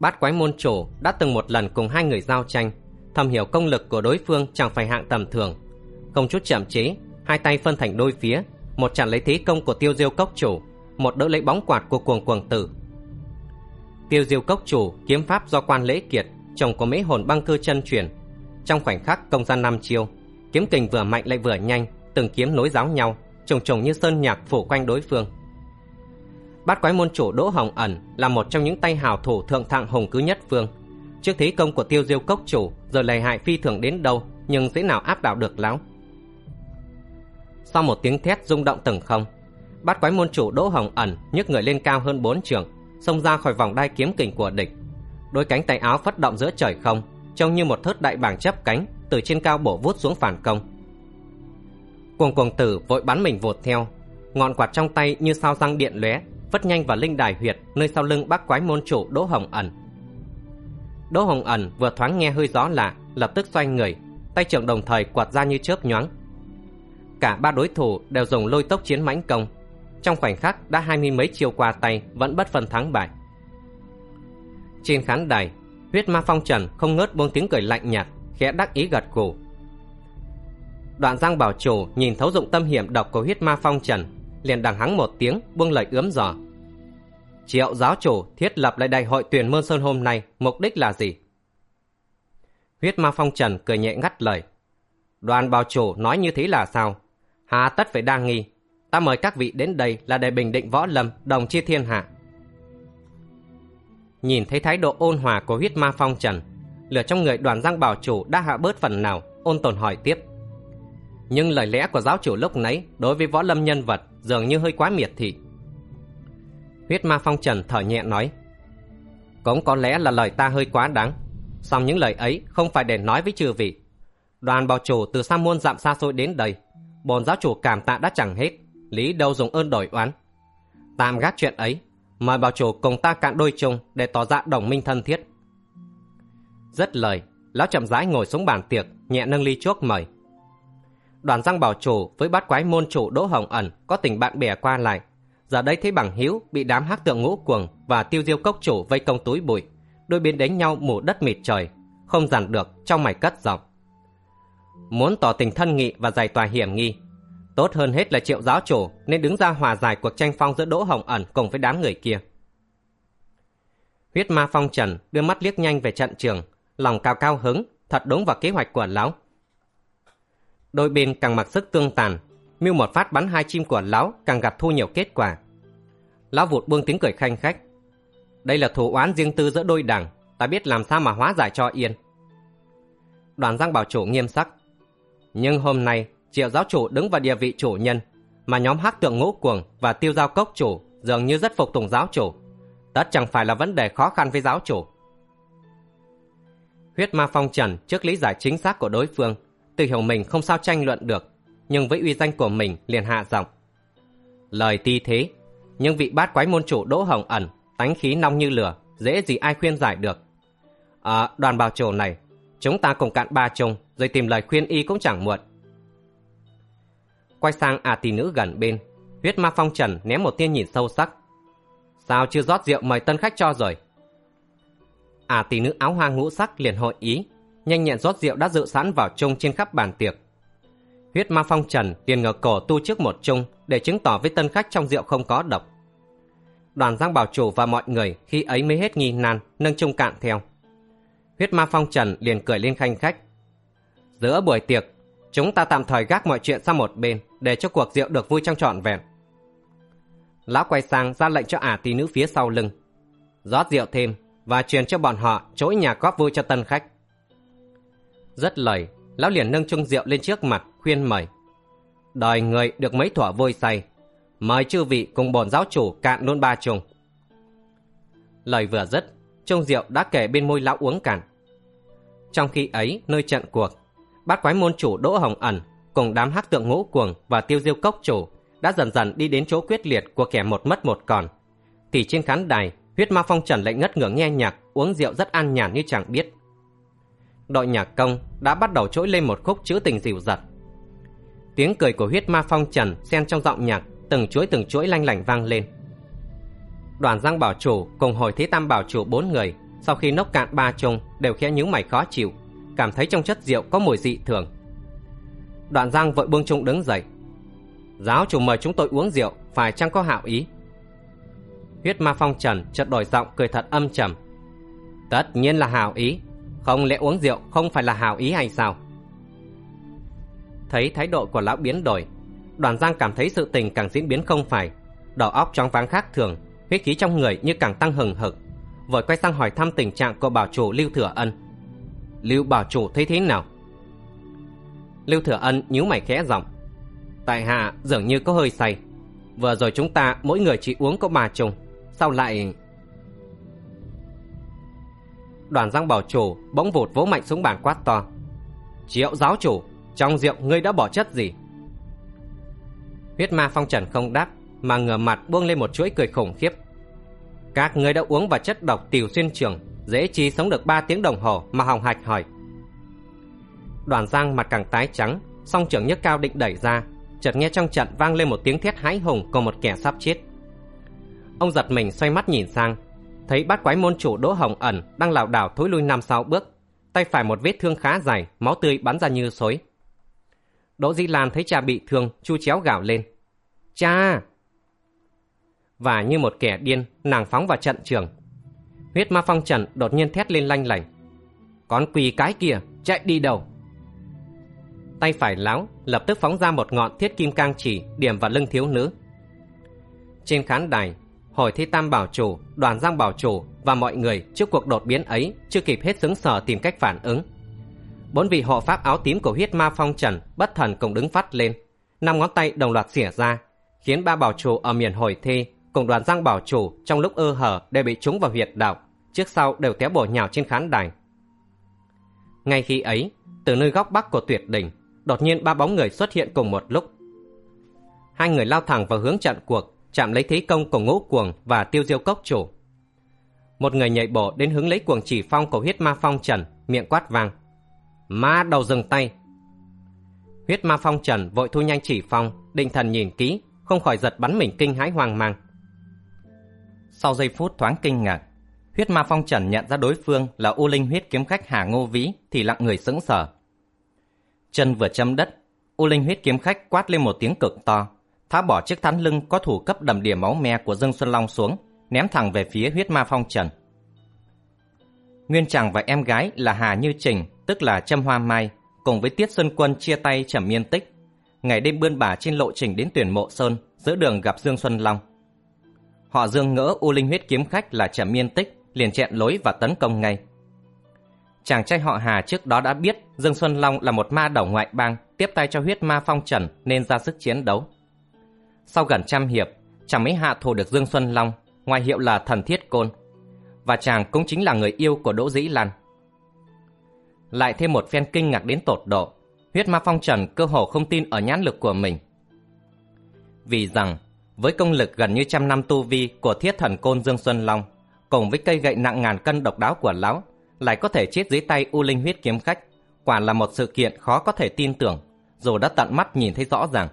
Bát quái môn chủ đã từng một lần cùng hai người giao tranh, thầm hiểu công lực của đối phương chẳng phải hạng tầm thường. Không chút chậm chế, hai tay phân thành đôi phía, một chặn lấy thế công của tiêu diêu cốc chủ, một đỡ lấy bóng quạt của cuồng cuồng tử tiêu diêu cốc chủ kiếm pháp do quan lễ kiệt chồng có mấy hồn băng cơ chân truyền trong khoảnh khắc công gian năm chiêu kiếm kình vừa mạnh lại vừa nhanh từng kiếm nối giáo nhau trồng trồng như sơn nhạc phủ quanh đối phương. Bát quái môn chủ đỗ hồng ẩn là một trong những tay hào thủ thượng thạng hùng cứ nhất phương trước thế công của tiêu diêu cốc chủ, giờ lầy hại phi thường đến đâu, nhưng dễ nào áp đảo được lão sau một tiếng thét rung động từng không, bát quái môn chủ đỗ hồng ẩn nhấc người lên cao hơn bốn trường xông ra khỏi vòng đai kiếm kình của địch. Đôi cánh tay áo phất động giữa trời không, trông như một thớt đại bảng chấp cánh từ trên cao bổ vút xuống phản công cuồng cuồng tử vội bắn mình vụt theo. Ngọn quạt trong tay như sao răng điện lóe, vất nhanh vào linh đài huyệt, nơi sau lưng bác quái môn chủ đỗ hồng ẩn. Đỗ hồng ẩn vừa thoáng nghe hơi gió lạ, lập tức xoay người, tay trưởng đồng thời quạt ra như chớp nhoáng. Cả ba đối thủ đều dùng lôi tốc chiến mãnh công. Trong khoảnh khắc đã hai mươi mấy chiêu qua tay, vẫn bất phân thắng bại. Trên khán đài, huyết ma phong trần không ngớt buông tiếng cười lạnh nhạt, khẽ đắc ý gật gù đoạn giang bảo chủ nhìn thấu dụng tâm hiểm độc của huyết ma phong trần, liền đằng hắng một tiếng, buông lời ướm giò triệu giáo chủ thiết lập lại đại hội tuyển môn sơn hôm nay, mục đích là gì? Huyết ma phong trần cười nhẹ ngắt lời. Đoàn bảo chủ nói như thế là sao? Hà tất phải đa nghi. Ta mời các vị đến đây là để bình định võ lâm, đồng chia thiên hạ. Nhìn thấy thái độ ôn hòa của huyết ma phong trần, lửa trong người đoàn giang bảo chủ đã hạ bớt phần nào, ôn tồn hỏi tiếp nhưng lời lẽ của giáo chủ lúc nãy đối với võ lâm nhân vật dường như hơi quá miệt thị. Huyết ma phong trần thở nhẹ nói, cũng có lẽ là lời ta hơi quá đáng. Song những lời ấy không phải để nói với chư vị. Đoàn bảo chủ từ xa muôn dặm xa xôi đến đây, bồn giáo chủ cảm tạ đã chẳng hết, lý đâu dùng ơn đổi oán. Tạm gác chuyện ấy, mời bảo chủ cùng ta cạn đôi chung để tỏ ra đồng minh thân thiết. Rất lời, lão chậm rãi ngồi xuống bàn tiệc, nhẹ nâng ly chuốc mời đoàn giang bảo chủ với bát quái môn chủ đỗ hồng ẩn có tình bạn bè qua lại. Giờ đây thấy bằng hiếu bị đám hắc tượng ngũ cuồng và tiêu diêu cốc chủ vây công túi bụi, đôi bên đánh nhau mù đất mịt trời, không dằn được trong mày cất giọng. Muốn tỏ tình thân nghị và giải tòa hiểm nghi, tốt hơn hết là triệu giáo chủ nên đứng ra hòa giải cuộc tranh phong giữa đỗ hồng ẩn cùng với đám người kia. Huyết ma phong trần đưa mắt liếc nhanh về trận trường, lòng cao cao hứng, thật đúng vào kế hoạch của lão đôi bên càng mặc sức tương tàn. Mưu một phát bắn hai chim của lão, càng gặp thu nhiều kết quả. Lão vụt buông tiếng cười khanh khách. Đây là thù oán riêng tư giữa đôi đảng, ta biết làm sao mà hóa giải cho yên. Đoàn giang bảo chủ nghiêm sắc. Nhưng hôm nay, triệu giáo chủ đứng vào địa vị chủ nhân, mà nhóm hắc tượng ngũ cuồng và tiêu giao cốc chủ dường như rất phục tùng giáo chủ. Tất chẳng phải là vấn đề khó khăn với giáo chủ. Huyết ma phong trần trước lý giải chính xác của đối phương tự hiểu mình không sao tranh luận được, nhưng với uy danh của mình liền hạ giọng. Lời ti thế nhưng vị bát quái môn chủ đỗ hồng ẩn, tánh khí nóng như lửa, dễ gì ai khuyên giải được. Ở đoàn bào chủ này, chúng ta cùng cạn ba chung, rồi tìm lời khuyên y cũng chẳng muộn. Quay sang à tỷ nữ gần bên, huyết ma phong trần ném một tiên nhìn sâu sắc. Sao chưa rót rượu mời tân khách cho rồi? À tỷ nữ áo hoa ngũ sắc liền hội ý nhanh nhẹn rót rượu đã dự sẵn vào chung trên khắp bàn tiệc. Huyết ma phong trần liền ngờ cổ tu trước một chung để chứng tỏ với tân khách trong rượu không có độc. Đoàn giang bảo chủ và mọi người khi ấy mới hết nghi nan, nâng chung cạn theo. Huyết ma phong trần liền cười lên khanh khách. Giữa buổi tiệc, chúng ta tạm thời gác mọi chuyện sang một bên để cho cuộc rượu được vui trong trọn vẹn. Lão quay sang ra lệnh cho ả tỷ nữ phía sau lưng. Rót rượu thêm và truyền cho bọn họ chỗ nhà góp vui cho tân khách rất lời, lão liền nâng chung rượu lên trước mặt, khuyên mời. Đời người được mấy thỏa vui say. Mời chư vị cùng bổn giáo chủ cạn luôn ba chung. Lời vừa dứt, chung rượu đã kể bên môi lão uống cạn. Trong khi ấy, nơi trận cuộc, bát quái môn chủ đỗ hồng ẩn cùng đám hắc tượng ngũ cuồng và tiêu diêu cốc chủ đã dần dần đi đến chỗ quyết liệt của kẻ một mất một còn. Thì trên khán đài, huyết ma phong trần lại ngất ngửa nghe nhạc, uống rượu rất an nhàn như chẳng biết đội nhạc công đã bắt đầu trỗi lên một khúc trữ tình dịu dật. tiếng cười của huyết ma phong trần xen trong giọng nhạc từng chuỗi từng chuỗi lanh lảnh vang lên. Đoàn giang bảo chủ cùng hồi thế tam bảo chủ bốn người sau khi nốc cạn ba chung đều khẽ nhíu mày khó chịu, cảm thấy trong chất rượu có mùi dị thường. Đoạn giang vội buông chung đứng dậy. Giáo chủ mời chúng tôi uống rượu, phải chăng có hạo ý? Huyết ma phong trần chợt đổi giọng cười thật âm trầm. Tất nhiên là hào ý. Không lẽ uống rượu không phải là hào ý hay sao? Thấy thái độ của lão biến đổi, Đoàn giang cảm thấy sự tình càng diễn biến không phải. Đầu óc trong váng khác thường, Huyết khí trong người như càng tăng hừng hực. Vội quay sang hỏi thăm tình trạng của bảo chủ Lưu Thừa Ân. Lưu bảo chủ thấy thế nào? Lưu Thừa Ân nhíu mày khẽ giọng. Tại hạ dường như có hơi say. Vừa rồi chúng ta mỗi người chỉ uống có ba chung Sao lại Đoàn giang bảo chủ bỗng vụt vỗ mạnh xuống bàn quát to. Triệu giáo chủ Trong rượu ngươi đã bỏ chất gì? Huyết ma phong trần không đáp Mà ngửa mặt buông lên một chuỗi cười khủng khiếp. Các ngươi đã uống vào chất độc tiểu xuyên trường Dễ chi sống được 3 tiếng đồng hồ Mà hòng hạch hỏi. Đoàn giang mặt càng tái trắng Song trưởng nhấc cao định đẩy ra chợt nghe trong trận vang lên một tiếng thét hãi hùng của một kẻ sắp chết. Ông giật mình xoay mắt nhìn sang, thấy bát quái môn chủ Đỗ Hồng ẩn đang lảo đảo thối lui năm sáu bước, tay phải một vết thương khá dài, máu tươi bắn ra như xối. Đỗ Dĩ Lan thấy cha bị thương, chu chéo gào lên. Cha! Và như một kẻ điên, nàng phóng vào trận trường. Huyết ma phong trần đột nhiên thét lên lanh lảnh. Con quỳ cái kia, chạy đi đâu? tay phải láo lập tức phóng ra một ngọn thiết kim cang chỉ điểm vào lưng thiếu nữ. Trên khán đài, hồi thi tam bảo chủ, đoàn giang bảo chủ và mọi người trước cuộc đột biến ấy chưa kịp hết xứng sở tìm cách phản ứng. Bốn vị hộ pháp áo tím của huyết ma phong trần bất thần cùng đứng phát lên, năm ngón tay đồng loạt xỉa ra, khiến ba bảo chủ ở miền hồi thi cùng đoàn giang bảo chủ trong lúc ơ hở đều bị trúng vào huyệt đạo, trước sau đều té bổ nhào trên khán đài. Ngay khi ấy, từ nơi góc bắc của tuyệt đỉnh, đột nhiên ba bóng người xuất hiện cùng một lúc. Hai người lao thẳng vào hướng trận cuộc, chạm lấy thế công của ngũ cuồng và tiêu diêu cốc chủ. Một người nhảy bổ đến hướng lấy cuồng chỉ phong của huyết ma phong trần, miệng quát vang. Ma đầu dừng tay! Huyết ma phong trần vội thu nhanh chỉ phong, định thần nhìn kỹ, không khỏi giật bắn mình kinh hãi hoang mang. Sau giây phút thoáng kinh ngạc, huyết ma phong trần nhận ra đối phương là U Linh huyết kiếm khách Hà Ngô Vĩ thì lặng người sững sờ. Chân vừa châm đất, U Linh huyết kiếm khách quát lên một tiếng cực to, tháo bỏ chiếc thắn lưng có thủ cấp đầm đìa máu me của Dương Xuân Long xuống, ném thẳng về phía huyết ma phong trần. Nguyên chàng và em gái là Hà Như Trình, tức là Trâm Hoa Mai, cùng với Tiết Xuân Quân chia tay trầm miên tích. Ngày đêm bươn bà trên lộ trình đến tuyển mộ Sơn, giữa đường gặp Dương Xuân Long. Họ dương ngỡ U Linh huyết kiếm khách là trầm miên tích, liền chẹn lối và tấn công ngay. Chàng trai họ Hà trước đó đã biết Dương Xuân Long là một ma đầu ngoại bang tiếp tay cho huyết ma phong trần nên ra sức chiến đấu. Sau gần trăm hiệp, chàng mới hạ thủ được Dương Xuân Long, ngoài hiệu là thần thiết côn. Và chàng cũng chính là người yêu của Đỗ Dĩ Lan. Lại thêm một phen kinh ngạc đến tột độ, huyết ma phong trần cơ hồ không tin ở nhãn lực của mình. Vì rằng, với công lực gần như trăm năm tu vi của thiết thần côn Dương Xuân Long, cùng với cây gậy nặng ngàn cân độc đáo của lão, lại có thể chết dưới tay U Linh huyết kiếm khách, quả là một sự kiện khó có thể tin tưởng, dù đã tận mắt nhìn thấy rõ ràng.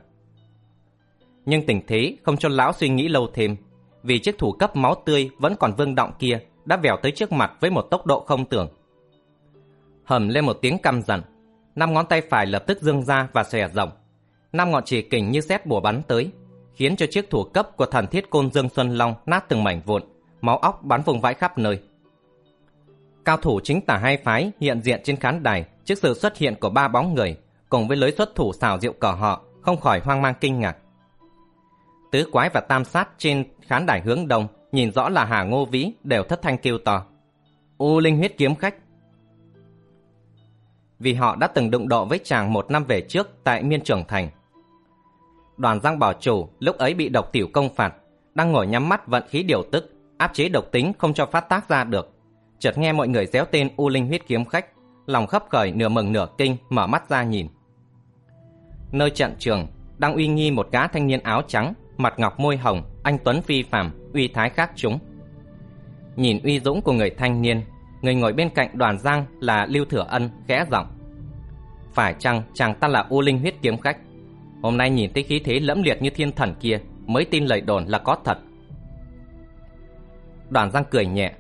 Nhưng tình thế không cho lão suy nghĩ lâu thêm, vì chiếc thủ cấp máu tươi vẫn còn vương động kia đã vèo tới trước mặt với một tốc độ không tưởng. Hầm lên một tiếng căm giận, năm ngón tay phải lập tức dương ra và xòe rộng, năm ngọn chỉ kình như xét bùa bắn tới, khiến cho chiếc thủ cấp của thần thiết côn Dương Xuân Long nát từng mảnh vụn, máu óc bắn vùng vãi khắp nơi cao thủ chính tả hai phái hiện diện trên khán đài trước sự xuất hiện của ba bóng người, cùng với lối xuất thủ xào rượu cỏ họ, không khỏi hoang mang kinh ngạc. Tứ quái và tam sát trên khán đài hướng đông, nhìn rõ là Hà Ngô Vĩ đều thất thanh kêu to. U Linh huyết kiếm khách. Vì họ đã từng đụng độ với chàng một năm về trước tại Miên Trường Thành. Đoàn Giang Bảo Chủ lúc ấy bị độc tiểu công phạt, đang ngồi nhắm mắt vận khí điều tức, áp chế độc tính không cho phát tác ra được chợt nghe mọi người réo tên U Linh huyết kiếm khách, lòng khấp khởi nửa mừng nửa kinh, mở mắt ra nhìn. Nơi trận trường, đang uy nghi một gã thanh niên áo trắng, mặt ngọc môi hồng, anh tuấn phi phàm, uy thái khác chúng. Nhìn uy dũng của người thanh niên, người ngồi bên cạnh đoàn giang là Lưu Thừa Ân khẽ giọng. Phải chăng chàng ta là U Linh huyết kiếm khách? Hôm nay nhìn thấy khí thế lẫm liệt như thiên thần kia, mới tin lời đồn là có thật. Đoàn giang cười nhẹ,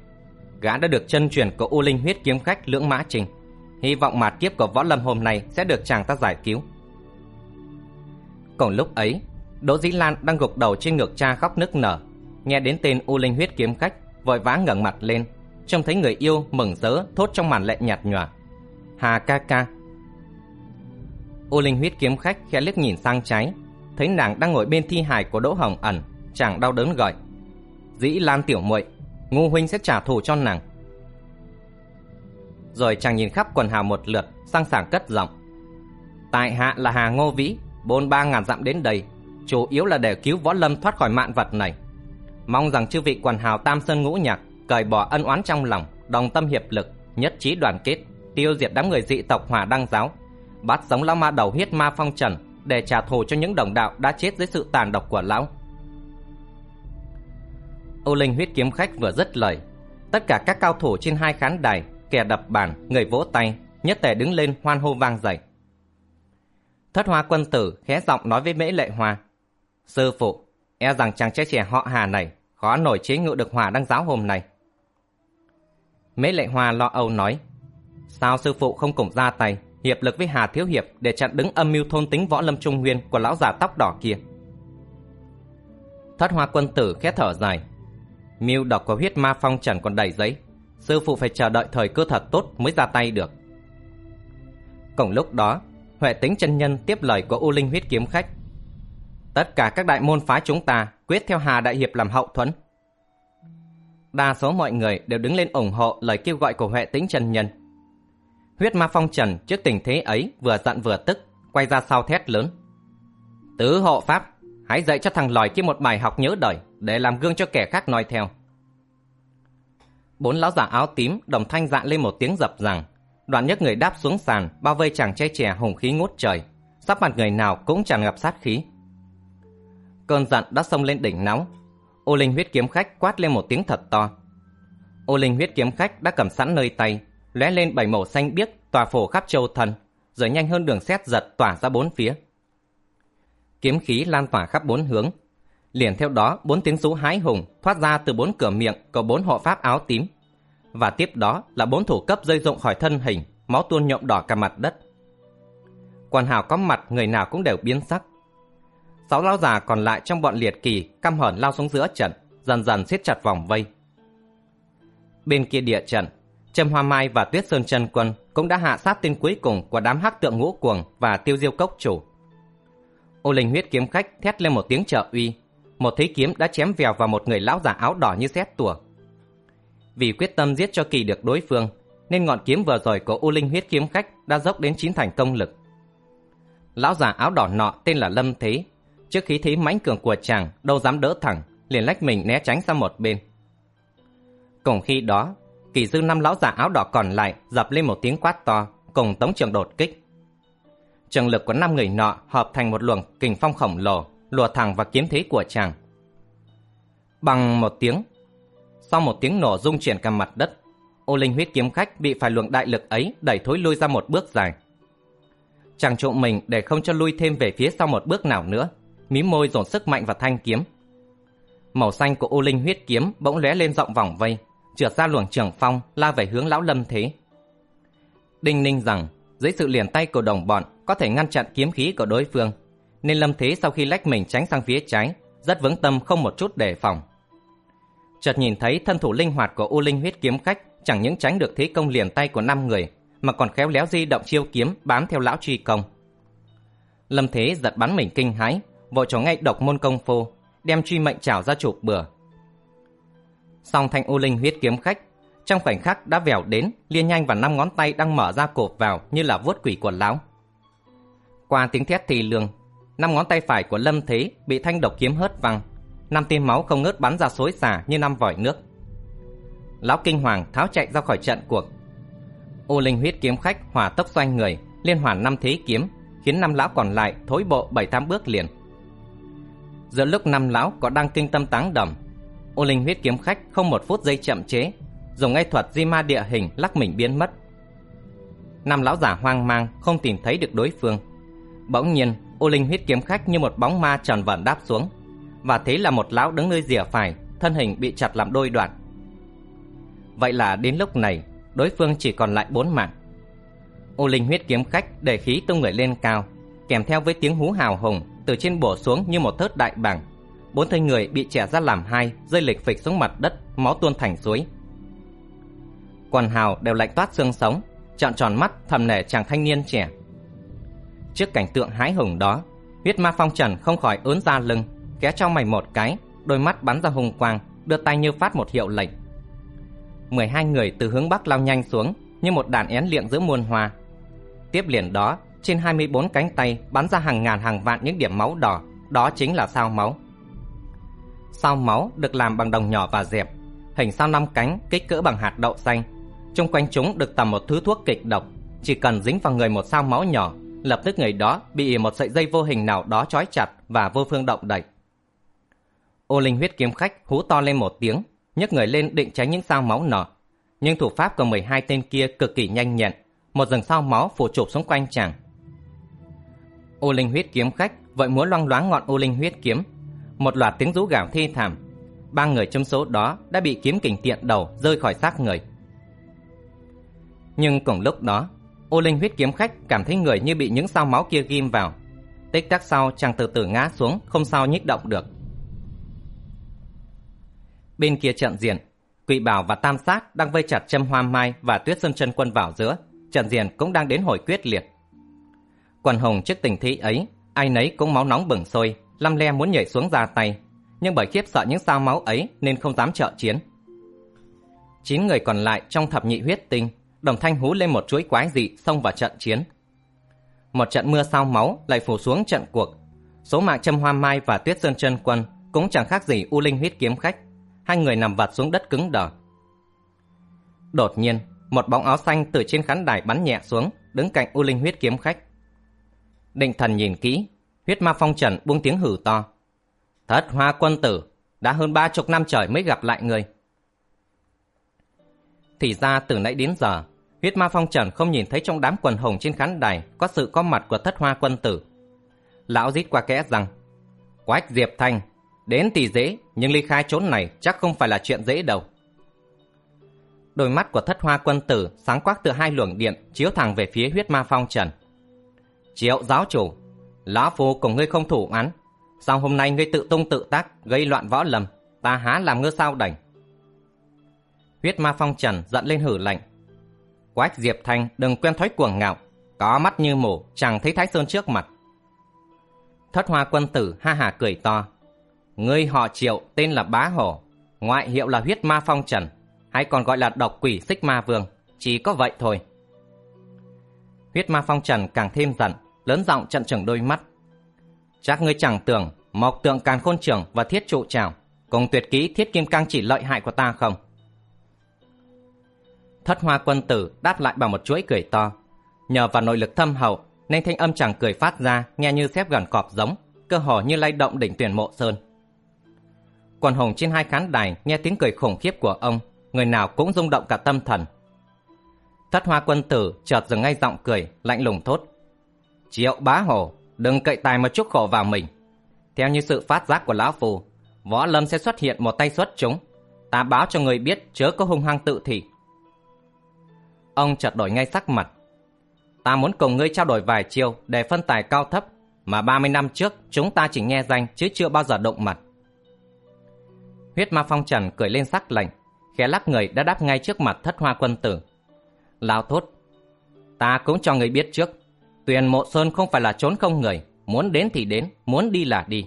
gã đã được chân truyền của U Linh huyết kiếm khách Lưỡng Mã Trình. Hy vọng mạt kiếp của võ lâm hôm nay sẽ được chàng ta giải cứu. Còn lúc ấy, Đỗ Dĩ Lan đang gục đầu trên ngực cha khóc nức nở, nghe đến tên U Linh huyết kiếm khách, vội vã ngẩng mặt lên, trông thấy người yêu mừng rỡ thốt trong màn lệ nhạt nhòa. Hà ca ca. U Linh huyết kiếm khách khẽ liếc nhìn sang trái, thấy nàng đang ngồi bên thi hài của Đỗ Hồng ẩn, chàng đau đớn gọi. Dĩ Lan tiểu muội, ngu huynh sẽ trả thù cho nàng. Rồi chàng nhìn khắp quần hào một lượt, sang sảng cất giọng. Tại hạ là Hà Ngô Vĩ, bốn ba ngàn dặm đến đây, chủ yếu là để cứu võ lâm thoát khỏi mạn vật này. Mong rằng chư vị quần hào Tam Sơn Ngũ Nhạc cởi bỏ ân oán trong lòng, đồng tâm hiệp lực, nhất trí đoàn kết, tiêu diệt đám người dị tộc Hòa Đăng giáo, bắt sống lão ma đầu huyết ma phong trần để trả thù cho những đồng đạo đã chết dưới sự tàn độc của lão. Âu Linh huyết kiếm khách vừa dứt lời, tất cả các cao thủ trên hai khán đài, kẻ đập bàn, người vỗ tay, nhất tề đứng lên hoan hô vang dậy. Thất hoa quân tử khẽ giọng nói với mễ lệ hoa. Sư phụ, e rằng chàng trai trẻ họ hà này khó nổi chế ngự được hỏa đăng giáo hôm nay. Mễ lệ hòa lo âu nói. Sao sư phụ không cùng ra tay, hiệp lực với Hà Thiếu Hiệp để chặn đứng âm mưu thôn tính võ lâm trung nguyên của lão già tóc đỏ kia? Thất hoa quân tử khẽ thở dài. Mưu độc của huyết ma phong trần còn đầy giấy. Sư phụ phải chờ đợi thời cơ thật tốt mới ra tay được. Cùng lúc đó, Huệ tính chân nhân tiếp lời của U Linh huyết kiếm khách. Tất cả các đại môn phái chúng ta quyết theo Hà Đại Hiệp làm hậu thuẫn. Đa số mọi người đều đứng lên ủng hộ lời kêu gọi của Huệ tĩnh trần nhân. Huyết ma phong trần trước tình thế ấy vừa giận vừa tức, quay ra sau thét lớn. Tứ hộ pháp, hãy dạy cho thằng lòi kia một bài học nhớ đời để làm gương cho kẻ khác noi theo. Bốn lão giả áo tím đồng thanh dạn lên một tiếng dập rằng Đoạn nhất người đáp xuống sàn, bao vây chàng trai trẻ hùng khí ngút trời. Sắp mặt người nào cũng tràn ngập sát khí. Cơn giận đã xông lên đỉnh nóng. Ô linh huyết kiếm khách quát lên một tiếng thật to. Ô linh huyết kiếm khách đã cầm sẵn nơi tay, lóe lên bảy màu xanh biếc tỏa phổ khắp châu thần, rồi nhanh hơn đường xét giật tỏa ra bốn phía. Kiếm khí lan tỏa khắp bốn hướng. Liền theo đó, bốn tiếng rú hái hùng thoát ra từ bốn cửa miệng của bốn hộ pháp áo tím và tiếp đó là bốn thủ cấp rơi rụng khỏi thân hình, máu tuôn nhộm đỏ cả mặt đất. Quan hào có mặt người nào cũng đều biến sắc. Sáu lão già còn lại trong bọn liệt kỳ căm hởn lao xuống giữa trận, dần dần siết chặt vòng vây. Bên kia địa trận, Trâm Hoa Mai và Tuyết Sơn chân Quân cũng đã hạ sát tên cuối cùng của đám hắc tượng ngũ cuồng và tiêu diêu cốc chủ. Ô linh huyết kiếm khách thét lên một tiếng trợ uy, một thế kiếm đã chém vèo vào một người lão già áo đỏ như xét tủa vì quyết tâm giết cho kỳ được đối phương, nên ngọn kiếm vừa rồi của U Linh huyết kiếm khách đã dốc đến chín thành công lực. Lão già áo đỏ nọ tên là Lâm Thế, trước khí thế mãnh cường của chàng đâu dám đỡ thẳng, liền lách mình né tránh sang một bên. Cùng khi đó, kỳ dư năm lão già áo đỏ còn lại dập lên một tiếng quát to, cùng tống trường đột kích. Trường lực của năm người nọ hợp thành một luồng kình phong khổng lồ, lùa thẳng vào kiếm thế của chàng. Bằng một tiếng, sau một tiếng nổ rung chuyển cả mặt đất, ô linh huyết kiếm khách bị phải luồng đại lực ấy đẩy thối lui ra một bước dài. Chàng trộm mình để không cho lui thêm về phía sau một bước nào nữa, mím môi dồn sức mạnh vào thanh kiếm. Màu xanh của ô linh huyết kiếm bỗng lóe lên rộng vòng vây, trượt ra luồng trường phong la về hướng lão lâm thế. Đinh ninh rằng, dưới sự liền tay của đồng bọn có thể ngăn chặn kiếm khí của đối phương, nên lâm thế sau khi lách mình tránh sang phía trái, rất vững tâm không một chút đề phòng chợt nhìn thấy thân thủ linh hoạt của U Linh huyết kiếm khách chẳng những tránh được thế công liền tay của năm người, mà còn khéo léo di động chiêu kiếm bám theo lão truy công. Lâm Thế giật bắn mình kinh hãi, vội trò ngay độc môn công phu, đem truy mệnh chảo ra chụp bừa. Song thanh U Linh huyết kiếm khách, trong khoảnh khắc đã vèo đến, liên nhanh và năm ngón tay đang mở ra cột vào như là vuốt quỷ của lão. Qua tiếng thét thì lường, năm ngón tay phải của Lâm Thế bị thanh độc kiếm hớt văng, năm tia máu không ngớt bắn ra xối xả như năm vòi nước. Lão kinh hoàng tháo chạy ra khỏi trận cuộc. Ô linh huyết kiếm khách hỏa tốc xoay người, liên hoàn năm thế kiếm, khiến năm lão còn lại thối bộ bảy tám bước liền. Giữa lúc năm lão có đang kinh tâm táng đầm, ô linh huyết kiếm khách không một phút giây chậm chế, dùng ngay thuật di ma địa hình lắc mình biến mất. Năm lão giả hoang mang không tìm thấy được đối phương. Bỗng nhiên, ô linh huyết kiếm khách như một bóng ma tròn vẩn đáp xuống, và thế là một lão đứng nơi rìa phải, thân hình bị chặt làm đôi đoạn. Vậy là đến lúc này, đối phương chỉ còn lại bốn mạng. Ô linh huyết kiếm khách để khí tung người lên cao, kèm theo với tiếng hú hào hùng từ trên bổ xuống như một thớt đại bảng bốn thân người bị chẻ ra làm hai, rơi lịch phịch xuống mặt đất, máu tuôn thành suối. Quần hào đều lạnh toát xương sống, trọn tròn mắt thầm nể chàng thanh niên trẻ. Trước cảnh tượng hái hùng đó, huyết ma phong trần không khỏi ớn ra lưng, ké trong mày một cái, đôi mắt bắn ra hùng quang, đưa tay như phát một hiệu lệnh. 12 người từ hướng bắc lao nhanh xuống, như một đàn én liệng giữa muôn hoa. Tiếp liền đó, trên 24 cánh tay bắn ra hàng ngàn hàng vạn những điểm máu đỏ, đó chính là sao máu. Sao máu được làm bằng đồng nhỏ và dẹp, hình sao năm cánh kích cỡ bằng hạt đậu xanh. Trung quanh chúng được tầm một thứ thuốc kịch độc, chỉ cần dính vào người một sao máu nhỏ, lập tức người đó bị một sợi dây vô hình nào đó trói chặt và vô phương động đậy. Ô Linh huyết kiếm khách hú to lên một tiếng, nhấc người lên định tránh những sao máu nọ. Nhưng thủ pháp của 12 tên kia cực kỳ nhanh nhẹn, một rừng sao máu phủ chụp xung quanh chàng. Ô Linh huyết kiếm khách vậy múa loang loáng ngọn ô linh huyết kiếm. Một loạt tiếng rú gào thi thảm. Ba người trong số đó đã bị kiếm kình tiện đầu rơi khỏi xác người. Nhưng cùng lúc đó, ô linh huyết kiếm khách cảm thấy người như bị những sao máu kia ghim vào. Tích tắc sau chàng từ từ ngã xuống, không sao nhích động được. Bên kia trận diện, Quỷ Bảo và Tam Sát đang vây chặt Trâm Hoa Mai và Tuyết Sơn chân quân vào giữa. Trận diện cũng đang đến hồi quyết liệt. Quần hùng trước tình thế ấy, ai nấy cũng máu nóng bừng sôi, lăm le muốn nhảy xuống ra tay, nhưng bởi khiếp sợ những sao máu ấy nên không dám trợ chiến. Chín người còn lại trong thập nhị huyết tinh, đồng thanh hú lên một chuỗi quái dị xông vào trận chiến. Một trận mưa sao máu lại phủ xuống trận cuộc. Số mạng Trâm Hoa Mai và Tuyết Sơn chân quân cũng chẳng khác gì U Linh huyết kiếm khách hai người nằm vặt xuống đất cứng đờ. Đột nhiên, một bóng áo xanh từ trên khán đài bắn nhẹ xuống, đứng cạnh U Linh huyết kiếm khách. Định thần nhìn kỹ, huyết ma phong trần buông tiếng hử to. Thất hoa quân tử, đã hơn ba chục năm trời mới gặp lại người. Thì ra từ nãy đến giờ, huyết ma phong trần không nhìn thấy trong đám quần hồng trên khán đài có sự có mặt của thất hoa quân tử. Lão rít qua kẽ rằng, Quách Diệp Thanh Đến thì dễ, nhưng ly khai chốn này chắc không phải là chuyện dễ đâu. Đôi mắt của thất hoa quân tử sáng quắc từ hai luồng điện chiếu thẳng về phía huyết ma phong trần. Triệu giáo chủ, lão phu cùng ngươi không thủ án. Sao hôm nay ngươi tự tung tự tác, gây loạn võ lầm, ta há làm ngơ sao đành. Huyết ma phong trần giận lên hử lạnh. Quách Diệp Thanh đừng quen thói cuồng ngạo, có mắt như mổ chẳng thấy Thái Sơn trước mặt. Thất hoa quân tử ha hà cười to, Ngươi họ triệu tên là Bá Hổ, ngoại hiệu là huyết ma phong trần, hay còn gọi là độc quỷ xích ma vương, chỉ có vậy thôi. Huyết ma phong trần càng thêm giận, lớn giọng trận trừng đôi mắt. Chắc ngươi chẳng tưởng mộc tượng càn khôn trưởng và thiết trụ trào, cùng tuyệt kỹ thiết kim cang chỉ lợi hại của ta không? Thất hoa quân tử đáp lại bằng một chuỗi cười to. Nhờ vào nội lực thâm hậu nên thanh âm chẳng cười phát ra nghe như xếp gần cọp giống, cơ hồ như lay động đỉnh tuyển mộ sơn. Quần hùng trên hai khán đài nghe tiếng cười khủng khiếp của ông, người nào cũng rung động cả tâm thần. Thất hoa quân tử chợt dừng ngay giọng cười, lạnh lùng thốt. Triệu bá hồ đừng cậy tài mà chúc khổ vào mình. Theo như sự phát giác của lão phù, võ lâm sẽ xuất hiện một tay xuất chúng. Ta báo cho người biết chớ có hung hăng tự thị. Ông chợt đổi ngay sắc mặt. Ta muốn cùng ngươi trao đổi vài chiêu để phân tài cao thấp, mà 30 năm trước chúng ta chỉ nghe danh chứ chưa bao giờ động mặt. Huyết ma phong trần cười lên sắc lạnh, khẽ lắc người đã đáp ngay trước mặt thất hoa quân tử. Lao thốt, ta cũng cho người biết trước, tuyền mộ sơn không phải là trốn không người, muốn đến thì đến, muốn đi là đi.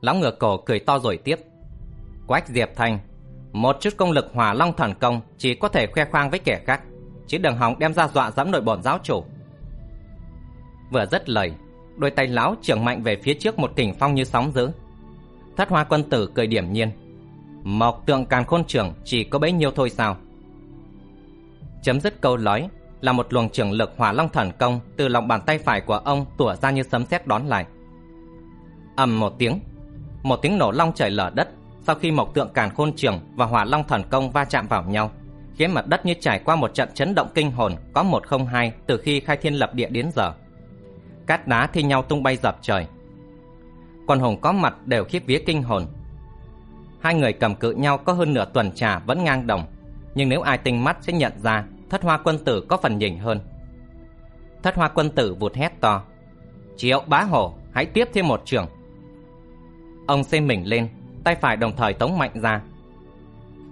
Lão ngựa cổ cười to rồi tiếp. Quách Diệp Thanh, một chút công lực hỏa long thần công chỉ có thể khoe khoang với kẻ khác, chứ đừng hòng đem ra dọa dẫm nội bọn giáo chủ. Vừa dứt lời, đôi tay lão trưởng mạnh về phía trước một kình phong như sóng dữ, Thất hoa quân tử cười điểm nhiên Mộc tượng càn khôn trưởng chỉ có bấy nhiêu thôi sao Chấm dứt câu nói là một luồng trưởng lực hỏa long thần công Từ lòng bàn tay phải của ông tủa ra như sấm sét đón lại. Ầm một tiếng Một tiếng nổ long trời lở đất Sau khi mộc tượng càn khôn trường Và hỏa long thần công va chạm vào nhau Khiến mặt đất như trải qua một trận chấn động kinh hồn Có một không hai từ khi khai thiên lập địa đến giờ. Cát đá thi nhau tung bay dập trời. Con hùng có mặt đều khiếp vía kinh hồn. Hai người cầm cự nhau có hơn nửa tuần trà vẫn ngang đồng, nhưng nếu ai tinh mắt sẽ nhận ra thất hoa quân tử có phần nhỉnh hơn. Thất hoa quân tử vụt hét to. Triệu bá hổ, hãy tiếp thêm một trường. Ông xê mình lên, tay phải đồng thời tống mạnh ra.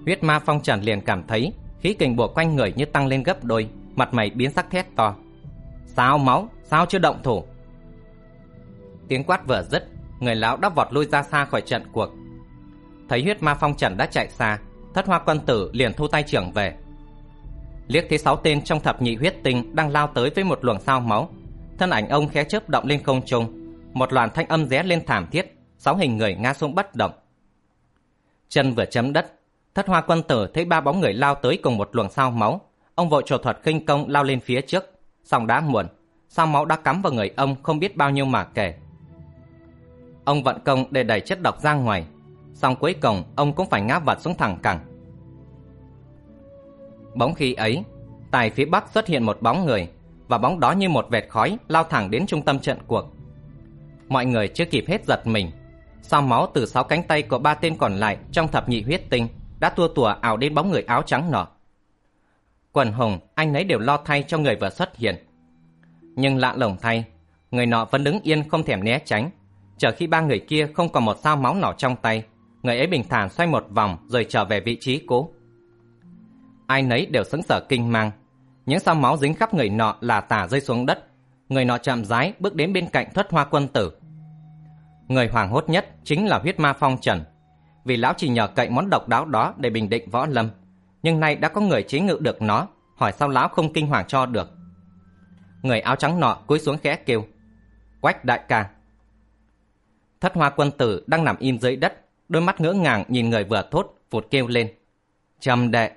Huyết ma phong trần liền cảm thấy khí kình bùa quanh người như tăng lên gấp đôi, mặt mày biến sắc thét to. Sao máu, sao chưa động thủ? Tiếng quát vừa dứt, người lão đã vọt lui ra xa khỏi trận cuộc. Thấy huyết ma phong trần đã chạy xa, thất hoa quân tử liền thu tay trưởng về. Liếc thấy sáu tên trong thập nhị huyết tinh đang lao tới với một luồng sao máu. Thân ảnh ông khẽ chớp động lên không trung, một loạt thanh âm ré lên thảm thiết, sáu hình người ngã xuống bất động. Chân vừa chấm đất, thất hoa quân tử thấy ba bóng người lao tới cùng một luồng sao máu. Ông vội trổ thuật khinh công lao lên phía trước, song đã muộn, sao máu đã cắm vào người ông không biết bao nhiêu mà kể. Ông vận công để đẩy chất độc ra ngoài, song cuối cùng ông cũng phải ngã vật xuống thẳng cẳng. Bóng khi ấy, tại phía bắc xuất hiện một bóng người, và bóng đó như một vệt khói lao thẳng đến trung tâm trận cuộc. Mọi người chưa kịp hết giật mình, sao máu từ sáu cánh tay của ba tên còn lại trong thập nhị huyết tinh đã tua tùa ảo đến bóng người áo trắng nọ. Quần hùng, anh ấy đều lo thay cho người vừa xuất hiện. Nhưng lạ lùng thay, người nọ vẫn đứng yên không thèm né tránh, chờ khi ba người kia không còn một sao máu nào trong tay, người ấy bình thản xoay một vòng rồi trở về vị trí cũ. Ai nấy đều sững sờ kinh mang, những sao máu dính khắp người nọ là tả rơi xuống đất, người nọ chạm rái bước đến bên cạnh thất hoa quân tử. Người hoảng hốt nhất chính là huyết ma phong trần, vì lão chỉ nhờ cậy món độc đáo đó để bình định võ lâm, nhưng nay đã có người chế ngự được nó, hỏi sao lão không kinh hoàng cho được. Người áo trắng nọ cúi xuống khẽ kêu, quách đại ca. Thất hoa quân tử đang nằm im dưới đất, đôi mắt ngỡ ngàng nhìn người vừa thốt, vụt kêu lên. Trầm đệ.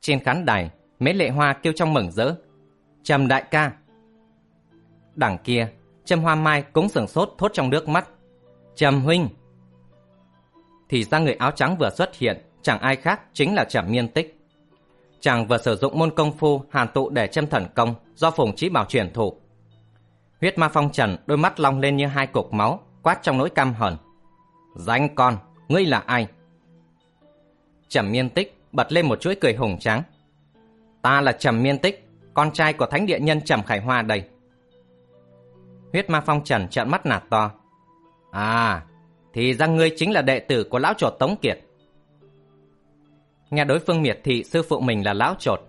Trên khán đài, mấy lệ hoa kêu trong mừng rỡ. Trầm đại ca. Đằng kia, Trầm hoa mai cũng sừng sốt thốt trong nước mắt. Trầm huynh. Thì ra người áo trắng vừa xuất hiện, chẳng ai khác chính là Trầm miên tích. Chàng vừa sử dụng môn công phu hàn tụ để châm thần công do phùng trí bảo truyền thụ. Huyết ma phong trần đôi mắt long lên như hai cục máu, quát trong nỗi căm hờn. Danh con, ngươi là ai? Trầm miên tích bật lên một chuỗi cười hùng tráng. Ta là Trầm miên tích, con trai của thánh địa nhân Trầm Khải Hoa đây. Huyết ma phong trần trợn mắt nạt to. À, thì ra ngươi chính là đệ tử của lão trột Tống Kiệt. Nghe đối phương miệt thị sư phụ mình là lão trột,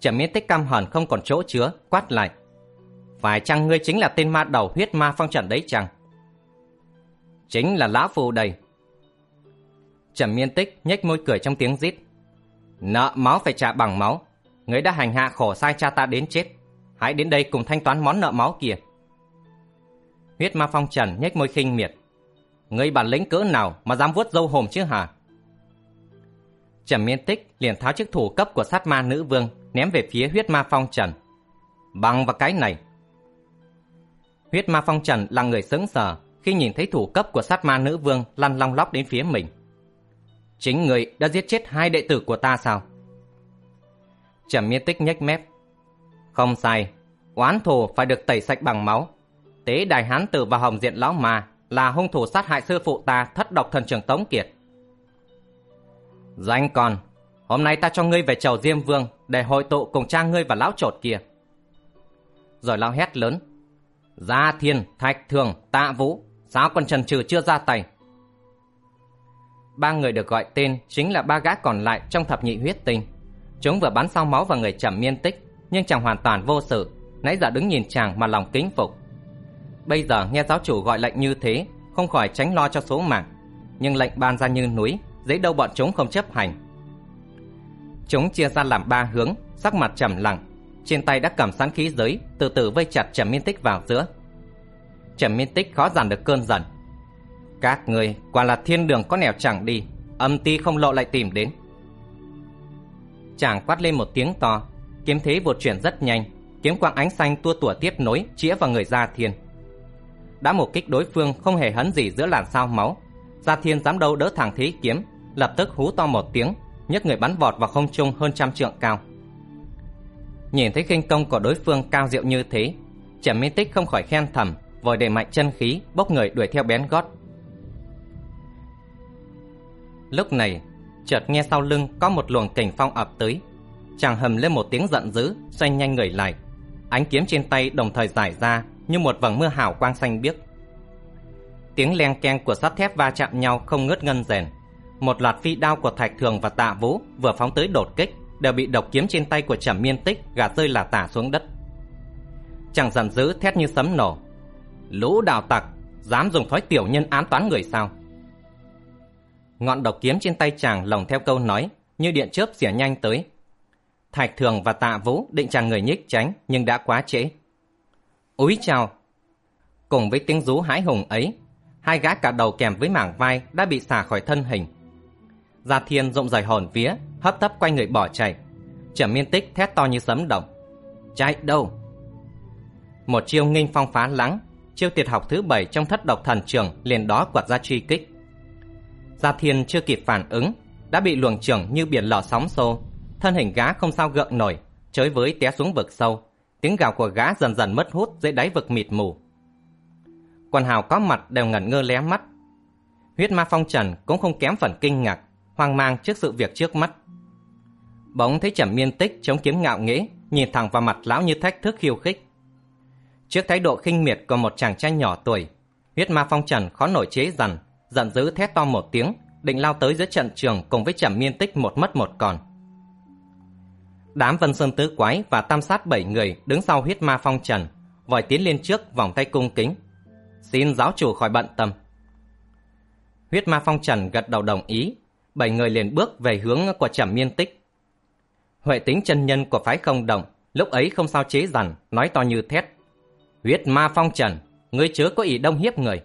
Trầm miên tích căm hờn không còn chỗ chứa, quát lại. Phải chăng ngươi chính là tên ma đầu huyết ma phong trần đấy chăng? Chính là lão phù đây. Trầm miên tích nhếch môi cười trong tiếng rít. Nợ máu phải trả bằng máu. Ngươi đã hành hạ khổ sai cha ta đến chết. Hãy đến đây cùng thanh toán món nợ máu kia. Huyết ma phong trần nhếch môi khinh miệt. Ngươi bản lĩnh cỡ nào mà dám vuốt dâu hồm chứ hả? Trầm miên tích liền tháo chiếc thủ cấp của sát ma nữ vương, ném về phía huyết ma phong trần. Bằng vào cái này. Huyết ma phong trần là người sững sờ khi nhìn thấy thủ cấp của sát ma nữ vương lăn long lóc đến phía mình. Chính người đã giết chết hai đệ tử của ta sao? Trầm miên tích nhếch mép. Không sai, oán thù phải được tẩy sạch bằng máu. Tế đại hán tử và hồng diện lão mà là hung thủ sát hại sư phụ ta thất độc thần trưởng Tống Kiệt. Danh con, hôm nay ta cho ngươi về chầu Diêm Vương để hội tụ cùng cha ngươi và lão trột kia. Rồi lão hét lớn. Gia Thiên, Thạch Thường, Tạ Vũ, sao còn trần trừ chưa ra tay? Ba người được gọi tên chính là ba gã còn lại trong thập nhị huyết tinh. Chúng vừa bắn sao máu vào người trầm miên tích, nhưng chàng hoàn toàn vô sự, nãy giờ đứng nhìn chàng mà lòng kính phục. Bây giờ nghe giáo chủ gọi lệnh như thế, không khỏi tránh lo cho số mạng, nhưng lệnh ban ra như núi, dễ đâu bọn chúng không chấp hành. Chúng chia ra làm ba hướng, sắc mặt trầm lặng, trên tay đã cầm sẵn khí giới, từ từ vây chặt Trầm Miên Tích vào giữa. Trầm Miên Tích khó dằn được cơn giận. Các người quả là thiên đường có nẻo chẳng đi, âm ti không lộ lại tìm đến. Chàng quát lên một tiếng to, kiếm thế vụt chuyển rất nhanh, kiếm quang ánh xanh tua tủa tiếp nối chĩa vào người Gia Thiên. Đã một kích đối phương không hề hấn gì giữa làn sao máu, Gia Thiên dám đâu đỡ thẳng thế kiếm, lập tức hú to một tiếng, nhấc người bắn vọt vào không trung hơn trăm trượng cao. Nhìn thấy khinh công của đối phương cao diệu như thế, Trầm minh Tích không khỏi khen thầm, vội đẩy mạnh chân khí, bốc người đuổi theo bén gót. Lúc này, chợt nghe sau lưng có một luồng kình phong ập tới, chàng hầm lên một tiếng giận dữ, xoay nhanh người lại. Ánh kiếm trên tay đồng thời giải ra như một vầng mưa hào quang xanh biếc. tiếng leng keng của sắt thép va chạm nhau không ngớt ngân rèn. Một loạt phi đao của Thạch Thường và Tạ Vũ vừa phóng tới đột kích, đều bị độc kiếm trên tay của Trầm Miên Tích gạt rơi là tả xuống đất. Chàng giận dữ thét như sấm nổ. Lũ đào tặc, dám dùng thói tiểu nhân án toán người sao? Ngọn độc kiếm trên tay chàng lồng theo câu nói, như điện chớp xỉa nhanh tới. Thạch Thường và Tạ Vũ định chàng người nhích tránh, nhưng đã quá trễ. Úi chào! Cùng với tiếng rú hãi hùng ấy, hai gã cả đầu kèm với mảng vai đã bị xả khỏi thân hình. Gia Thiên rộng rời hồn vía, hấp tấp quay người bỏ chạy. Trầm miên tích thét to như sấm động. Chạy đâu? Một chiêu nghinh phong phá lắng, chiêu tiệt học thứ bảy trong thất độc thần trường liền đó quật ra truy kích. Gia Thiên chưa kịp phản ứng, đã bị luồng trường như biển lò sóng xô. Thân hình gã không sao gượng nổi, chới với té xuống vực sâu. Tiếng gào của gã dần dần mất hút dưới đáy vực mịt mù. Quan hào có mặt đều ngẩn ngơ lé mắt. Huyết ma phong trần cũng không kém phần kinh ngạc, hoang mang trước sự việc trước mắt. Bỗng thấy trầm miên tích chống kiếm ngạo nghễ, nhìn thẳng vào mặt lão như thách thức khiêu khích. Trước thái độ khinh miệt của một chàng trai nhỏ tuổi, huyết ma phong trần khó nổi chế dằn, giận dữ thét to một tiếng, định lao tới giữa trận trường cùng với trầm miên tích một mất một còn. Đám vân sơn tứ quái và tam sát bảy người đứng sau huyết ma phong trần, vòi tiến lên trước vòng tay cung kính. Xin giáo chủ khỏi bận tâm. Huyết ma phong trần gật đầu đồng ý, bảy người liền bước về hướng của trầm miên tích. Huệ tính chân nhân của phái không động, lúc ấy không sao chế dằn, nói to như thét. Huyết ma phong trần, ngươi chớ có ý đông hiếp người.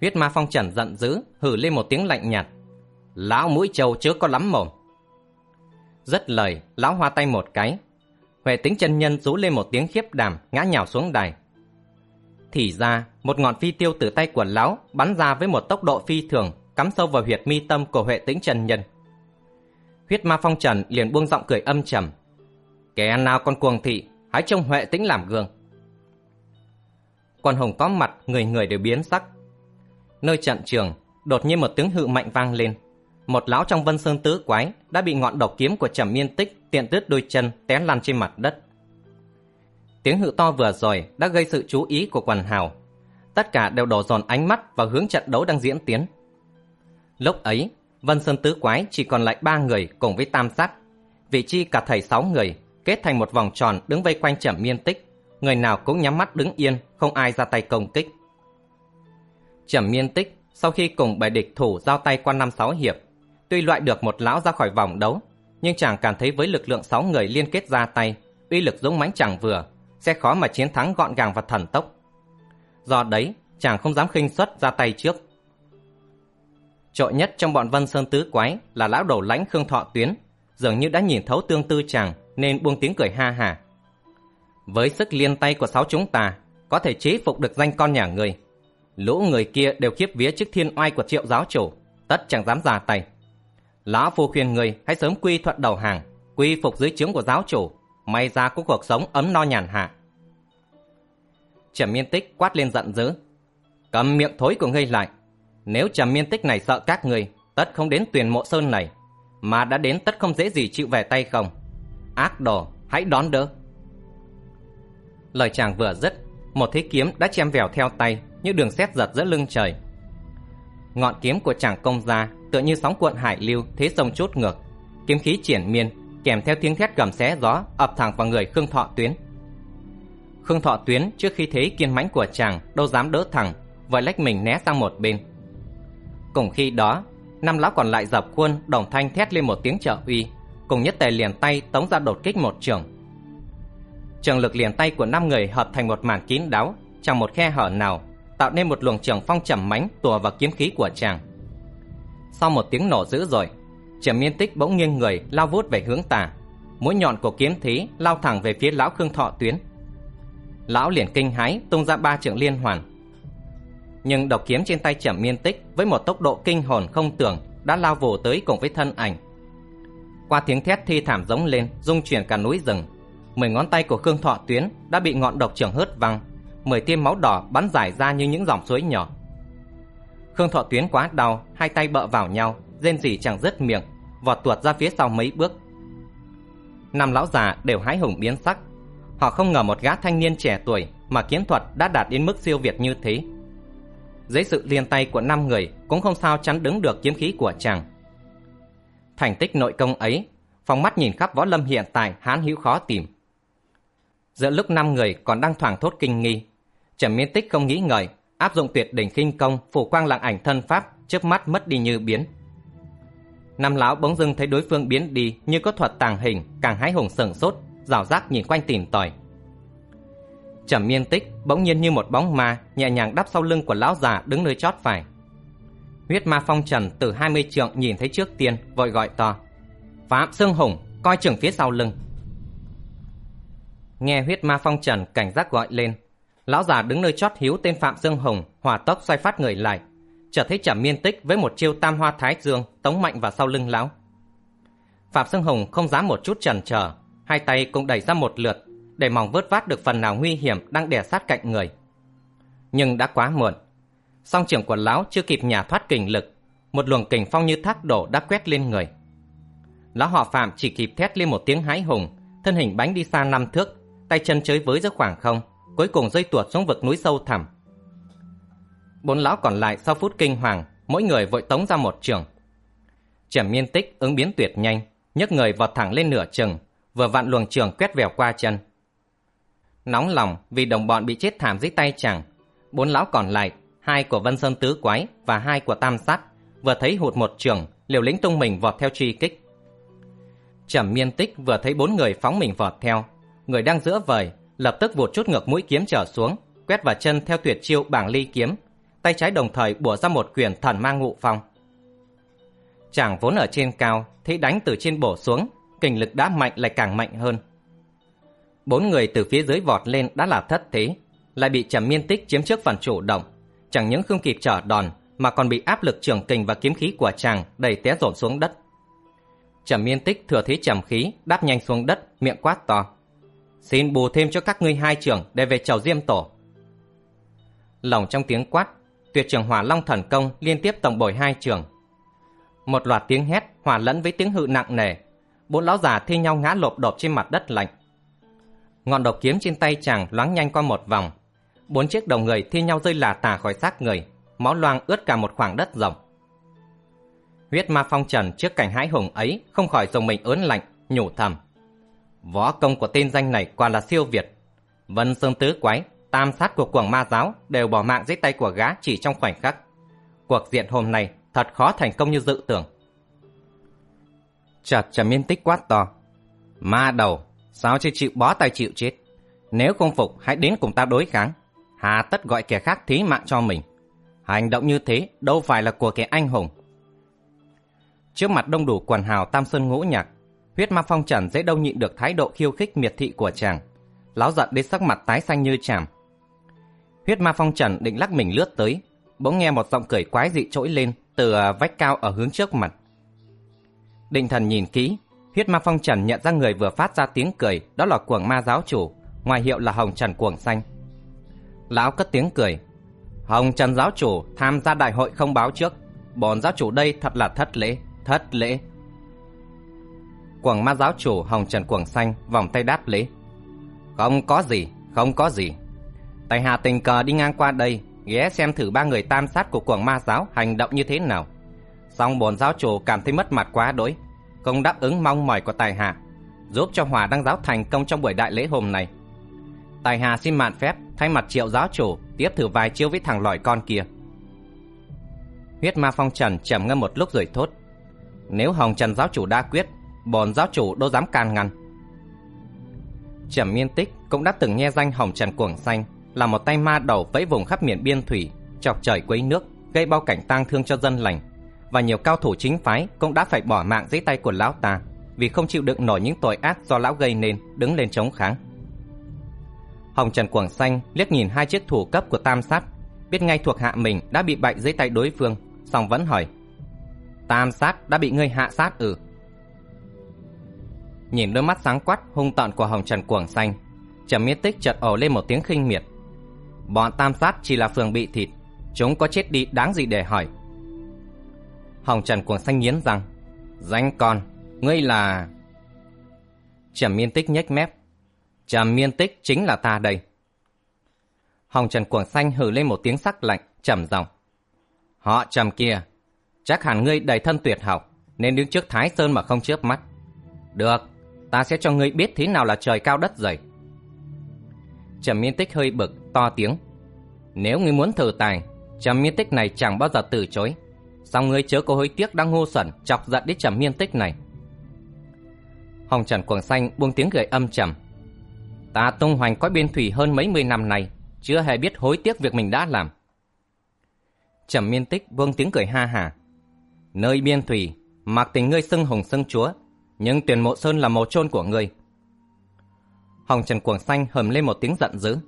Huyết ma phong trần giận dữ, hử lên một tiếng lạnh nhạt. Lão mũi trâu chớ có lắm mồm. Rất lời, lão hoa tay một cái. Huệ tính chân nhân rú lên một tiếng khiếp đàm, ngã nhào xuống đài. Thì ra, một ngọn phi tiêu từ tay của lão bắn ra với một tốc độ phi thường, cắm sâu vào huyệt mi tâm của Huệ tính chân nhân. Huyết ma phong trần liền buông giọng cười âm trầm. Kẻ nào con cuồng thị, hãy trông Huệ tính làm gương. Quan hồng có mặt, người người đều biến sắc. Nơi trận trường, đột nhiên một tiếng hự mạnh vang lên. Một lão trong vân sơn tứ quái đã bị ngọn độc kiếm của trầm miên tích tiện tước đôi chân té lăn trên mặt đất. Tiếng hự to vừa rồi đã gây sự chú ý của quần hào. Tất cả đều đổ dồn ánh mắt vào hướng trận đấu đang diễn tiến. Lúc ấy, Vân Sơn Tứ Quái chỉ còn lại ba người cùng với tam sát. Vị chi cả thầy sáu người, kết thành một vòng tròn đứng vây quanh trầm miên tích. Người nào cũng nhắm mắt đứng yên, không ai ra tay công kích. Trầm miên tích, sau khi cùng bài địch thủ giao tay qua năm sáu hiệp, tuy loại được một lão ra khỏi vòng đấu, nhưng chàng cảm thấy với lực lượng sáu người liên kết ra tay, uy lực dũng mãnh chẳng vừa, sẽ khó mà chiến thắng gọn gàng và thần tốc. Do đấy, chàng không dám khinh suất ra tay trước. Trội nhất trong bọn Vân Sơn Tứ Quái là lão đầu lãnh Khương Thọ Tuyến, dường như đã nhìn thấu tương tư chàng nên buông tiếng cười ha hà. Với sức liên tay của sáu chúng ta, có thể chế phục được danh con nhà người. Lũ người kia đều khiếp vía trước thiên oai của triệu giáo chủ, tất chẳng dám ra tay. Lão phu khuyên người hãy sớm quy thuận đầu hàng, quy phục dưới trướng của giáo chủ, may ra có cuộc sống ấm no nhàn hạ. Trầm miên tích quát lên giận dữ. Cầm miệng thối của ngươi lại. Nếu trầm miên tích này sợ các ngươi, tất không đến tuyển mộ sơn này, mà đã đến tất không dễ gì chịu về tay không. Ác đồ, hãy đón đỡ. Lời chàng vừa dứt, một thế kiếm đã chém vèo theo tay, như đường xét giật giữa lưng trời. Ngọn kiếm của chàng công ra, tựa như sóng cuộn hải lưu, thế sông chốt ngược. Kiếm khí triển miên, kèm theo tiếng thét gầm xé gió, ập thẳng vào người Khương Thọ Tuyến. Khương Thọ Tuyến trước khi thấy kiên mãnh của chàng, đâu dám đỡ thẳng, vội lách mình né sang một bên. Cùng khi đó, năm lão còn lại dập khuôn, đồng thanh thét lên một tiếng trợ uy, cùng nhất tề liền tay tống ra đột kích một trường. Trường lực liền tay của năm người hợp thành một màn kín đáo, chẳng một khe hở nào, tạo nên một luồng trường phong trầm mánh, tùa vào kiếm khí của chàng. Sau một tiếng nổ dữ dội, Trầm Miên Tích bỗng nghiêng người lao vút về hướng tà, mũi nhọn của kiếm thí lao thẳng về phía lão Khương Thọ Tuyến. Lão liền kinh hái tung ra ba trường liên hoàn. Nhưng độc kiếm trên tay Trầm Miên Tích với một tốc độ kinh hồn không tưởng đã lao vồ tới cùng với thân ảnh. Qua tiếng thét thi thảm giống lên, rung chuyển cả núi rừng. Mười ngón tay của Khương Thọ Tuyến đã bị ngọn độc trường hớt văng, mười tiêm máu đỏ bắn dài ra như những dòng suối nhỏ. Khương Thọ Tuyến quá đau, hai tay bợ vào nhau, rên rỉ chẳng dứt miệng, vọt tuột ra phía sau mấy bước. Năm lão già đều hái hùng biến sắc. Họ không ngờ một gã thanh niên trẻ tuổi mà kiến thuật đã đạt đến mức siêu việt như thế. dưới sự liên tay của năm người cũng không sao chắn đứng được kiếm khí của chàng. Thành tích nội công ấy, phòng mắt nhìn khắp võ lâm hiện tại hán hữu khó tìm. Giữa lúc năm người còn đang thoảng thốt kinh nghi, Trầm Miên Tích không nghĩ ngợi, áp dụng tuyệt đỉnh kinh công phủ quang lặng ảnh thân pháp, trước mắt mất đi như biến. Năm lão bỗng dưng thấy đối phương biến đi như có thuật tàng hình, càng hái hùng sững sốt, rào rác nhìn quanh tìm tòi. Trầm miên tích bỗng nhiên như một bóng ma nhẹ nhàng đắp sau lưng của lão già đứng nơi chót phải. Huyết ma phong trần từ 20 trượng nhìn thấy trước tiên vội gọi to. Phạm Sương Hùng coi chừng phía sau lưng. Nghe huyết ma phong trần cảnh giác gọi lên. Lão già đứng nơi chót hiếu tên Phạm dương hồng hòa tốc xoay phát người lại. Chợt thấy trầm miên tích với một chiêu tam hoa thái dương tống mạnh vào sau lưng lão. Phạm dương hồng không dám một chút chần chờ, hai tay cũng đẩy ra một lượt để mong vớt vát được phần nào nguy hiểm đang đè sát cạnh người. Nhưng đã quá muộn. Song trưởng của lão chưa kịp nhả thoát kình lực, một luồng kình phong như thác đổ đã quét lên người. Lão họ Phạm chỉ kịp thét lên một tiếng hái hùng, thân hình bánh đi xa năm thước, tay chân chới với giữa khoảng không, cuối cùng rơi tuột xuống vực núi sâu thẳm. Bốn lão còn lại sau phút kinh hoàng, mỗi người vội tống ra một trường. Trầm miên tích ứng biến tuyệt nhanh, nhấc người vọt thẳng lên nửa chừng, vừa vặn luồng trường quét vèo qua chân. Nóng lòng vì đồng bọn bị chết thảm dưới tay chàng. Bốn lão còn lại, hai của Vân Sơn Tứ Quái và hai của Tam Sát, vừa thấy hụt một trường, liều lĩnh tung mình vọt theo truy kích. Trầm miên tích vừa thấy bốn người phóng mình vọt theo. Người đang giữa vời, lập tức vụt chút ngược mũi kiếm trở xuống, quét vào chân theo tuyệt chiêu bảng ly kiếm. Tay trái đồng thời bùa ra một quyền thần mang ngụ phong. Chàng vốn ở trên cao, thấy đánh từ trên bổ xuống, kình lực đã mạnh lại càng mạnh hơn. Bốn người từ phía dưới vọt lên đã là thất thế, lại bị Trầm Miên Tích chiếm trước phần chủ động, chẳng những không kịp trở đòn mà còn bị áp lực trường kình và kiếm khí của chàng đẩy té rổn xuống đất. Trầm Miên Tích thừa thế trầm khí, đáp nhanh xuống đất, miệng quát to: "Xin bù thêm cho các ngươi hai trưởng để về chầu Diêm tổ." Lòng trong tiếng quát, tuyệt trường Hỏa Long thần công liên tiếp tổng bồi hai trường. Một loạt tiếng hét hòa lẫn với tiếng hự nặng nề, bốn lão già thi nhau ngã lộp đột trên mặt đất lạnh. Ngọn độc kiếm trên tay chàng loáng nhanh qua một vòng. Bốn chiếc đầu người thi nhau rơi lả tả khỏi xác người, máu loang ướt cả một khoảng đất rộng. Huyết ma phong trần trước cảnh hãi hùng ấy không khỏi dùng mình ớn lạnh, nhủ thầm. Võ công của tên danh này quả là siêu việt. Vân Sơn Tứ Quái, tam sát của quảng ma giáo đều bỏ mạng dưới tay của gã chỉ trong khoảnh khắc. Cuộc diện hôm nay thật khó thành công như dự tưởng. Chợt trầm miên tích quát to. Ma đầu, Sao chưa chịu bó tay chịu chết? Nếu không phục, hãy đến cùng ta đối kháng. Hà tất gọi kẻ khác thí mạng cho mình. Hành động như thế đâu phải là của kẻ anh hùng. Trước mặt đông đủ quần hào tam sơn ngũ nhạc, huyết ma phong trần dễ đâu nhịn được thái độ khiêu khích miệt thị của chàng. Láo giận đến sắc mặt tái xanh như chàm. Huyết ma phong trần định lắc mình lướt tới, bỗng nghe một giọng cười quái dị trỗi lên từ à, vách cao ở hướng trước mặt. Định thần nhìn kỹ, Huyết ma phong trần nhận ra người vừa phát ra tiếng cười, đó là cuồng ma giáo chủ, ngoài hiệu là Hồng Trần Cuồng Xanh. Lão cất tiếng cười. Hồng Trần giáo chủ tham gia đại hội không báo trước, bọn giáo chủ đây thật là thất lễ, thất lễ quảng ma giáo chủ Hồng Trần Quảng Xanh vòng tay đáp lễ. Không có gì, không có gì. Tài hạ tình cờ đi ngang qua đây, ghé xem thử ba người tam sát của Quảng ma giáo hành động như thế nào. Xong bổn giáo chủ cảm thấy mất mặt quá đỗi, không đáp ứng mong mỏi của tài hạ, giúp cho Hòa đăng giáo thành công trong buổi đại lễ hôm nay. Tài hạ xin mạn phép thay mặt triệu giáo chủ tiếp thử vài chiêu với thằng lỏi con kia. Huyết ma phong trần trầm ngâm một lúc rồi thốt. Nếu hồng trần giáo chủ đã quyết, bọn giáo chủ đâu dám can ngăn. Trầm miên tích cũng đã từng nghe danh hồng trần cuồng xanh là một tay ma đầu vẫy vùng khắp miền biên thủy, chọc trời quấy nước, gây bao cảnh tang thương cho dân lành và nhiều cao thủ chính phái cũng đã phải bỏ mạng dưới tay của lão ta vì không chịu đựng nổi những tội ác do lão gây nên đứng lên chống kháng. Hồng Trần Quảng Xanh liếc nhìn hai chiếc thủ cấp của tam sát, biết ngay thuộc hạ mình đã bị bại dưới tay đối phương, song vẫn hỏi. Tam sát đã bị ngươi hạ sát ư? Nhìn đôi mắt sáng quắt hung tợn của Hồng Trần cuồng Xanh, Trầm Miết Tích chợt ổ lên một tiếng khinh miệt. Bọn tam sát chỉ là phường bị thịt, chúng có chết đi đáng gì để hỏi. Hồng Trần cuồng xanh nghiến rằng Danh con, ngươi là... Trầm miên tích nhếch mép. Trầm miên tích chính là ta đây. Hồng Trần cuồng xanh hừ lên một tiếng sắc lạnh, trầm giọng. Họ trầm kia, chắc hẳn ngươi đầy thân tuyệt học, nên đứng trước Thái Sơn mà không chớp mắt. Được, ta sẽ cho ngươi biết thế nào là trời cao đất dày. Trầm miên tích hơi bực, to tiếng. Nếu ngươi muốn thử tài, trầm miên tích này chẳng bao giờ từ chối. Xong ngươi chớ có hối tiếc đang ngu xuẩn, chọc giận đến trầm miên tích này. Hồng Trần Quảng Xanh buông tiếng cười âm trầm. Ta tung hoành cõi biên thủy hơn mấy mươi năm này, chưa hề biết hối tiếc việc mình đã làm. Trầm miên tích buông tiếng cười ha hà. Nơi biên thủy, mặc tình ngươi xưng hùng xưng chúa, nhưng tuyển mộ sơn là mồ chôn của ngươi. Hồng Trần Cuồng Xanh hầm lên một tiếng giận dữ.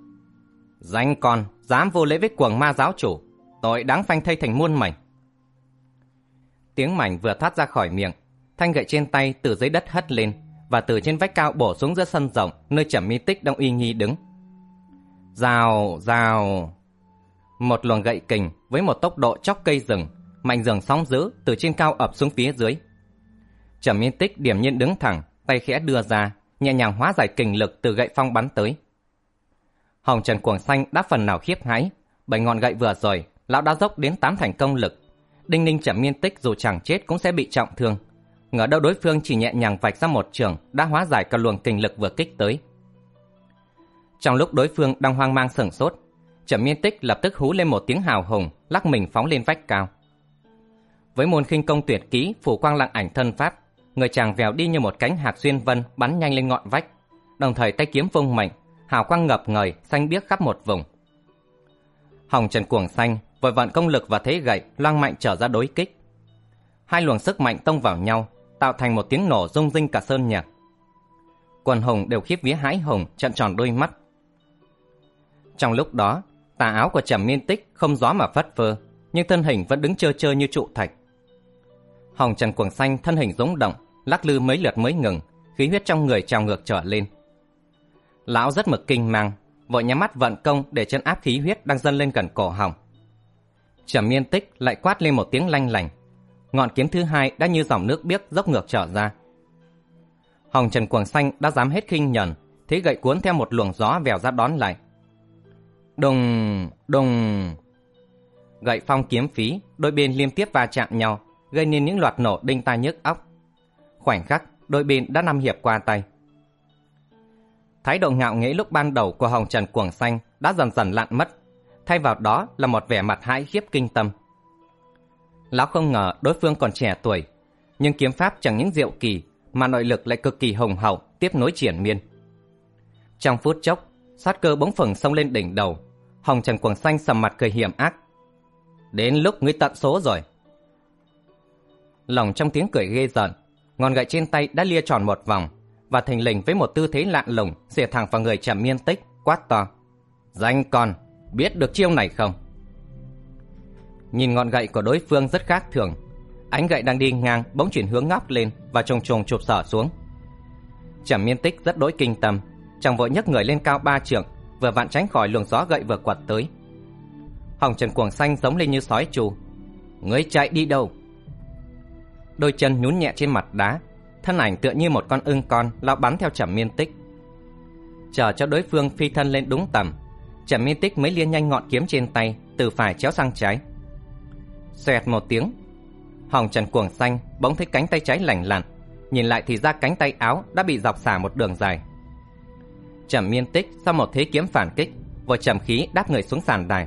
Danh con, dám vô lễ với cuồng ma giáo chủ, tội đáng phanh thây thành muôn mảnh. Tiếng mảnh vừa thoát ra khỏi miệng, thanh gậy trên tay từ dưới đất hất lên và từ trên vách cao bổ xuống giữa sân rộng nơi Trầm Mi Tích đang uy nghi đứng. Rào, rào. Một luồng gậy kình với một tốc độ chóc cây rừng, mạnh dường sóng dữ từ trên cao ập xuống phía dưới. Trầm Miên Tích điểm nhiên đứng thẳng, tay khẽ đưa ra, nhẹ nhàng hóa giải kình lực từ gậy phong bắn tới. Hồng Trần Cuồng Xanh đã phần nào khiếp hãi, bảy ngọn gậy vừa rồi, lão đã dốc đến tám thành công lực. Đinh Ninh Trầm Miên Tích dù chẳng chết cũng sẽ bị trọng thương, ngờ đâu đối phương chỉ nhẹ nhàng vạch ra một trường đã hóa giải cả luồng kình lực vừa kích tới. Trong lúc đối phương đang hoang mang sửng sốt, Trầm Miên Tích lập tức hú lên một tiếng hào hùng, lắc mình phóng lên vách cao. Với môn khinh công tuyệt kỹ phủ quang lặng ảnh thân pháp, người chàng vèo đi như một cánh hạc xuyên vân bắn nhanh lên ngọn vách, đồng thời tay kiếm vung mạnh, hào quang ngập ngời, xanh biếc khắp một vùng. Hồng Trần Cuồng Xanh vội vận công lực và thế gậy loang mạnh trở ra đối kích. Hai luồng sức mạnh tông vào nhau, tạo thành một tiếng nổ rung rinh cả sơn nhạc. Quần hùng đều khiếp vía hãi hùng, trận tròn đôi mắt. Trong lúc đó, tà áo của Trầm Miên Tích không gió mà phất phơ, nhưng thân hình vẫn đứng trơ trơ như trụ thạch. Hồng Trần Cuồng Xanh thân hình rúng động, lắc lư mấy lượt mới ngừng, khí huyết trong người trào ngược trở lên. Lão rất mực kinh mang, vội nhắm mắt vận công để chân áp khí huyết đang dâng lên gần cổ họng. Trầm Miên Tích lại quát lên một tiếng lanh lành, ngọn kiếm thứ hai đã như dòng nước biếc dốc ngược trở ra. Hồng Trần Cuồng Xanh đã dám hết khinh nhẫn, thế gậy cuốn theo một luồng gió vèo ra đón lại. Đùng, đùng. Gậy phong kiếm phí, đôi bên liên tiếp va chạm nhau, gây nên những loạt nổ đinh tai nhức óc. Khoảnh khắc, đôi bên đã năm hiệp qua tay. Thái độ ngạo nghễ lúc ban đầu của Hồng Trần Cuồng Xanh đã dần dần lặn mất, thay vào đó là một vẻ mặt hãi khiếp kinh tâm. Lão không ngờ đối phương còn trẻ tuổi, nhưng kiếm pháp chẳng những diệu kỳ mà nội lực lại cực kỳ hùng hậu, tiếp nối triển miên. Trong phút chốc, sát cơ bỗng phừng xông lên đỉnh đầu, Hồng Trần Cuồng Xanh sầm mặt cười hiểm ác. Đến lúc ngươi tận số rồi. Lòng trong tiếng cười ghê giận, ngọn gậy trên tay đã lia tròn một vòng, và thành lình với một tư thế lạ lùng xỉa thẳng vào người Trầm Miên Tích, quát to. Danh con, biết được chiêu này không? Nhìn ngọn gậy của đối phương rất khác thường. Ánh gậy đang đi ngang bỗng chuyển hướng ngóc lên và trùng trùng chụp sở xuống. Trầm miên tích rất đỗi kinh tâm, chàng vội nhấc người lên cao ba trượng, vừa vặn tránh khỏi luồng gió gậy vừa quật tới. Hồng Trần Cuồng Xanh giống lên như sói trù. Ngươi chạy đi đâu? Đôi chân nhún nhẹ trên mặt đá, thân ảnh tựa như một con ưng con lao bắn theo Trầm Miên Tích. Chờ cho đối phương phi thân lên đúng tầm, Trầm Miên Tích mới liên nhanh ngọn kiếm trên tay, từ phải chéo sang trái. Xoẹt một tiếng Hồng Trần cuồng xanh bỗng thấy cánh tay trái lành lặn Nhìn lại thì ra cánh tay áo đã bị dọc xả một đường dài Trầm miên tích sau một thế kiếm phản kích Vội trầm khí đáp người xuống sàn đài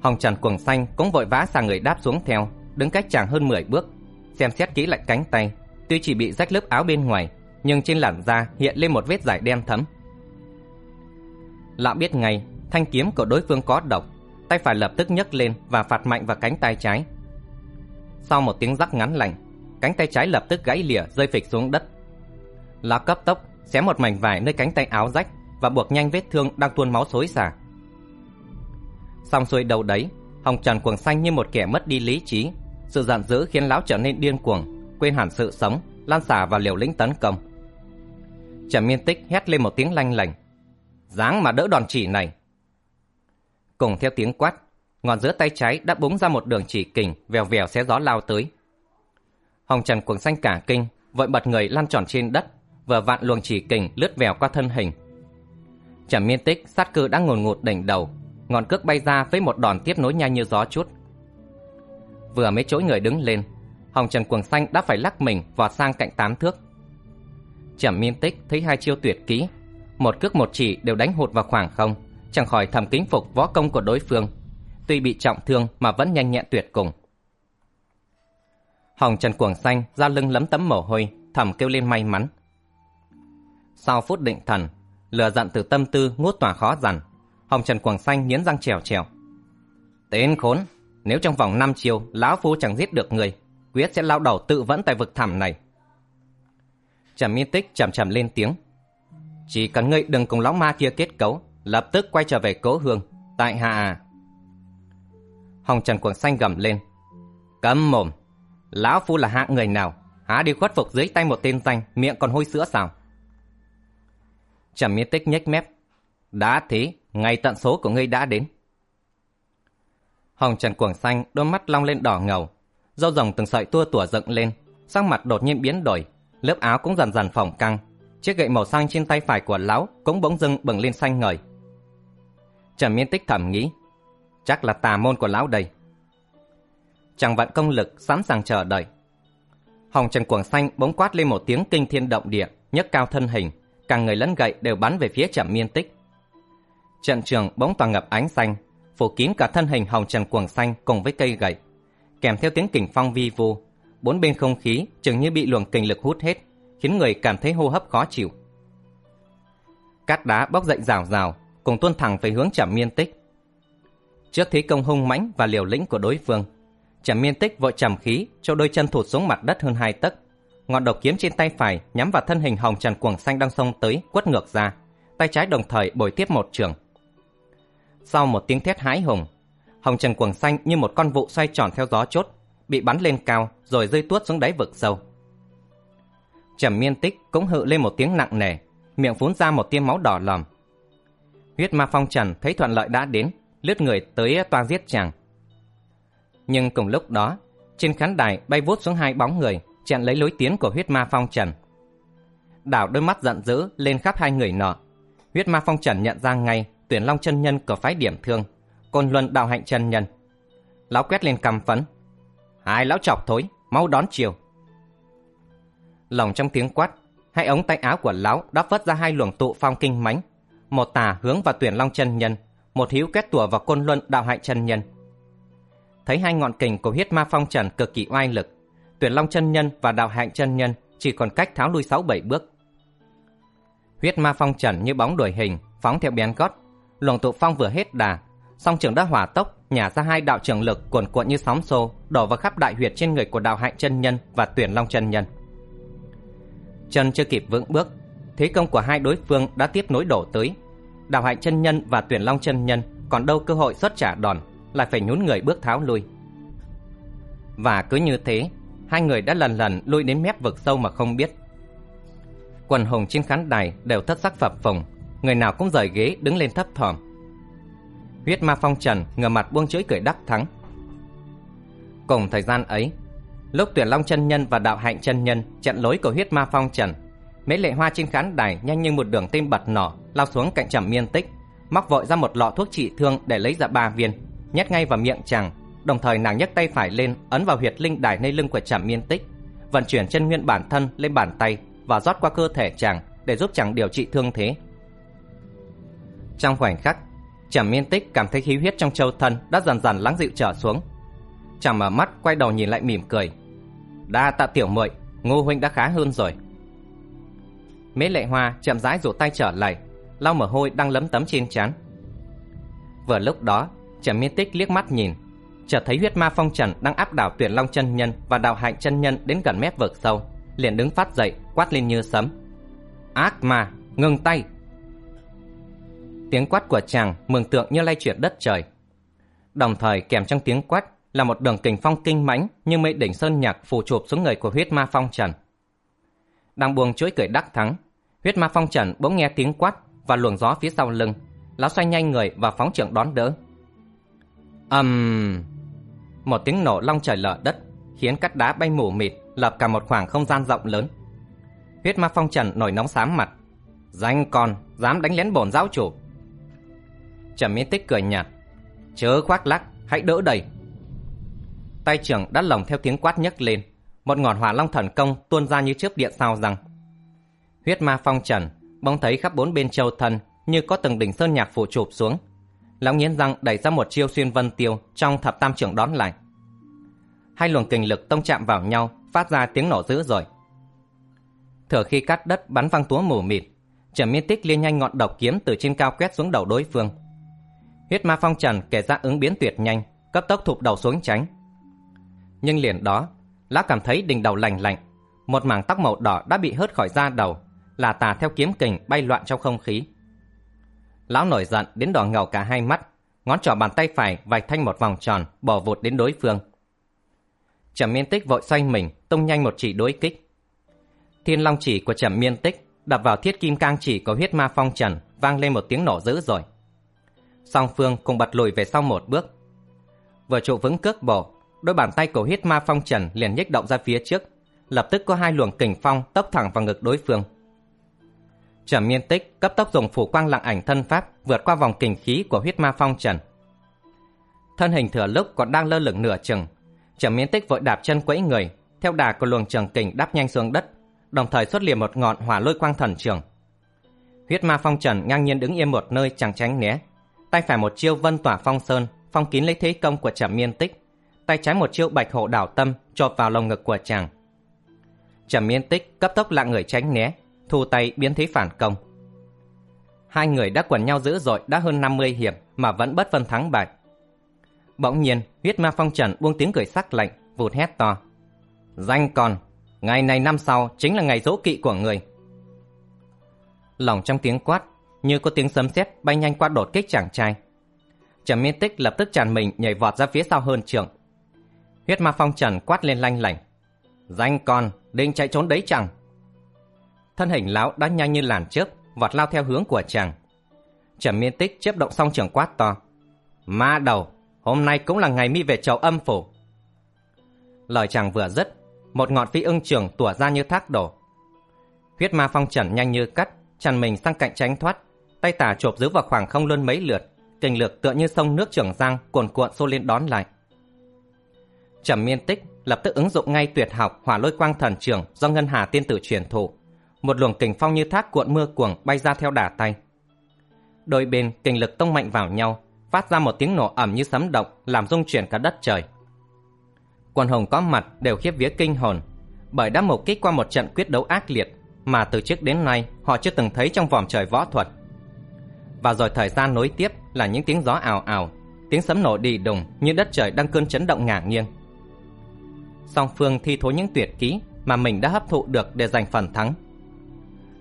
Hồng Trần cuồng xanh cũng vội vã sang người đáp xuống theo Đứng cách chàng hơn 10 bước Xem xét kỹ lại cánh tay Tuy chỉ bị rách lớp áo bên ngoài Nhưng trên làn da hiện lên một vết giải đen thấm Lão biết ngay Thanh kiếm của đối phương có độc tay phải lập tức nhấc lên và phạt mạnh vào cánh tay trái. Sau một tiếng rắc ngắn lành, cánh tay trái lập tức gãy lìa rơi phịch xuống đất. Lão cấp tốc xé một mảnh vải nơi cánh tay áo rách và buộc nhanh vết thương đang tuôn máu xối xả. Xong xuôi đầu đấy, Hồng Trần cuồng xanh như một kẻ mất đi lý trí, sự giận dữ khiến lão trở nên điên cuồng, quên hẳn sự sống, lan xả vào liều lĩnh tấn công. Trầm Miên Tích hét lên một tiếng lanh lành. Dáng mà đỡ đòn chỉ này, Cùng theo tiếng quát, ngọn giữa tay trái đã búng ra một đường chỉ kình vèo vèo xé gió lao tới. Hồng Trần cuồng xanh cả kinh, vội bật người lăn tròn trên đất, vừa vạn luồng chỉ kình lướt vèo qua thân hình. Trầm miên tích sát cư đã ngồn ngụt đỉnh đầu, ngọn cước bay ra với một đòn tiếp nối nhanh như gió chút. Vừa mới chối người đứng lên, Hồng Trần Cuồng Xanh đã phải lắc mình vọt sang cạnh tám thước. Trầm miên tích thấy hai chiêu tuyệt kỹ, một cước một chỉ đều đánh hụt vào khoảng không, chẳng khỏi thầm kính phục võ công của đối phương. Tuy bị trọng thương mà vẫn nhanh nhẹn tuyệt cùng. Hồng Trần Cuồng Xanh ra lưng lấm tấm mồ hôi, thầm kêu lên may mắn. Sau phút định thần, lừa giận từ tâm tư ngút tỏa khó dằn, Hồng Trần Cuồng Xanh nghiến răng trèo trèo. Tên khốn, nếu trong vòng 5 chiều lão phu chẳng giết được người, quyết sẽ lao đầu tự vẫn tại vực thẳm này. Trầm Miên Tích chậm chậm lên tiếng. Chỉ cần ngươi đừng cùng lão ma kia kết cấu, lập tức quay trở về cố hương, tại hạ à. Hồng Trần Cuồng Xanh gầm lên. Cấm mồm, lão phu là hạng người nào, há đi khuất phục dưới tay một tên danh, miệng còn hôi sữa sao? Trầm Miên Tích nhếch mép. Đã thế, ngày tận số của ngươi đã đến. Hồng Trần Cuồng Xanh đôi mắt long lên đỏ ngầu, râu rồng từng sợi tua tủa dựng lên, sắc mặt đột nhiên biến đổi, lớp áo cũng dần dần phồng căng, chiếc gậy màu xanh trên tay phải của lão cũng bỗng dưng bừng lên xanh ngời. Trần Miên Tích thầm nghĩ, chắc là tà môn của lão đây. Chàng vận công lực sẵn sàng chờ đợi. Hồng Trần Cuồng Xanh bỗng quát lên một tiếng kinh thiên động địa, nhấc cao thân hình, cả người lẫn gậy đều bắn về phía Trầm Miên Tích. Trận trường bỗng toàn ngập ánh xanh, phủ kín cả thân hình hồng trần cuồng xanh cùng với cây gậy. Kèm theo tiếng kình phong vi vu, bốn bên không khí chừng như bị luồng kình lực hút hết, khiến người cảm thấy hô hấp khó chịu. Cát đá bốc dậy rào rào, cùng tuôn thẳng về hướng Trầm Miên Tích. Trước thế công hung mãnh và liều lĩnh của đối phương, Trầm Miên Tích vội trầm khí cho đôi chân thụt xuống mặt đất hơn hai tấc. Ngọn độc kiếm trên tay phải nhắm vào thân hình hồng trần cuồng xanh đang xông tới, quất ngược ra. Tay trái đồng thời bồi tiếp một trường. Sau một tiếng thét hái hùng, hồng trần quần xanh như một con vụ xoay tròn theo gió chốt, bị bắn lên cao rồi rơi tuốt xuống đáy vực sâu. Trầm miên tích cũng hự lên một tiếng nặng nề, miệng phun ra một tiêm máu đỏ lòm. Huyết ma phong trần thấy thuận lợi đã đến, lướt người tới toa giết chàng. Nhưng cùng lúc đó, trên khán đài bay vút xuống hai bóng người, chặn lấy lối tiến của huyết ma phong trần. Đảo đôi mắt giận dữ lên khắp hai người nọ. Huyết ma phong trần nhận ra ngay tuyển long chân nhân của phái điểm thương, côn luân đạo hạnh chân nhân. Lão quét lên cằm phấn. Hai lão chọc thối, mau đón chiều. Lòng trong tiếng quát, hai ống tay áo của lão đã vớt ra hai luồng tụ phong kinh mãnh, một tà hướng vào tuyển long chân nhân, một hữu kết tủa vào côn luân đạo hạnh chân nhân. Thấy hai ngọn kình của huyết ma phong trần cực kỳ oai lực, tuyển long chân nhân và đạo hạnh chân nhân chỉ còn cách tháo lui sáu bảy bước. Huyết ma phong trần như bóng đuổi hình, phóng theo bén gót, luồng tụ phong vừa hết đà, song trường đã hỏa tốc nhả ra hai đạo trường lực cuồn cuộn như sóng xô đổ vào khắp đại huyệt trên người của đạo hạnh chân nhân và tuyển long chân nhân. Chân chưa kịp vững bước, thế công của hai đối phương đã tiếp nối đổ tới. Đạo hạnh chân nhân và tuyển long chân nhân còn đâu cơ hội xuất trả đòn, lại phải nhún người bước tháo lui. Và cứ như thế, hai người đã lần lần lui đến mép vực sâu mà không biết. Quần hùng trên khán đài đều thất sắc phập phồng, người nào cũng rời ghế đứng lên thấp thỏm. Huyết ma phong trần ngửa mặt buông chửi cười đắc thắng. Cùng thời gian ấy, lúc tuyển long chân nhân và đạo hạnh chân nhân chặn lối của huyết ma phong trần, mấy lệ hoa trên khán đài nhanh như một đường tim bật nỏ lao xuống cạnh trầm miên tích, móc vội ra một lọ thuốc trị thương để lấy ra ba viên, nhét ngay vào miệng chàng. Đồng thời nàng nhấc tay phải lên ấn vào huyệt linh đài nơi lưng của trầm miên tích, vận chuyển chân nguyên bản thân lên bàn tay và rót qua cơ thể chàng để giúp chàng điều trị thương thế. Trong khoảnh khắc, Trầm Miên Tích cảm thấy khí huyết trong châu thân đã dần dần lắng dịu trở xuống. Chàng mở mắt quay đầu nhìn lại mỉm cười. Đa tạ tiểu muội, Ngô huynh đã khá hơn rồi. Mễ Lệ Hoa chậm rãi rủ tay trở lại, lau mồ hôi đang lấm tấm trên trán. Vừa lúc đó, Trầm Miên Tích liếc mắt nhìn, chợt thấy huyết ma phong trần đang áp đảo Tuyển Long chân nhân và đạo hạnh chân nhân đến gần mép vực sâu, liền đứng phát dậy, quát lên như sấm. Ác ma, ngừng tay! Tiếng quát của chàng mường tượng như lay chuyển đất trời. Đồng thời kèm trong tiếng quát là một đường kình phong kinh mãnh như mây đỉnh sơn nhạc phủ chụp xuống người của huyết ma phong trần. Đang buông chuỗi cười đắc thắng, huyết ma phong trần bỗng nghe tiếng quát và luồng gió phía sau lưng, lão xoay nhanh người và phóng trưởng đón đỡ. ầm, um... một tiếng nổ long trời lở đất khiến cát đá bay mù mịt lập cả một khoảng không gian rộng lớn. Huyết ma phong trần nổi nóng xám mặt, danh con dám đánh lén bổn giáo chủ Trầm miên tích cười nhạt Chớ khoác lắc Hãy đỡ đầy Tay trưởng đã lồng theo tiếng quát nhấc lên, một ngọn hỏa long thần công tuôn ra như chớp điện sao rằng. Huyết ma phong trần, bỗng thấy khắp bốn bên châu thân như có từng đỉnh sơn nhạc phủ chụp xuống. Lão nghiến răng đẩy ra một chiêu xuyên vân tiêu trong thập tam trưởng đón lại. Hai luồng kình lực tông chạm vào nhau, phát ra tiếng nổ dữ rồi. Thở khi cắt đất bắn văng túa mù mịt, Trầm Miên Tích liên nhanh ngọn độc kiếm từ trên cao quét xuống đầu đối phương. Huyết ma phong trần kể ra ứng biến tuyệt nhanh, cấp tốc thụp đầu xuống tránh. Nhưng liền đó, lão cảm thấy đỉnh đầu lành lạnh, một mảng tóc màu đỏ đã bị hớt khỏi da đầu, là tà theo kiếm kình bay loạn trong không khí. Lão nổi giận đến đỏ ngầu cả hai mắt, ngón trỏ bàn tay phải vạch thanh một vòng tròn, bỏ vụt đến đối phương. Trầm Miên Tích vội xoay mình, tung nhanh một chỉ đối kích. Thiên Long chỉ của Trầm Miên Tích đập vào thiết kim cang chỉ của huyết ma phong trần, vang lên một tiếng nổ dữ rồi. Song phương cùng bật lùi về sau một bước. Vừa trụ vững cước bộ, đôi bàn tay của huyết ma phong trần liền nhích động ra phía trước, lập tức có hai luồng kình phong tốc thẳng vào ngực đối phương. Trầm Miên Tích cấp tốc dùng phủ quang lặng ảnh thân pháp vượt qua vòng kình khí của huyết ma phong trần. Thân hình thừa lúc còn đang lơ lửng nửa chừng, Trầm Miên Tích vội đạp chân quẫy người, theo đà của luồng trường kình đáp nhanh xuống đất, đồng thời xuất liền một ngọn hỏa lôi quang thần trường. Huyết ma phong trần ngang nhiên đứng yên một nơi chẳng tránh né, tay phải một chiêu vân tỏa phong sơn, phong kín lấy thế công của Trầm Miên Tích, tay trái một chiêu bạch hộ đảo tâm chộp vào lồng ngực của chàng. Trầm Miên Tích cấp tốc lạng người tránh né, thu tay biến thế phản công. Hai người đã quần nhau dữ dội đã hơn 50 hiệp mà vẫn bất phân thắng bại. Bỗng nhiên, huyết ma phong trần buông tiếng cười sắc lạnh, vụt hét to. Danh còn, ngày này năm sau chính là ngày dỗ kỵ của người. Lòng trong tiếng quát, như có tiếng sấm sét bay nhanh qua đột kích chàng trai. Trầm miên tích lập tức tràn mình nhảy vọt ra phía sau hơn trường. Huyết ma phong trần quát lên lanh lảnh. Danh con định chạy trốn đấy chẳng? Thân hình lão đã nhanh như làn chớp, vọt lao theo hướng của chàng. Trầm miên tích chớp động song trường quát to. Ma đầu, hôm nay cũng là ngày mi về chầu âm phủ. Lời chàng vừa dứt, một ngọn phi ưng trường tủa ra như thác đổ. Huyết ma phong trần nhanh như cắt, chằn mình sang cạnh tránh thoát, tay tả chộp giữ vào khoảng không luôn mấy lượt, kình lực tựa như sông nước trưởng giang cuồn cuộn xô lên đón lại. Trầm miên tích lập tức ứng dụng ngay tuyệt học hỏa lôi quang thần trường do ngân hà tiên tử truyền thụ. Một luồng kình phong như thác cuộn mưa cuồng bay ra theo đà tay. Đôi bên kình lực tông mạnh vào nhau, phát ra một tiếng nổ ẩm như sấm động, làm rung chuyển cả đất trời. Quần hồng có mặt đều khiếp vía kinh hồn, bởi đã mục kích qua một trận quyết đấu ác liệt mà từ trước đến nay họ chưa từng thấy trong vòng trời võ thuật. Và rồi thời gian nối tiếp là những tiếng gió ào ào, tiếng sấm nổ đi đùng như đất trời đang cơn chấn động ngả nghiêng. Song phương thi thố những tuyệt kỹ mà mình đã hấp thụ được để giành phần thắng.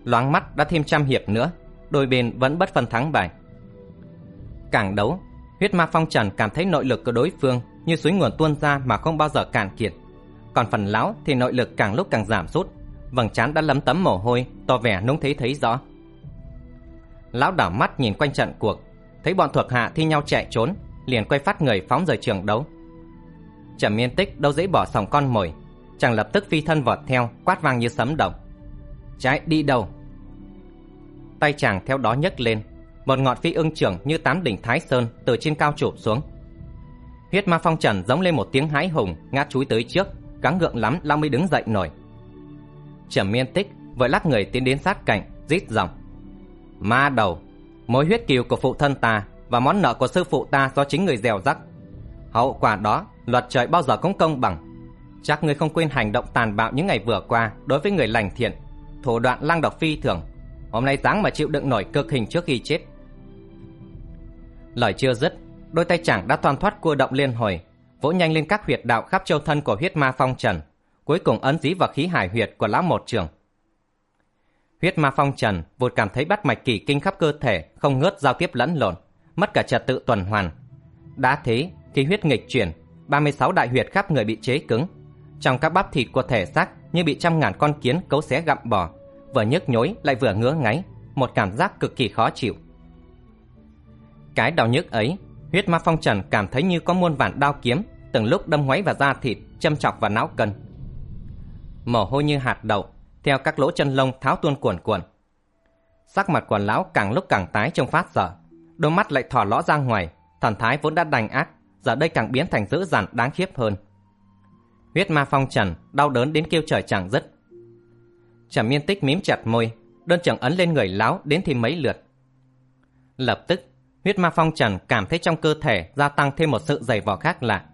Loáng mắt đã thêm trăm hiệp nữa, đôi bên vẫn bất phân thắng bại. Càng đấu, huyết ma phong trần cảm thấy nội lực của đối phương như suối nguồn tuôn ra mà không bao giờ cạn kiệt. Còn phần lão thì nội lực càng lúc càng giảm sút, vầng trán đã lấm tấm mồ hôi, tỏ vẻ nung thấy thấy rõ. Lão đảo mắt nhìn quanh trận cuộc, thấy bọn thuộc hạ thi nhau chạy trốn, liền quay phát người phóng rời trường đấu. Trầm miên tích đâu dễ bỏ sòng con mồi, chàng lập tức phi thân vọt theo, quát vang như sấm động. Trái đi đâu? Tay chàng theo đó nhấc lên, một ngọn phi ưng trưởng như tám đỉnh Thái Sơn từ trên cao chụp xuống. Huyết ma phong trần giống lên một tiếng hái hùng, ngã chúi tới trước, gắng gượng lắm lao mới đứng dậy nổi. Trầm miên tích vội lắc người tiến đến sát cạnh, rít giọng. Ma đầu, mối huyết kiều của phụ thân ta và món nợ của sư phụ ta do chính người dèo rắc. Hậu quả đó, luật trời bao giờ cũng công bằng. Chắc ngươi không quên hành động tàn bạo những ngày vừa qua đối với người lành thiện, thủ đoạn lăng độc phi thường. Hôm nay dáng mà chịu đựng nổi cực hình trước khi chết. Lời chưa dứt, đôi tay chàng đã thoăn thoát cua động liên hồi, vỗ nhanh lên các huyệt đạo khắp châu thân của huyết ma phong trần, cuối cùng ấn dí vào khí hải huyệt của lão một trường. Huyết ma phong trần vụt cảm thấy bắt mạch kỳ kinh khắp cơ thể không ngớt giao tiếp lẫn lộn, mất cả trật tự tuần hoàn. Đã thế, khi huyết nghịch chuyển, 36 đại huyệt khắp người bị chế cứng. Trong các bắp thịt của thể xác như bị trăm ngàn con kiến cấu xé gặm bò, vừa nhức nhối lại vừa ngứa ngáy, một cảm giác cực kỳ khó chịu. Cái đau nhức ấy, huyết ma phong trần cảm thấy như có muôn vạn đao kiếm, từng lúc đâm ngoáy vào da thịt, châm chọc vào não cân. Mồ hôi như hạt đậu, theo các lỗ chân lông tháo tuôn cuồn cuộn. Sắc mặt của lão càng lúc càng tái trông phát sợ, đôi mắt lại thò lõ ra ngoài, thần thái vốn đã đành ác, giờ đây càng biến thành dữ dằn đáng khiếp hơn. Huyết ma phong trần đau đớn đến kêu trời chẳng dứt. Trầm miên tích mím chặt môi, đơn chẳng ấn lên người lão đến thì mấy lượt. Lập tức, huyết ma phong trần cảm thấy trong cơ thể gia tăng thêm một sự dày vò khác lạ.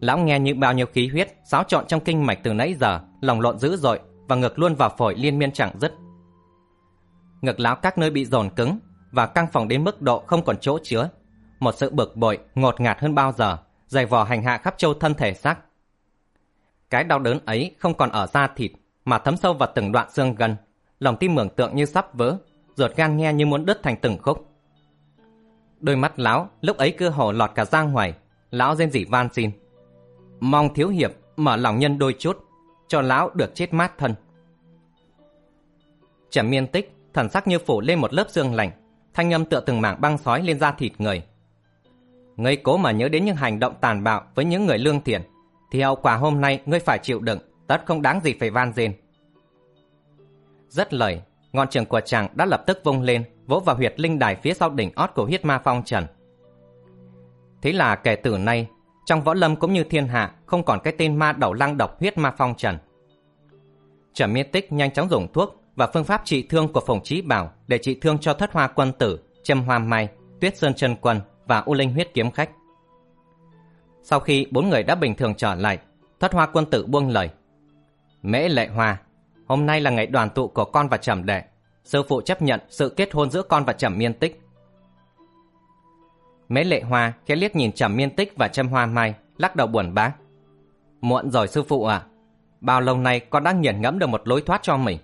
Lão nghe như bao nhiêu khí huyết xáo trộn trong kinh mạch từ nãy giờ, lòng lộn dữ dội và ngược luôn vào phổi liên miên chẳng dứt. Ngực lão các nơi bị dồn cứng và căng phòng đến mức độ không còn chỗ chứa. Một sự bực bội, ngột ngạt hơn bao giờ, dày vò hành hạ khắp châu thân thể xác. Cái đau đớn ấy không còn ở da thịt mà thấm sâu vào từng đoạn xương gần lòng tim mường tượng như sắp vỡ, ruột gan nghe như muốn đứt thành từng khúc. Đôi mắt lão lúc ấy cơ hồ lọt cả ra ngoài, lão rên rỉ van xin. Mong thiếu hiệp mở lòng nhân đôi chút, cho lão được chết mát thân. Trầm miên tích, thần sắc như phủ lên một lớp xương lạnh, thanh âm tựa từng mảng băng sói lên da thịt người. Ngươi cố mà nhớ đến những hành động tàn bạo với những người lương thiện, thì hậu quả hôm nay ngươi phải chịu đựng, tất không đáng gì phải van rên. Rất lời, ngọn trường của chàng đã lập tức vung lên, vỗ vào huyệt linh đài phía sau đỉnh ót của huyết ma phong trần. Thế là kể từ nay, trong võ lâm cũng như thiên hạ không còn cái tên ma đầu lăng độc huyết ma phong trần. Trầm miên tích nhanh chóng dùng thuốc và phương pháp trị thương của Phùng Trí Bảo để trị thương cho thất hoa quân tử, châm hoa mai, tuyết sơn chân quân và u linh huyết kiếm khách. Sau khi bốn người đã bình thường trở lại, thất hoa quân tử buông lời. Mễ lệ hoa, hôm nay là ngày đoàn tụ của con và trầm đệ. Sư phụ chấp nhận sự kết hôn giữa con và trầm miên tích. Mễ lệ hoa khẽ liếc nhìn trầm miên tích và châm hoa mai, lắc đầu buồn bã. Muộn rồi sư phụ à, bao lâu nay con đã nghiền ngẫm được một lối thoát cho mình.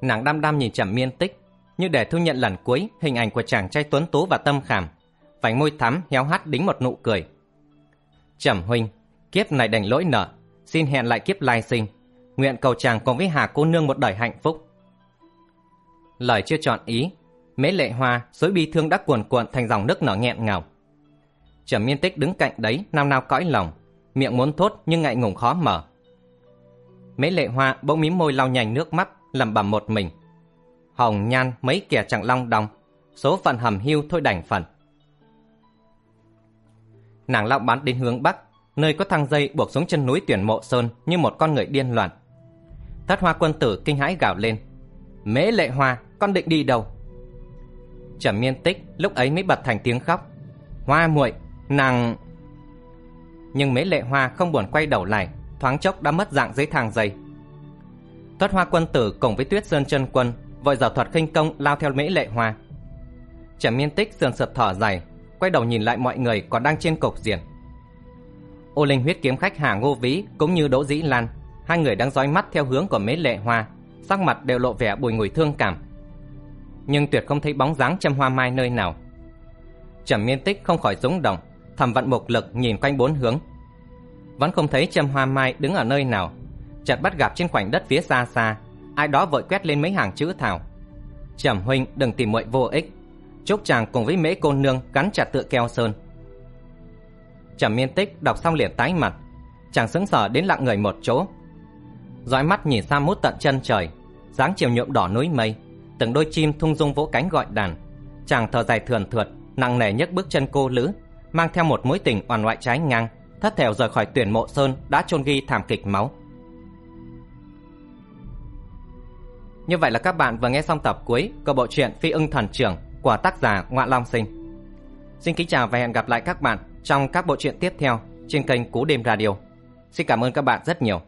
Nàng đăm đăm nhìn trầm miên tích, như để thu nhận lần cuối hình ảnh của chàng trai tuấn tú và tâm khảm. Vành môi thắm héo hắt đính một nụ cười. Trầm huynh, kiếp này đành lỗi nợ, xin hẹn lại kiếp lai sinh. Nguyện cầu chàng cùng với Hà cô nương một đời hạnh phúc. Lời chưa chọn ý, mễ lệ hoa, dối bi thương đã cuồn cuộn thành dòng nước nở nghẹn ngào. Trầm miên tích đứng cạnh đấy, nao nao cõi lòng, miệng muốn thốt nhưng ngại ngùng khó mở. Mễ lệ hoa bỗng mím môi lau nhanh nước mắt, lẩm bẩm một mình. Hồng nhan mấy kẻ chẳng long đong, số phận hầm hưu thôi đành phần. Nàng lao bắn đến hướng bắc, nơi có thang dây buộc xuống chân núi tuyển mộ sơn như một con người điên loạn. Thất hoa quân tử kinh hãi gào lên. Mễ lệ hoa, con định đi đâu? Trầm miên tích lúc ấy mới bật thành tiếng khóc. Hoa muội, nàng... Nhưng mễ lệ hoa không buồn quay đầu lại, thoáng chốc đã mất dạng dưới thang dây. thoát hoa quân tử cùng với tuyết sơn chân quân vội giờ thuật khinh công lao theo mễ lệ hoa. Trầm miên tích sườn sượt thở dài, quay đầu nhìn lại mọi người còn đang trên cục diện. Ô linh huyết kiếm khách Hà Ngô Vĩ cũng như Đỗ Dĩ Lan, hai người đang dõi mắt theo hướng của mễ lệ hoa, sắc mặt đều lộ vẻ bùi ngùi thương cảm. Nhưng tuyệt không thấy bóng dáng châm hoa mai nơi nào. Trầm miên tích không khỏi rúng động, thầm vận mục lực nhìn quanh bốn hướng. Vẫn không thấy châm hoa mai đứng ở nơi nào, chợt bắt gặp trên khoảnh đất phía xa xa, ai đó vội quét lên mấy hàng chữ thảo. Trầm huynh đừng tìm muội vô ích, chúc chàng cùng với mễ cô nương gắn chặt tựa keo sơn. Trầm miên tích đọc xong liền tái mặt, chàng sững sờ đến lặng người một chỗ. Dõi mắt nhìn xa mút tận chân trời, dáng chiều nhuộm đỏ núi mây, từng đôi chim thung dung vỗ cánh gọi đàn. Chàng thở dài thườn thượt, nặng nề nhấc bước chân cô lữ, mang theo một mối tình oan ngoại trái ngang, thất thèo rời khỏi tuyển mộ sơn đã chôn ghi thảm kịch máu. Như vậy là các bạn vừa nghe xong tập cuối của bộ truyện Phi ưng thần trưởng của tác giả Ngoạn Long Sinh. Xin kính chào và hẹn gặp lại các bạn trong các bộ truyện tiếp theo trên kênh Cú Đêm Radio. Xin cảm ơn các bạn rất nhiều.